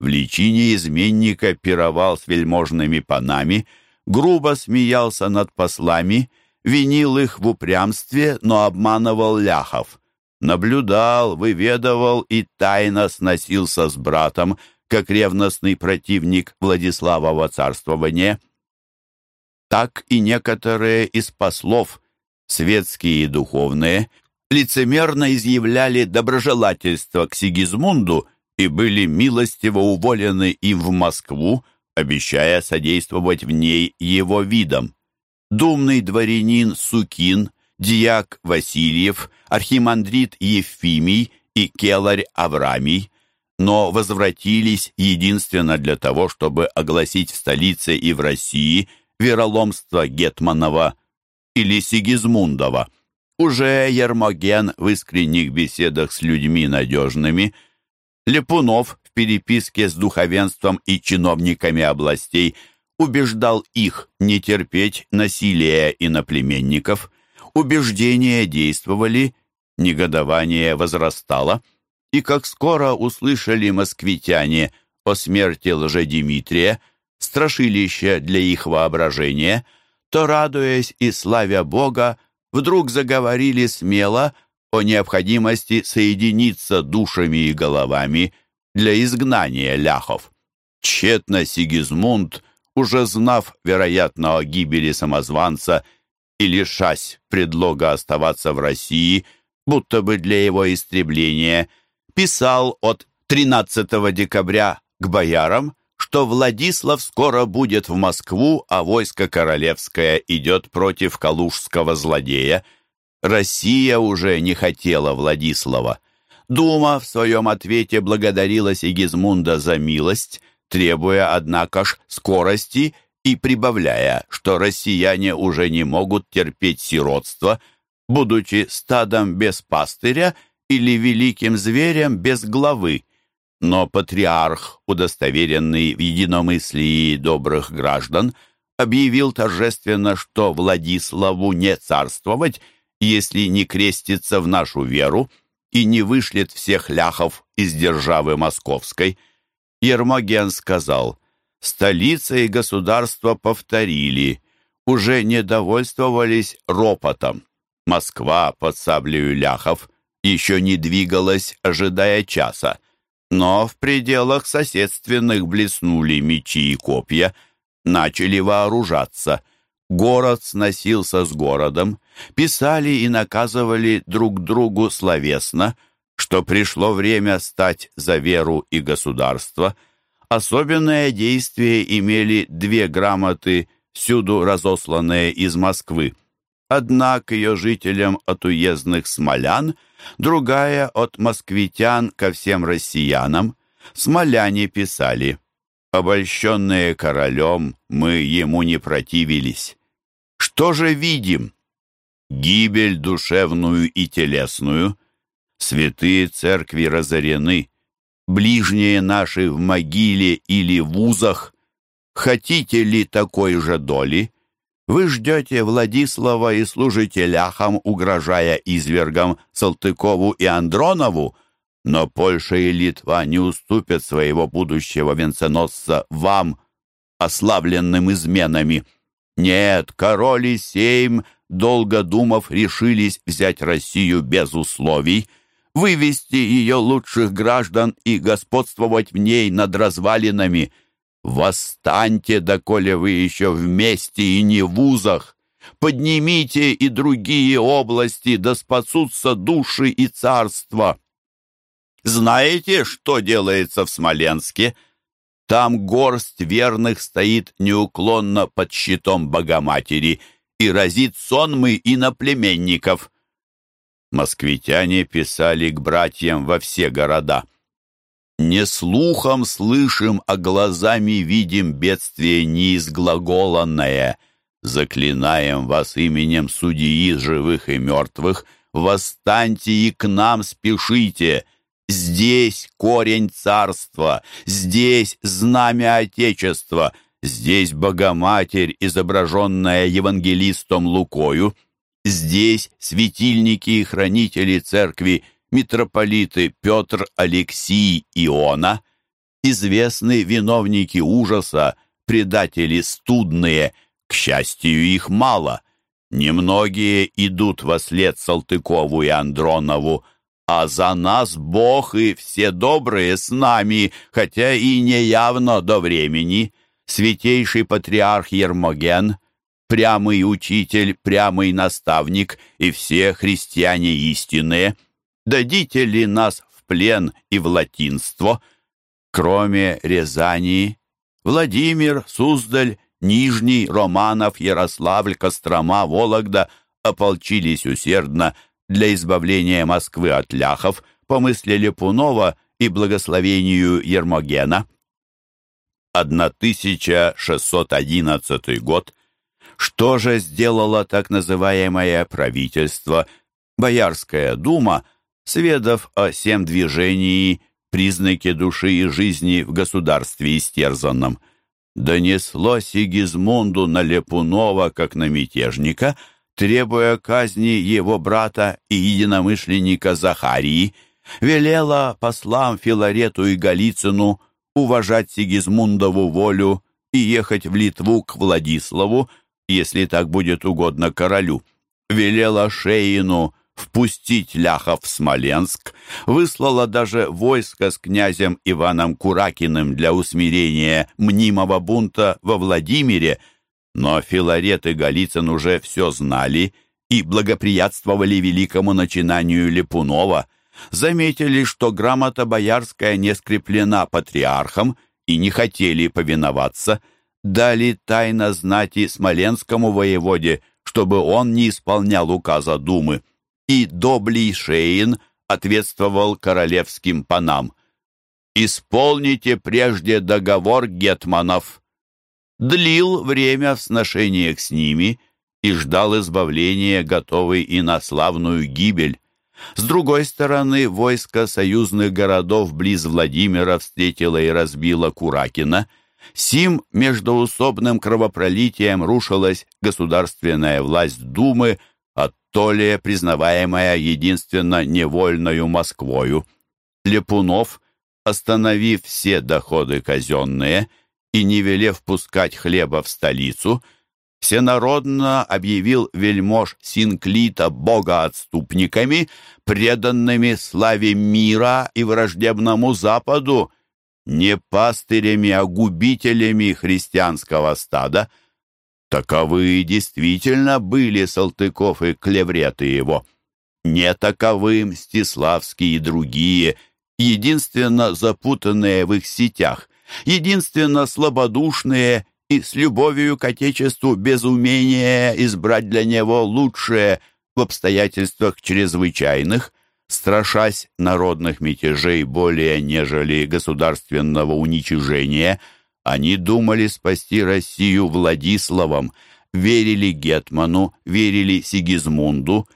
в личине изменника пировал с вельможными панами, грубо смеялся над послами, винил их в упрямстве, но обманывал ляхов. Наблюдал, выведывал и тайно сносился с братом, как ревностный противник Владиславова царствования. Так и некоторые из послов, светские и духовные, лицемерно изъявляли доброжелательство к Сигизмунду и были милостиво уволены им в Москву, обещая содействовать в ней его видам. Думный дворянин Сукин, дьяк Васильев, архимандрит Ефимий и келарь Аврамий, но возвратились единственно для того, чтобы огласить в столице и в России вероломство Гетманова или Сигизмундова. Уже Ермоген в искренних беседах с людьми надежными, Лепунов в переписке с духовенством и чиновниками областей убеждал их не терпеть насилия иноплеменников, убеждения действовали, негодование возрастало, и как скоро услышали москвитяне о смерти лжедимитрия, страшилище для их воображения, то, радуясь и славя Бога, вдруг заговорили смело о необходимости соединиться душами и головами для изгнания ляхов. Тщетно Сигизмунд, уже знав, вероятно, о гибели самозванца и лишась предлога оставаться в России, будто бы для его истребления, писал от 13 декабря к боярам, что Владислав скоро будет в Москву, а войско королевское идет против калужского злодея. Россия уже не хотела Владислава. Дума в своем ответе благодарила Сигизмунда за милость, требуя, однако ж, скорости и прибавляя, что россияне уже не могут терпеть сиротство, будучи стадом без пастыря или великим зверем без главы. Но патриарх, удостоверенный в единомыслии добрых граждан, объявил торжественно, что Владиславу не царствовать, если не крестится в нашу веру и не вышлет всех ляхов из державы московской. Ермоген сказал, столица и государство повторили, уже не довольствовались ропотом. Москва под саблею ляхов еще не двигалась, ожидая часа. Но в пределах соседственных блеснули мечи и копья, начали вооружаться. Город сносился с городом, писали и наказывали друг другу словесно, что пришло время стать за веру и государство. Особенное действие имели две грамоты, всюду разосланные из Москвы. Одна к ее жителям от уездных смолян — другая от москвитян ко всем россиянам. Смоляне писали «Обольщенные королем, мы ему не противились». Что же видим? Гибель душевную и телесную. Святые церкви разорены. Ближние наши в могиле или в узах. Хотите ли такой же доли? Вы ждете Владислава и служите ляхам, угрожая извергам Салтыкову и Андронову, но Польша и Литва не уступят своего будущего венценосца вам, ославленным изменами. Нет, король и сейм, долго думав, решились взять Россию без условий, вывести ее лучших граждан и господствовать в ней над развалинами — Восстаньте, доколе вы еще вместе и не в узах! Поднимите и другие области, да спасутся души и царства. Знаете, что делается в Смоленске? Там горсть верных стоит неуклонно под щитом Богоматери и разит сонмы иноплеменников. Москвитяне писали к братьям во все города. «Не слухом слышим, а глазами видим бедствие неизглаголанное. Заклинаем вас именем судьи живых и мертвых, восстаньте и к нам спешите». Здесь корень царства, здесь знамя Отечества, здесь Богоматерь, изображенная евангелистом Лукою, здесь светильники и хранители церкви, митрополиты Петр, Алексий, Иона, известные виновники ужаса, предатели студные, к счастью, их мало. Немногие идут во след Салтыкову и Андронову, а за нас Бог и все добрые с нами, хотя и не явно до времени. Святейший патриарх Ермоген, прямый учитель, прямый наставник и все христиане истинные, дадите ли нас в плен и в латинство? Кроме Рязани, Владимир, Суздаль, Нижний, Романов, Ярославль, Кострома, Вологда ополчились усердно для избавления Москвы от ляхов по мысли Лепунова и благословению Ермогена. 1611 год. Что же сделало так называемое правительство, Боярская дума, сведав о всем движении, признаке души и жизни в государстве истерзанном? Донесло Сигизмунду на Лепунова, как на мятежника – требуя казни его брата и единомышленника Захарии, велела послам Филарету и Голицыну уважать Сигизмундову волю и ехать в Литву к Владиславу, если так будет угодно королю. Велела Шеину впустить ляхов в Смоленск, выслала даже войско с князем Иваном Куракиным для усмирения мнимого бунта во Владимире, но Филарет и Голицын уже все знали и благоприятствовали великому начинанию Лепунова, заметили, что грамота боярская не скреплена патриархом и не хотели повиноваться, дали тайно знати Смоленскому воеводе, чтобы он не исполнял указа Думы, и Доблий Шейн ответствовал королевским панам. «Исполните прежде договор гетманов», длил время в сношениях с ними и ждал избавления, готовый и на славную гибель. С другой стороны, войско союзных городов близ Владимира встретило и разбило Куракина. Сим междоусобным кровопролитием рушилась государственная власть Думы, оттоле признаваемая единственно невольною Москвою. Лепунов, остановив все доходы казенные, и, не велев пускать хлеба в столицу, всенародно объявил вельмож Синклита богоотступниками, преданными славе мира и враждебному Западу, не пастырями, а губителями христианского стада. Таковы действительно были Салтыков и клевреты его. Не таковы Мстиславские и другие, единственно запутанные в их сетях – единственно слабодушные и с любовью к Отечеству без умения избрать для него лучшее в обстоятельствах чрезвычайных, страшась народных мятежей более нежели государственного уничижения, они думали спасти Россию Владиславом, верили Гетману, верили Сигизмунду,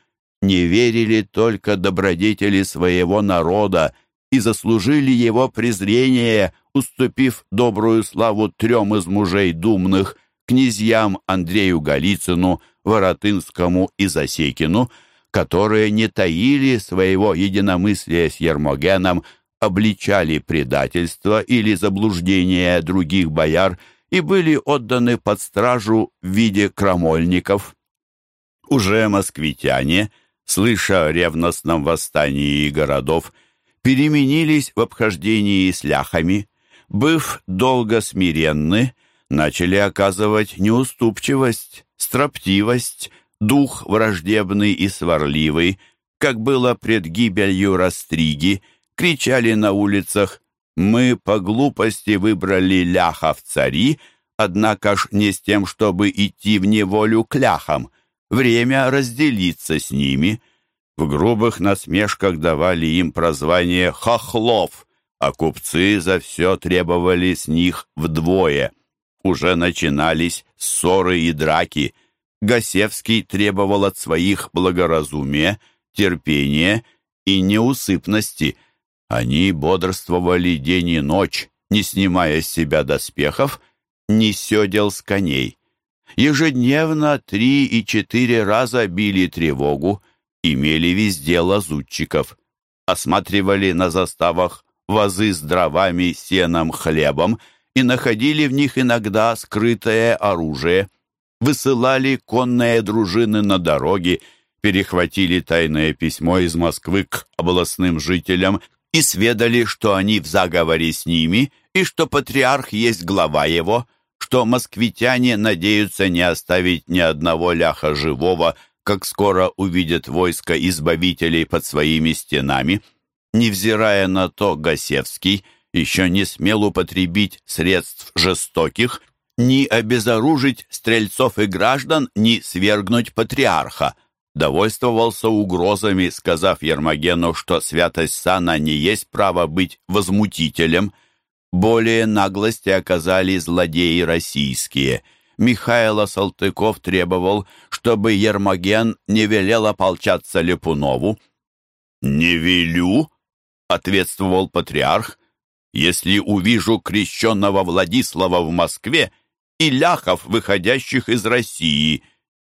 не верили только добродетели своего народа и заслужили его презрение, уступив добрую славу трем из мужей думных, князьям Андрею Голицыну, Воротынскому и Засекину, которые не таили своего единомыслия с Ермогеном, обличали предательство или заблуждение других бояр и были отданы под стражу в виде крамольников. Уже москвитяне, слыша о ревностном восстании городов, переменились в обхождении с ляхами, Быв долго смиренны, начали оказывать неуступчивость, строптивость, дух враждебный и сварливый, как было пред гибелью Растриги, кричали на улицах «Мы по глупости выбрали ляха в цари», однако ж не с тем, чтобы идти в неволю к ляхам, время разделиться с ними. В грубых насмешках давали им прозвание «хохлов», а купцы за все требовали с них вдвое. Уже начинались ссоры и драки. Гасевский требовал от своих благоразумия, терпения и неусыпности. Они бодрствовали день и ночь, не снимая с себя доспехов, ни седел с коней. Ежедневно три и четыре раза били тревогу, имели везде лазутчиков, осматривали на заставах вазы с дровами, сеном, хлебом и находили в них иногда скрытое оружие, высылали конные дружины на дороги, перехватили тайное письмо из Москвы к областным жителям и сведали, что они в заговоре с ними и что патриарх есть глава его – что москвитяне надеются не оставить ни одного ляха живого, как скоро увидят войско избавителей под своими стенами. Невзирая на то, Гасевский еще не смел употребить средств жестоких, ни обезоружить стрельцов и граждан, ни свергнуть патриарха. Довольствовался угрозами, сказав Ермогену, что святость сана не есть право быть возмутителем – более наглости оказали злодеи российские. Михайло Салтыков требовал, чтобы Ермоген не велел ополчаться Лепунову. «Не велю», — ответствовал патриарх, «если увижу крещенного Владислава в Москве и ляхов, выходящих из России.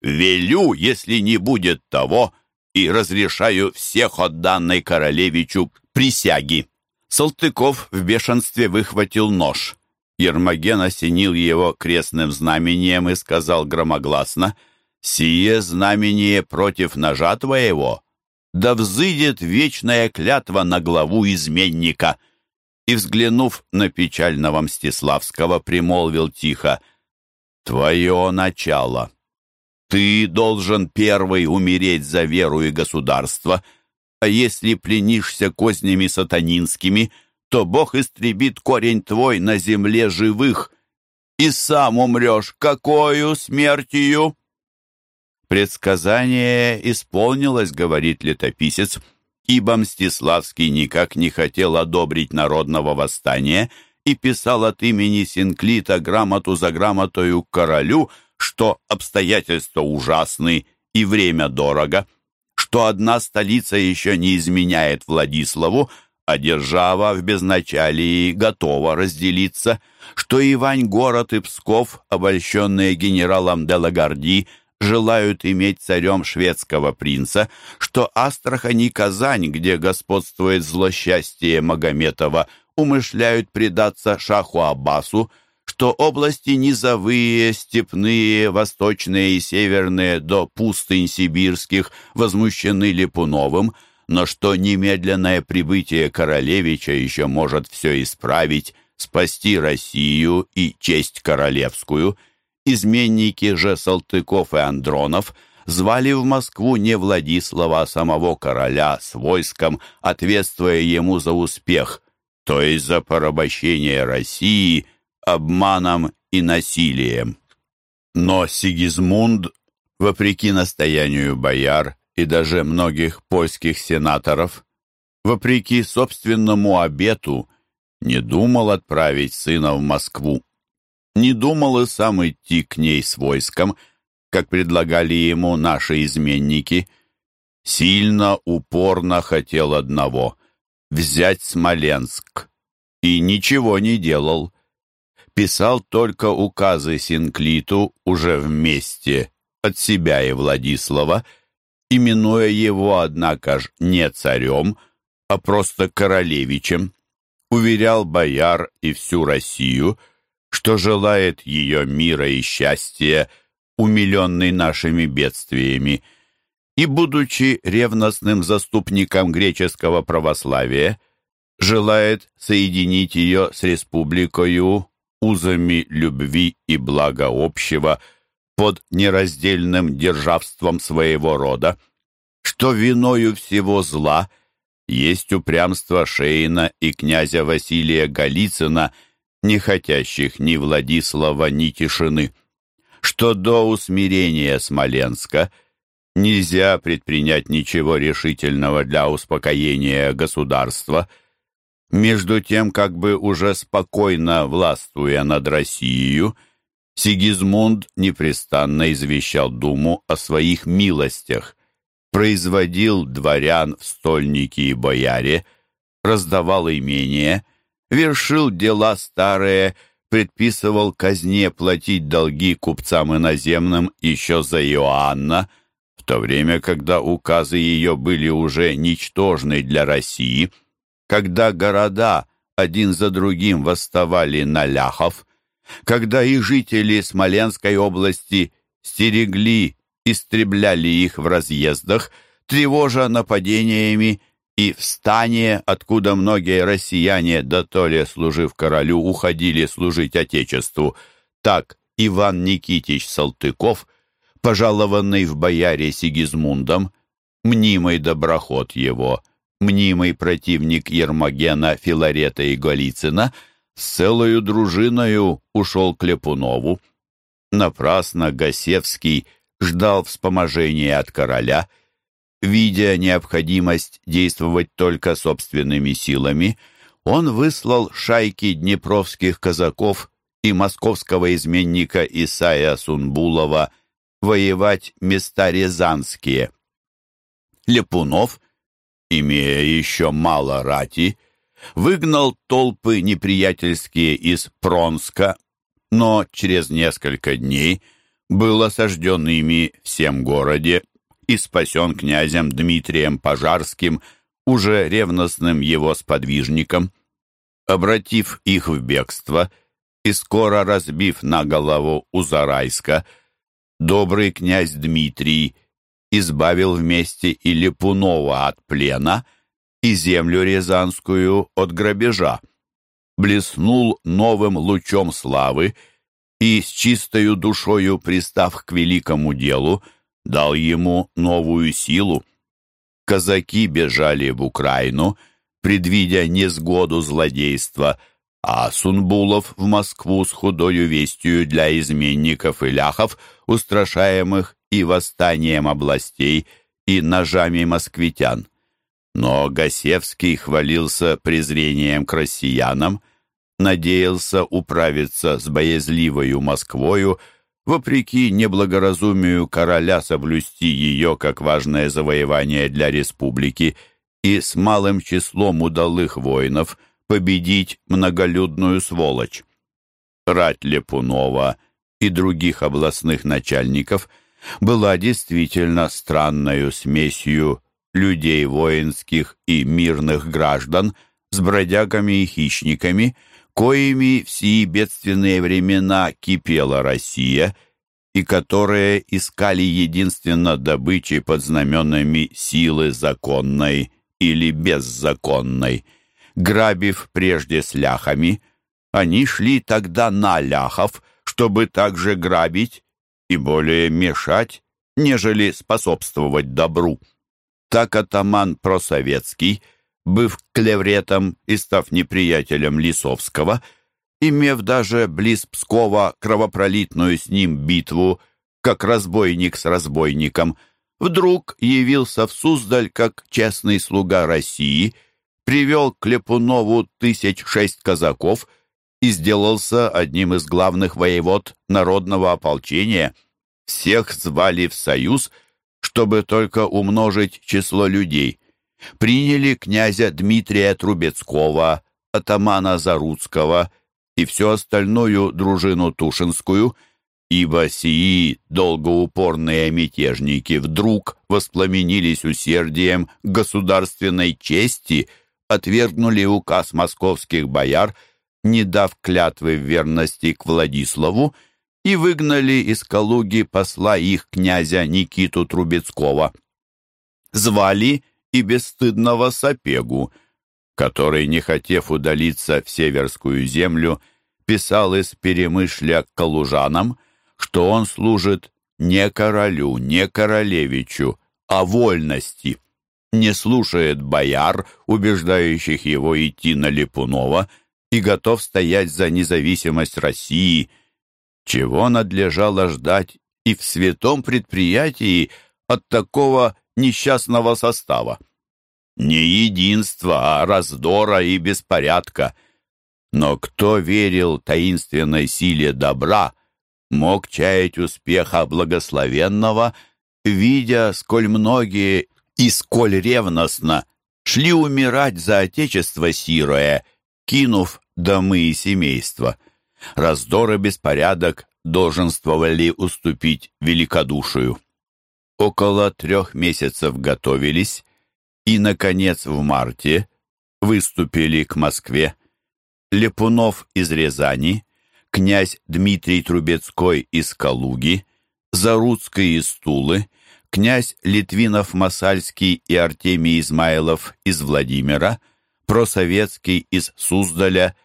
Велю, если не будет того, и разрешаю всех отданной королевичу присяги». Салтыков в бешенстве выхватил нож. Ермоген осенил его крестным знамением и сказал громогласно, «Сие знамение против ножа твоего, да взыдет вечная клятва на главу изменника». И, взглянув на печального Мстиславского, примолвил тихо, «Твое начало. Ты должен первый умереть за веру и государство» а если пленишься кознями сатанинскими, то Бог истребит корень твой на земле живых, и сам умрешь. Какою смертью?» Предсказание исполнилось, говорит летописец, ибо Мстиславский никак не хотел одобрить народного восстания и писал от имени Синклита грамоту за грамотою королю, что обстоятельства ужасны и время дорого – что одна столица еще не изменяет Владиславу, а держава в безначалии готова разделиться, что Ивань-город и Псков, обольщенные генералом Делагарди, желают иметь царем шведского принца, что Астрахань и Казань, где господствует злосчастье Магометова, умышляют предаться шаху Аббасу, что области низовые, степные, восточные и северные до пустынь сибирских возмущены Липуновым, но что немедленное прибытие королевича еще может все исправить, спасти Россию и честь королевскую. Изменники же Салтыков и Андронов звали в Москву не Владислава, а самого короля с войском, ответствуя ему за успех, то есть за порабощение России – обманом и насилием. Но Сигизмунд, вопреки настоянию бояр и даже многих польских сенаторов, вопреки собственному обету, не думал отправить сына в Москву. Не думал и сам идти к ней с войском, как предлагали ему наши изменники. Сильно, упорно хотел одного — взять Смоленск. И ничего не делал писал только указы Синклиту уже вместе от себя и Владислава, именуя его, однако ж, не царем, а просто королевичем, уверял бояр и всю Россию, что желает ее мира и счастья, умиленный нашими бедствиями, и, будучи ревностным заступником греческого православия, желает соединить ее с республикою узами любви и блага общего под нераздельным державством своего рода, что виною всего зла есть упрямство Шейна и князя Василия Голицына, не хотящих ни Владислава, ни тишины, что до усмирения Смоленска нельзя предпринять ничего решительного для успокоения государства – между тем, как бы уже спокойно властвуя над Россией, Сигизмунд непрестанно извещал Думу о своих милостях, производил дворян в стольники и бояре, раздавал имения, вершил дела старые, предписывал казне платить долги купцам иноземным еще за Иоанна, в то время, когда указы ее были уже ничтожны для России – когда города один за другим восставали на ляхов, когда и жители Смоленской области стерегли, истребляли их в разъездах, тревожа нападениями и в откуда многие россияне, да то ли служив королю, уходили служить Отечеству, так Иван Никитич Салтыков, пожалованный в бояре Сигизмундом, мнимый доброход его – мнимый противник Ермогена, Филарета и Голицына, с целою дружиною ушел к Лепунову. Напрасно Гасевский ждал вспоможения от короля. Видя необходимость действовать только собственными силами, он выслал шайки днепровских казаков и московского изменника Исая Сунбулова воевать места рязанские. Лепунов — имея еще мало рати, выгнал толпы неприятельские из Пронска, но через несколько дней был осажден ими всем городе и спасен князем Дмитрием Пожарским, уже ревностным его сподвижником. Обратив их в бегство и скоро разбив на голову Узарайска, добрый князь Дмитрий избавил вместе и Липунова от плена, и землю Рязанскую от грабежа, блеснул новым лучом славы и с чистою душою, пристав к великому делу, дал ему новую силу. Казаки бежали в Украину, предвидя несгоду злодейства, а Сунбулов в Москву с худою вестью для изменников и ляхов, устрашаемых и восстанием областей, и ножами москвитян. Но Гасевский хвалился презрением к россиянам, надеялся управиться с боязливою Москвою, вопреки неблагоразумию короля соблюсти ее как важное завоевание для республики и с малым числом удалых воинов победить многолюдную сволочь. Рать Лепунова и других областных начальников – была действительно странною смесью людей воинских и мирных граждан с бродягами и хищниками, коими в сии бедственные времена кипела Россия, и которые искали единственно добычи под знаменами силы законной или беззаконной. Грабив прежде с ляхами, они шли тогда на ляхов, чтобы также грабить и более мешать, нежели способствовать добру. Так атаман Просоветский, быв клевретом и став неприятелем Лисовского, имев даже близ Пскова кровопролитную с ним битву, как разбойник с разбойником, вдруг явился в Суздаль как честный слуга России, привел к Лепунову тысяч шесть казаков — и сделался одним из главных воевод народного ополчения. Всех звали в союз, чтобы только умножить число людей. Приняли князя Дмитрия Трубецкого, атамана Заруцкого и всю остальную дружину Тушинскую, ибо сии долгоупорные мятежники вдруг воспламенились усердием государственной чести, отвергнули указ московских бояр – не дав клятвы в верности к Владиславу, и выгнали из Калуги посла их князя Никиту Трубецкого. Звали и бесстыдного Сапегу, который, не хотев удалиться в Северскую землю, писал из Перемышля к калужанам, что он служит не королю, не королевичу, а вольности, не слушает бояр, убеждающих его идти на Липунова, и готов стоять за независимость России, чего надлежало ждать и в святом предприятии от такого несчастного состава. Не единства, а раздора и беспорядка. Но кто верил таинственной силе добра, мог чаять успеха благословенного, видя, сколь многие и сколь ревностно шли умирать за отечество сироя, кинув домы и семейства. Раздор и беспорядок долженствовали уступить великодушию. Около трех месяцев готовились, и, наконец, в марте выступили к Москве Лепунов из Рязани, князь Дмитрий Трубецкой из Калуги, Заруцкий из Тулы, князь Литвинов-Масальский и Артемий Измайлов из Владимира, Просоветский из Суздаля,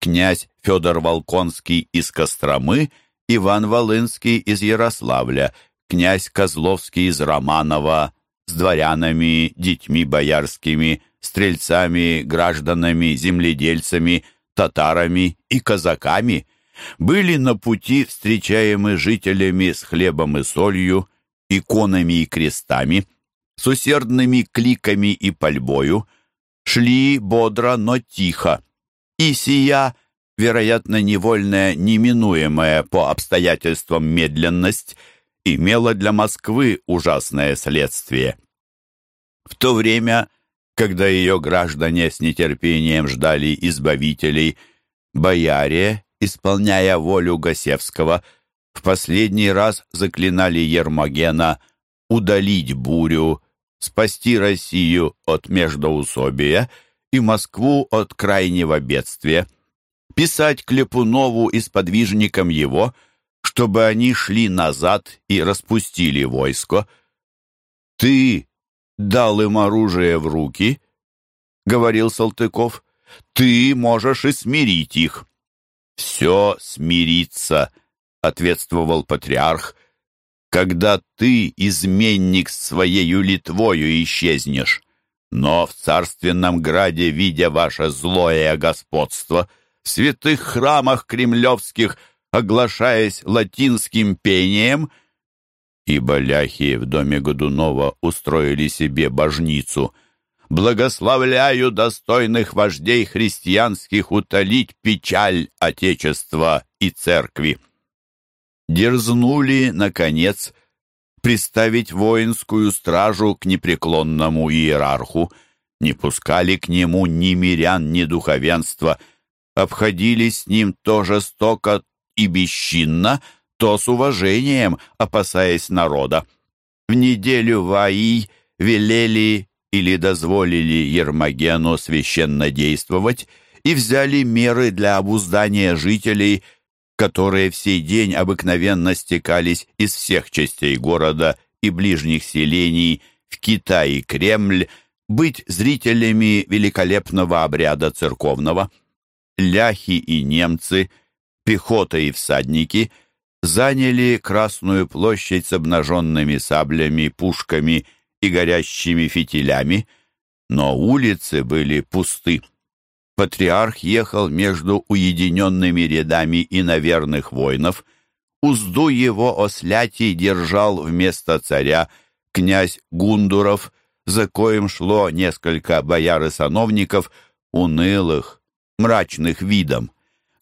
князь Федор Волконский из Костромы, Иван Волынский из Ярославля, князь Козловский из Романова, с дворянами, детьми боярскими, стрельцами, гражданами, земледельцами, татарами и казаками, были на пути встречаемы жителями с хлебом и солью, иконами и крестами, с усердными кликами и пальбою, шли бодро, но тихо, и сия, вероятно, невольная, неминуемая по обстоятельствам медленность, имела для Москвы ужасное следствие. В то время, когда ее граждане с нетерпением ждали избавителей, бояре, исполняя волю Гасевского, в последний раз заклинали Ермогена удалить бурю, спасти Россию от междоусобия и Москву от крайнего бедствия, писать Клепунову и сподвижникам его, чтобы они шли назад и распустили войско. «Ты дал им оружие в руки», — говорил Салтыков, — «ты можешь и смирить их». «Все смирится», — ответствовал патриарх, «когда ты, изменник своею Литвою, исчезнешь. Но в царственном граде, видя ваше злое господство, в святых храмах кремлевских, оглашаясь латинским пением, ибо ляхи в доме Годунова устроили себе божницу — Благословляю достойных вождей христианских утолить печаль Отечества и Церкви. Дерзнули, наконец, приставить воинскую стражу к непреклонному иерарху, не пускали к нему ни мирян, ни духовенства, обходились с ним то жестоко и бесчинно, то с уважением, опасаясь народа. В неделю Ваи велели или дозволили Ермогену священно действовать и взяли меры для обуздания жителей, которые в сей день обыкновенно стекались из всех частей города и ближних селений в Китай и Кремль, быть зрителями великолепного обряда церковного. Ляхи и немцы, пехота и всадники заняли Красную площадь с обнаженными саблями, пушками и горящими фитилями, но улицы были пусты. Патриарх ехал между уединенными рядами иноверных воинов. Узду его ослятий держал вместо царя князь Гундуров, за коим шло несколько бояр и сановников, унылых, мрачных видом.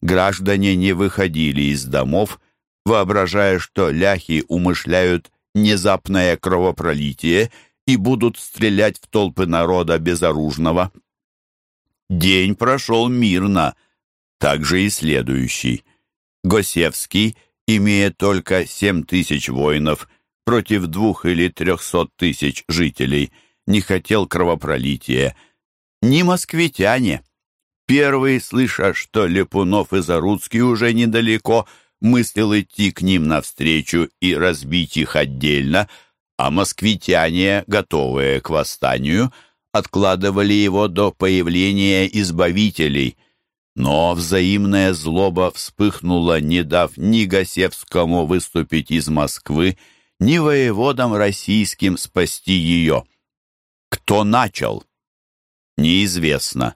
Граждане не выходили из домов, воображая, что ляхи умышляют внезапное кровопролитие и будут стрелять в толпы народа безоружного. День прошел мирно, также и следующий. Госевский, имея только семь тысяч воинов против двух или трехсот тысяч жителей, не хотел кровопролития. Ни москвитяне. Первый, слыша, что Лепунов и Заруцкий уже недалеко, мыслил идти к ним навстречу и разбить их отдельно, а москвитяне, готовые к восстанию, откладывали его до появления избавителей. Но взаимная злоба вспыхнула, не дав ни Гасевскому выступить из Москвы, ни воеводам российским спасти ее. Кто начал? Неизвестно.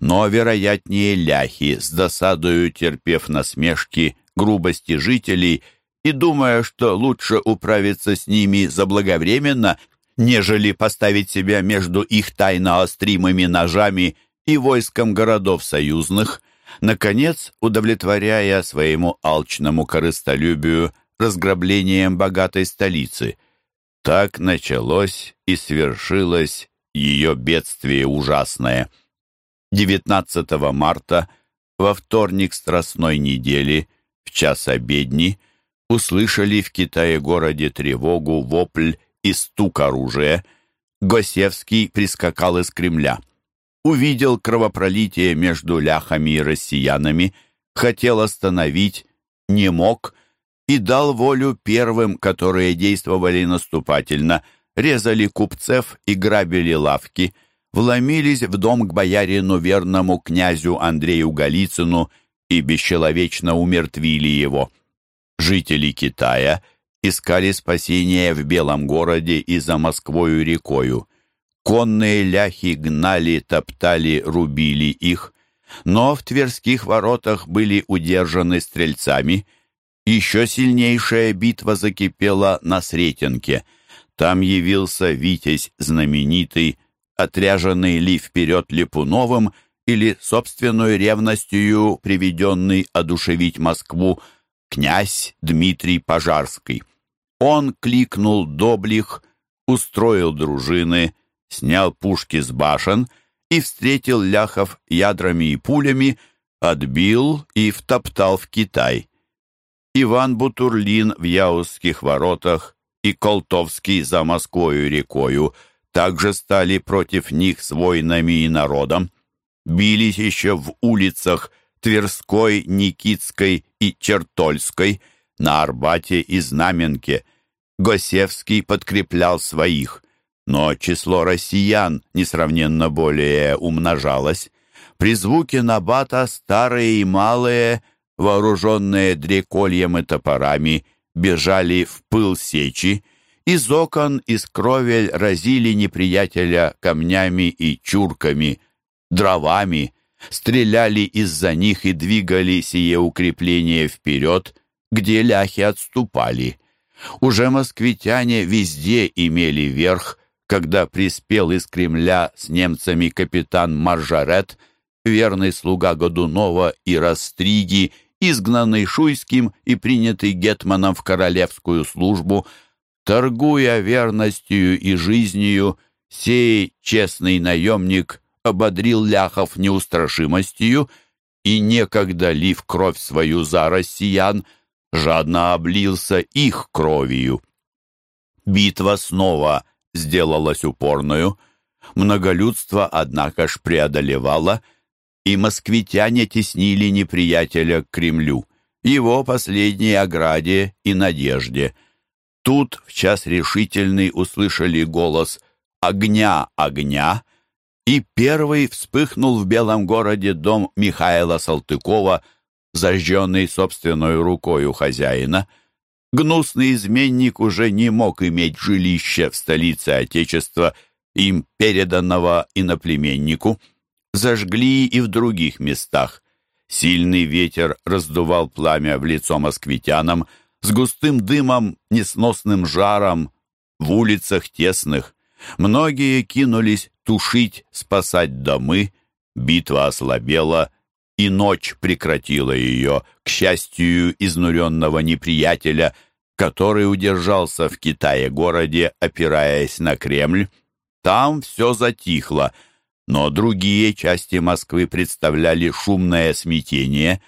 Но, вероятнее, ляхи, с досадою терпев насмешки, грубости жителей и думая, что лучше управиться с ними заблаговременно, нежели поставить себя между их тайно остримыми ножами и войском городов союзных, наконец, удовлетворяя своему алчному корыстолюбию разграблением богатой столицы. Так началось и свершилось ее бедствие ужасное. 19 марта, во вторник Страстной недели, в час обедни, услышали в Китае-городе тревогу, вопль и стук оружия. Госевский прискакал из Кремля. Увидел кровопролитие между ляхами и россиянами, хотел остановить, не мог и дал волю первым, которые действовали наступательно, резали купцев и грабили лавки, вломились в дом к боярину верному князю Андрею Голицыну и бесчеловечно умертвили его. Жители Китая – искали спасения в Белом городе и за Москвою рекою. Конные ляхи гнали, топтали, рубили их, но в Тверских воротах были удержаны стрельцами. Еще сильнейшая битва закипела на Сретенке. Там явился Витязь знаменитый, отряженный ли вперед Липуновым или собственной ревностью приведенный одушевить Москву, князь Дмитрий Пожарский. Он кликнул доблих, устроил дружины, снял пушки с башен и встретил ляхов ядрами и пулями, отбил и втоптал в Китай. Иван Бутурлин в Яузских воротах и Колтовский за Москвою рекою также стали против них с воинами и народом. Бились еще в улицах Тверской, Никитской и Чертольской, на Арбате и Знаменке. Госевский подкреплял своих, но число россиян несравненно более умножалось. При звуке набата старые и малые, вооруженные дрекольем и топорами, бежали в пыл сечи, из окон, из кровель разили неприятеля камнями и чурками, дровами, стреляли из-за них и двигали сие укрепление вперед, где ляхи отступали. Уже москвитяне везде имели верх, когда приспел из Кремля с немцами капитан Маржарет, верный слуга Годунова и Растриги, изгнанный Шуйским и принятый Гетманом в королевскую службу, торгуя верностью и жизнью, сей честный наемник ободрил ляхов неустрашимостью и некогда лив кровь свою за россиян — жадно облился их кровью. Битва снова сделалась упорную. Многолюдство, однако ж, преодолевало, и москвитяне теснили неприятеля к Кремлю, его последней ограде и надежде. Тут в час решительный услышали голос «Огня, огня!» и первый вспыхнул в Белом городе дом Михаила Салтыкова – зажженный собственной рукой у хозяина. Гнусный изменник уже не мог иметь жилища в столице Отечества, им переданного иноплеменнику. Зажгли и в других местах. Сильный ветер раздувал пламя в лицо москвитянам, с густым дымом, несносным жаром, в улицах тесных. Многие кинулись тушить, спасать домы. Битва ослабела, и ночь прекратила ее, к счастью, изнуренного неприятеля, который удержался в Китае-городе, опираясь на Кремль. Там все затихло, но другие части Москвы представляли шумное смятение.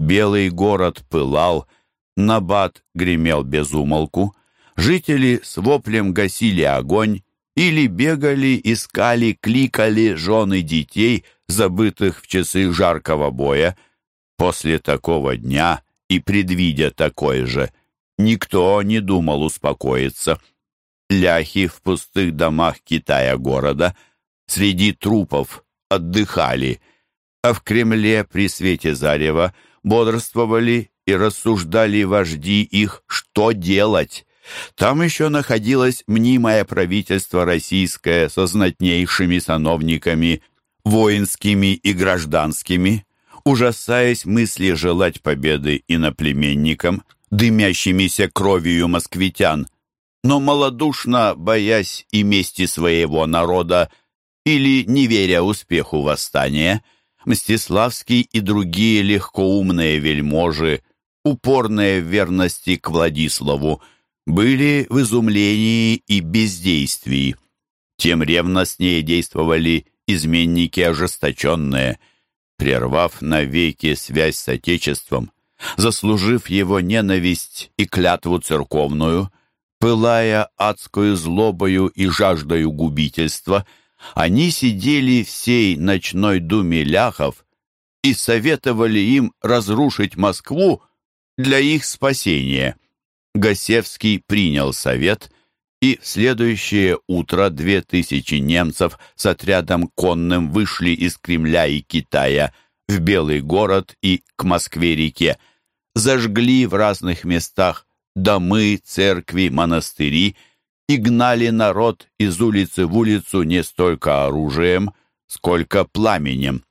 Белый город пылал, набат гремел без умолку, жители с воплем гасили огонь, или бегали, искали, кликали жены детей, забытых в часы жаркого боя. После такого дня и предвидя такой же, никто не думал успокоиться. Ляхи в пустых домах Китая города среди трупов отдыхали. а в Кремле при свете зарева бодрствовали и рассуждали вожди их, что делать. Там еще находилось мнимое правительство российское со знатнейшими сановниками, воинскими и гражданскими, ужасаясь мысли желать победы иноплеменникам, дымящимися кровью москвитян, но малодушно боясь и мести своего народа или не веря успеху восстания, Мстиславский и другие легкоумные вельможи, упорные в верности к Владиславу, были в изумлении и бездействии. Тем ревностнее действовали изменники ожесточенные, прервав навеки связь с Отечеством, заслужив его ненависть и клятву церковную, пылая адскую злобою и жаждою губительства, они сидели всей ночной думе ляхов и советовали им разрушить Москву для их спасения. Гасевский принял совет, и в следующее утро две тысячи немцев с отрядом конным вышли из Кремля и Китая в Белый город и к Москве-реке, зажгли в разных местах домы, церкви, монастыри и гнали народ из улицы в улицу не столько оружием, сколько пламенем.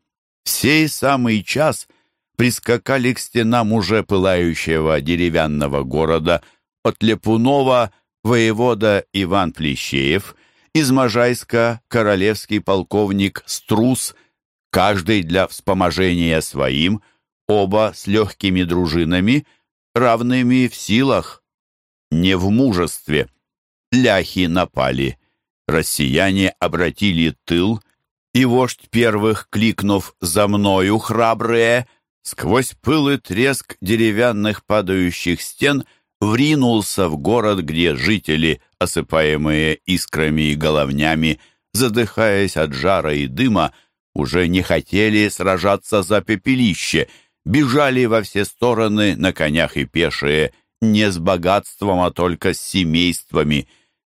В сей самый час прискакали к стенам уже пылающего деревянного города от Лепунова воевода Иван Плещеев, из Можайска королевский полковник Струс, каждый для вспоможения своим, оба с легкими дружинами, равными в силах, не в мужестве. Ляхи напали. Россияне обратили тыл, и вождь первых, кликнув «За мною, храбрые!», сквозь пыл и треск деревянных падающих стен вринулся в город, где жители, осыпаемые искрами и головнями, задыхаясь от жара и дыма, уже не хотели сражаться за пепелище, бежали во все стороны на конях и пешие, не с богатством, а только с семействами.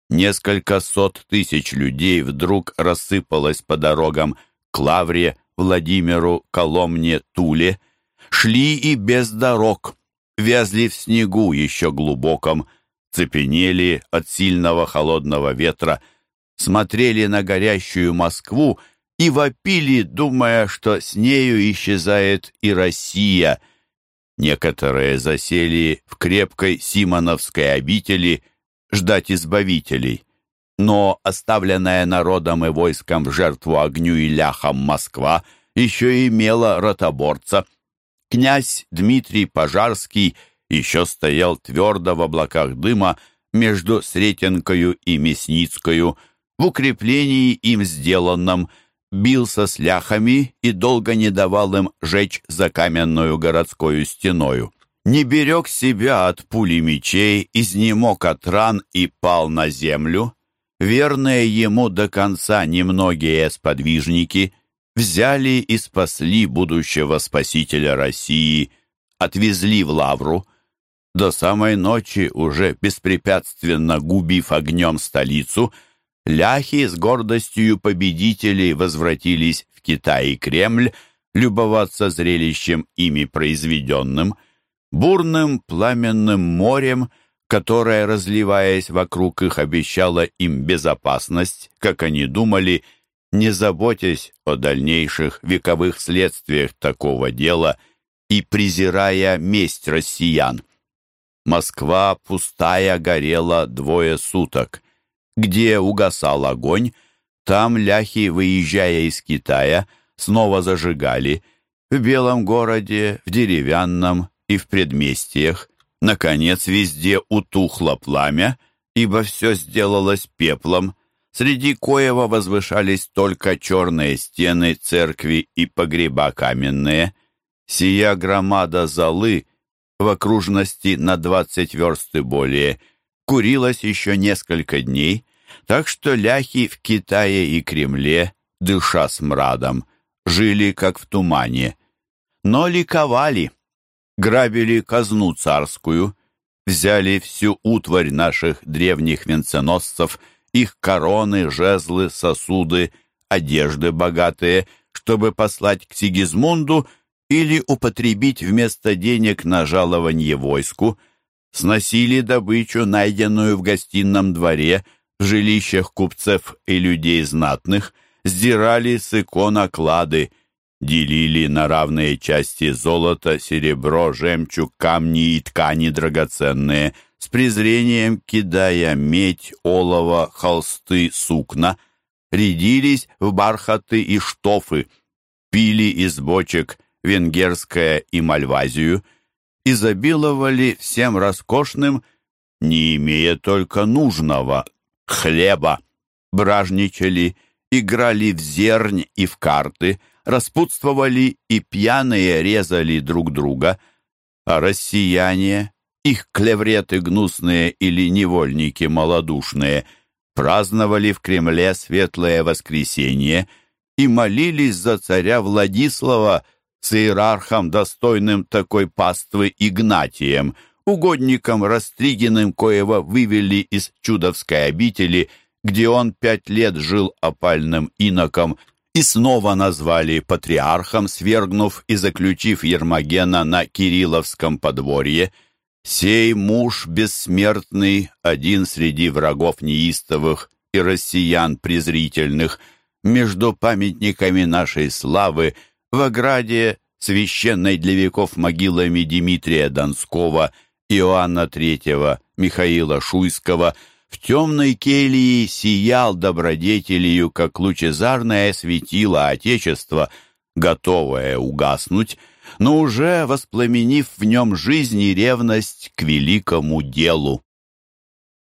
Несколько сот тысяч людей вдруг рассыпалось по дорогам к Лавре, Владимиру, Коломне, Туле. Шли и без дорог, вязли в снегу еще глубоком, цепенели от сильного холодного ветра, смотрели на горящую Москву и вопили, думая, что с нею исчезает и Россия — Некоторые засели в крепкой Симоновской обители ждать избавителей. Но оставленная народом и войском в жертву огню и ляхам Москва еще имела ротоборца. Князь Дмитрий Пожарский еще стоял твердо в облаках дыма между Сретенкою и Мясницкою, в укреплении им сделанном – бился с ляхами и долго не давал им жечь за каменную городскую стеною. Не берег себя от пули мечей, изнемог от ран и пал на землю. Верные ему до конца немногие сподвижники взяли и спасли будущего спасителя России, отвезли в Лавру. До самой ночи, уже беспрепятственно губив огнем столицу, ляхи с гордостью победителей возвратились в Китай и Кремль любоваться зрелищем ими произведенным, бурным пламенным морем, которое, разливаясь вокруг их, обещало им безопасность, как они думали, не заботясь о дальнейших вековых следствиях такого дела и презирая месть россиян. Москва пустая горела двое суток — где угасал огонь, там ляхи, выезжая из Китая, снова зажигали. В Белом городе, в деревянном и в предместьях. Наконец, везде утухло пламя, ибо все сделалось пеплом, среди коего возвышались только черные стены церкви и погреба каменные. Сия громада золы в окружности на двадцать верст и более курилась еще несколько дней, так что ляхи в Китае и Кремле, дыша смрадом, жили как в тумане. Но ликовали, грабили казну царскую, взяли всю утварь наших древних венценосцев, их короны, жезлы, сосуды, одежды богатые, что чтобы послать к Сигизмунду или употребить вместо денег на жалование войску, сносили добычу, найденную в гостином дворе, в жилищах купцев и людей знатных, сдирали с икон оклады, делили на равные части золото, серебро, жемчуг, камни и ткани драгоценные, с презрением кидая медь, олово, холсты, сукна, рядились в бархаты и штофы, пили из бочек венгерское и мальвазию, изобиловали всем роскошным, не имея только нужного, хлеба, бражничали, играли в зернь и в карты, распутствовали и пьяные резали друг друга, а россияне, их клевреты гнусные или невольники малодушные, праздновали в Кремле светлое воскресенье и молились за царя Владислава с иерархом, достойным такой паствы Игнатием, угодником Растригиным, коего вывели из чудовской обители, где он пять лет жил опальным иноком и снова назвали патриархом, свергнув и заключив Ермогена на Кирилловском подворье. «Сей муж бессмертный, один среди врагов неистовых и россиян презрительных, между памятниками нашей славы в ограде, священной для веков могилами Дмитрия Донского, Иоанна Третьего, Михаила Шуйского – в темной келье сиял добродетелью, как лучезарное светило Отечества, готовое угаснуть, но уже воспламенив в нем жизнь и ревность к великому делу.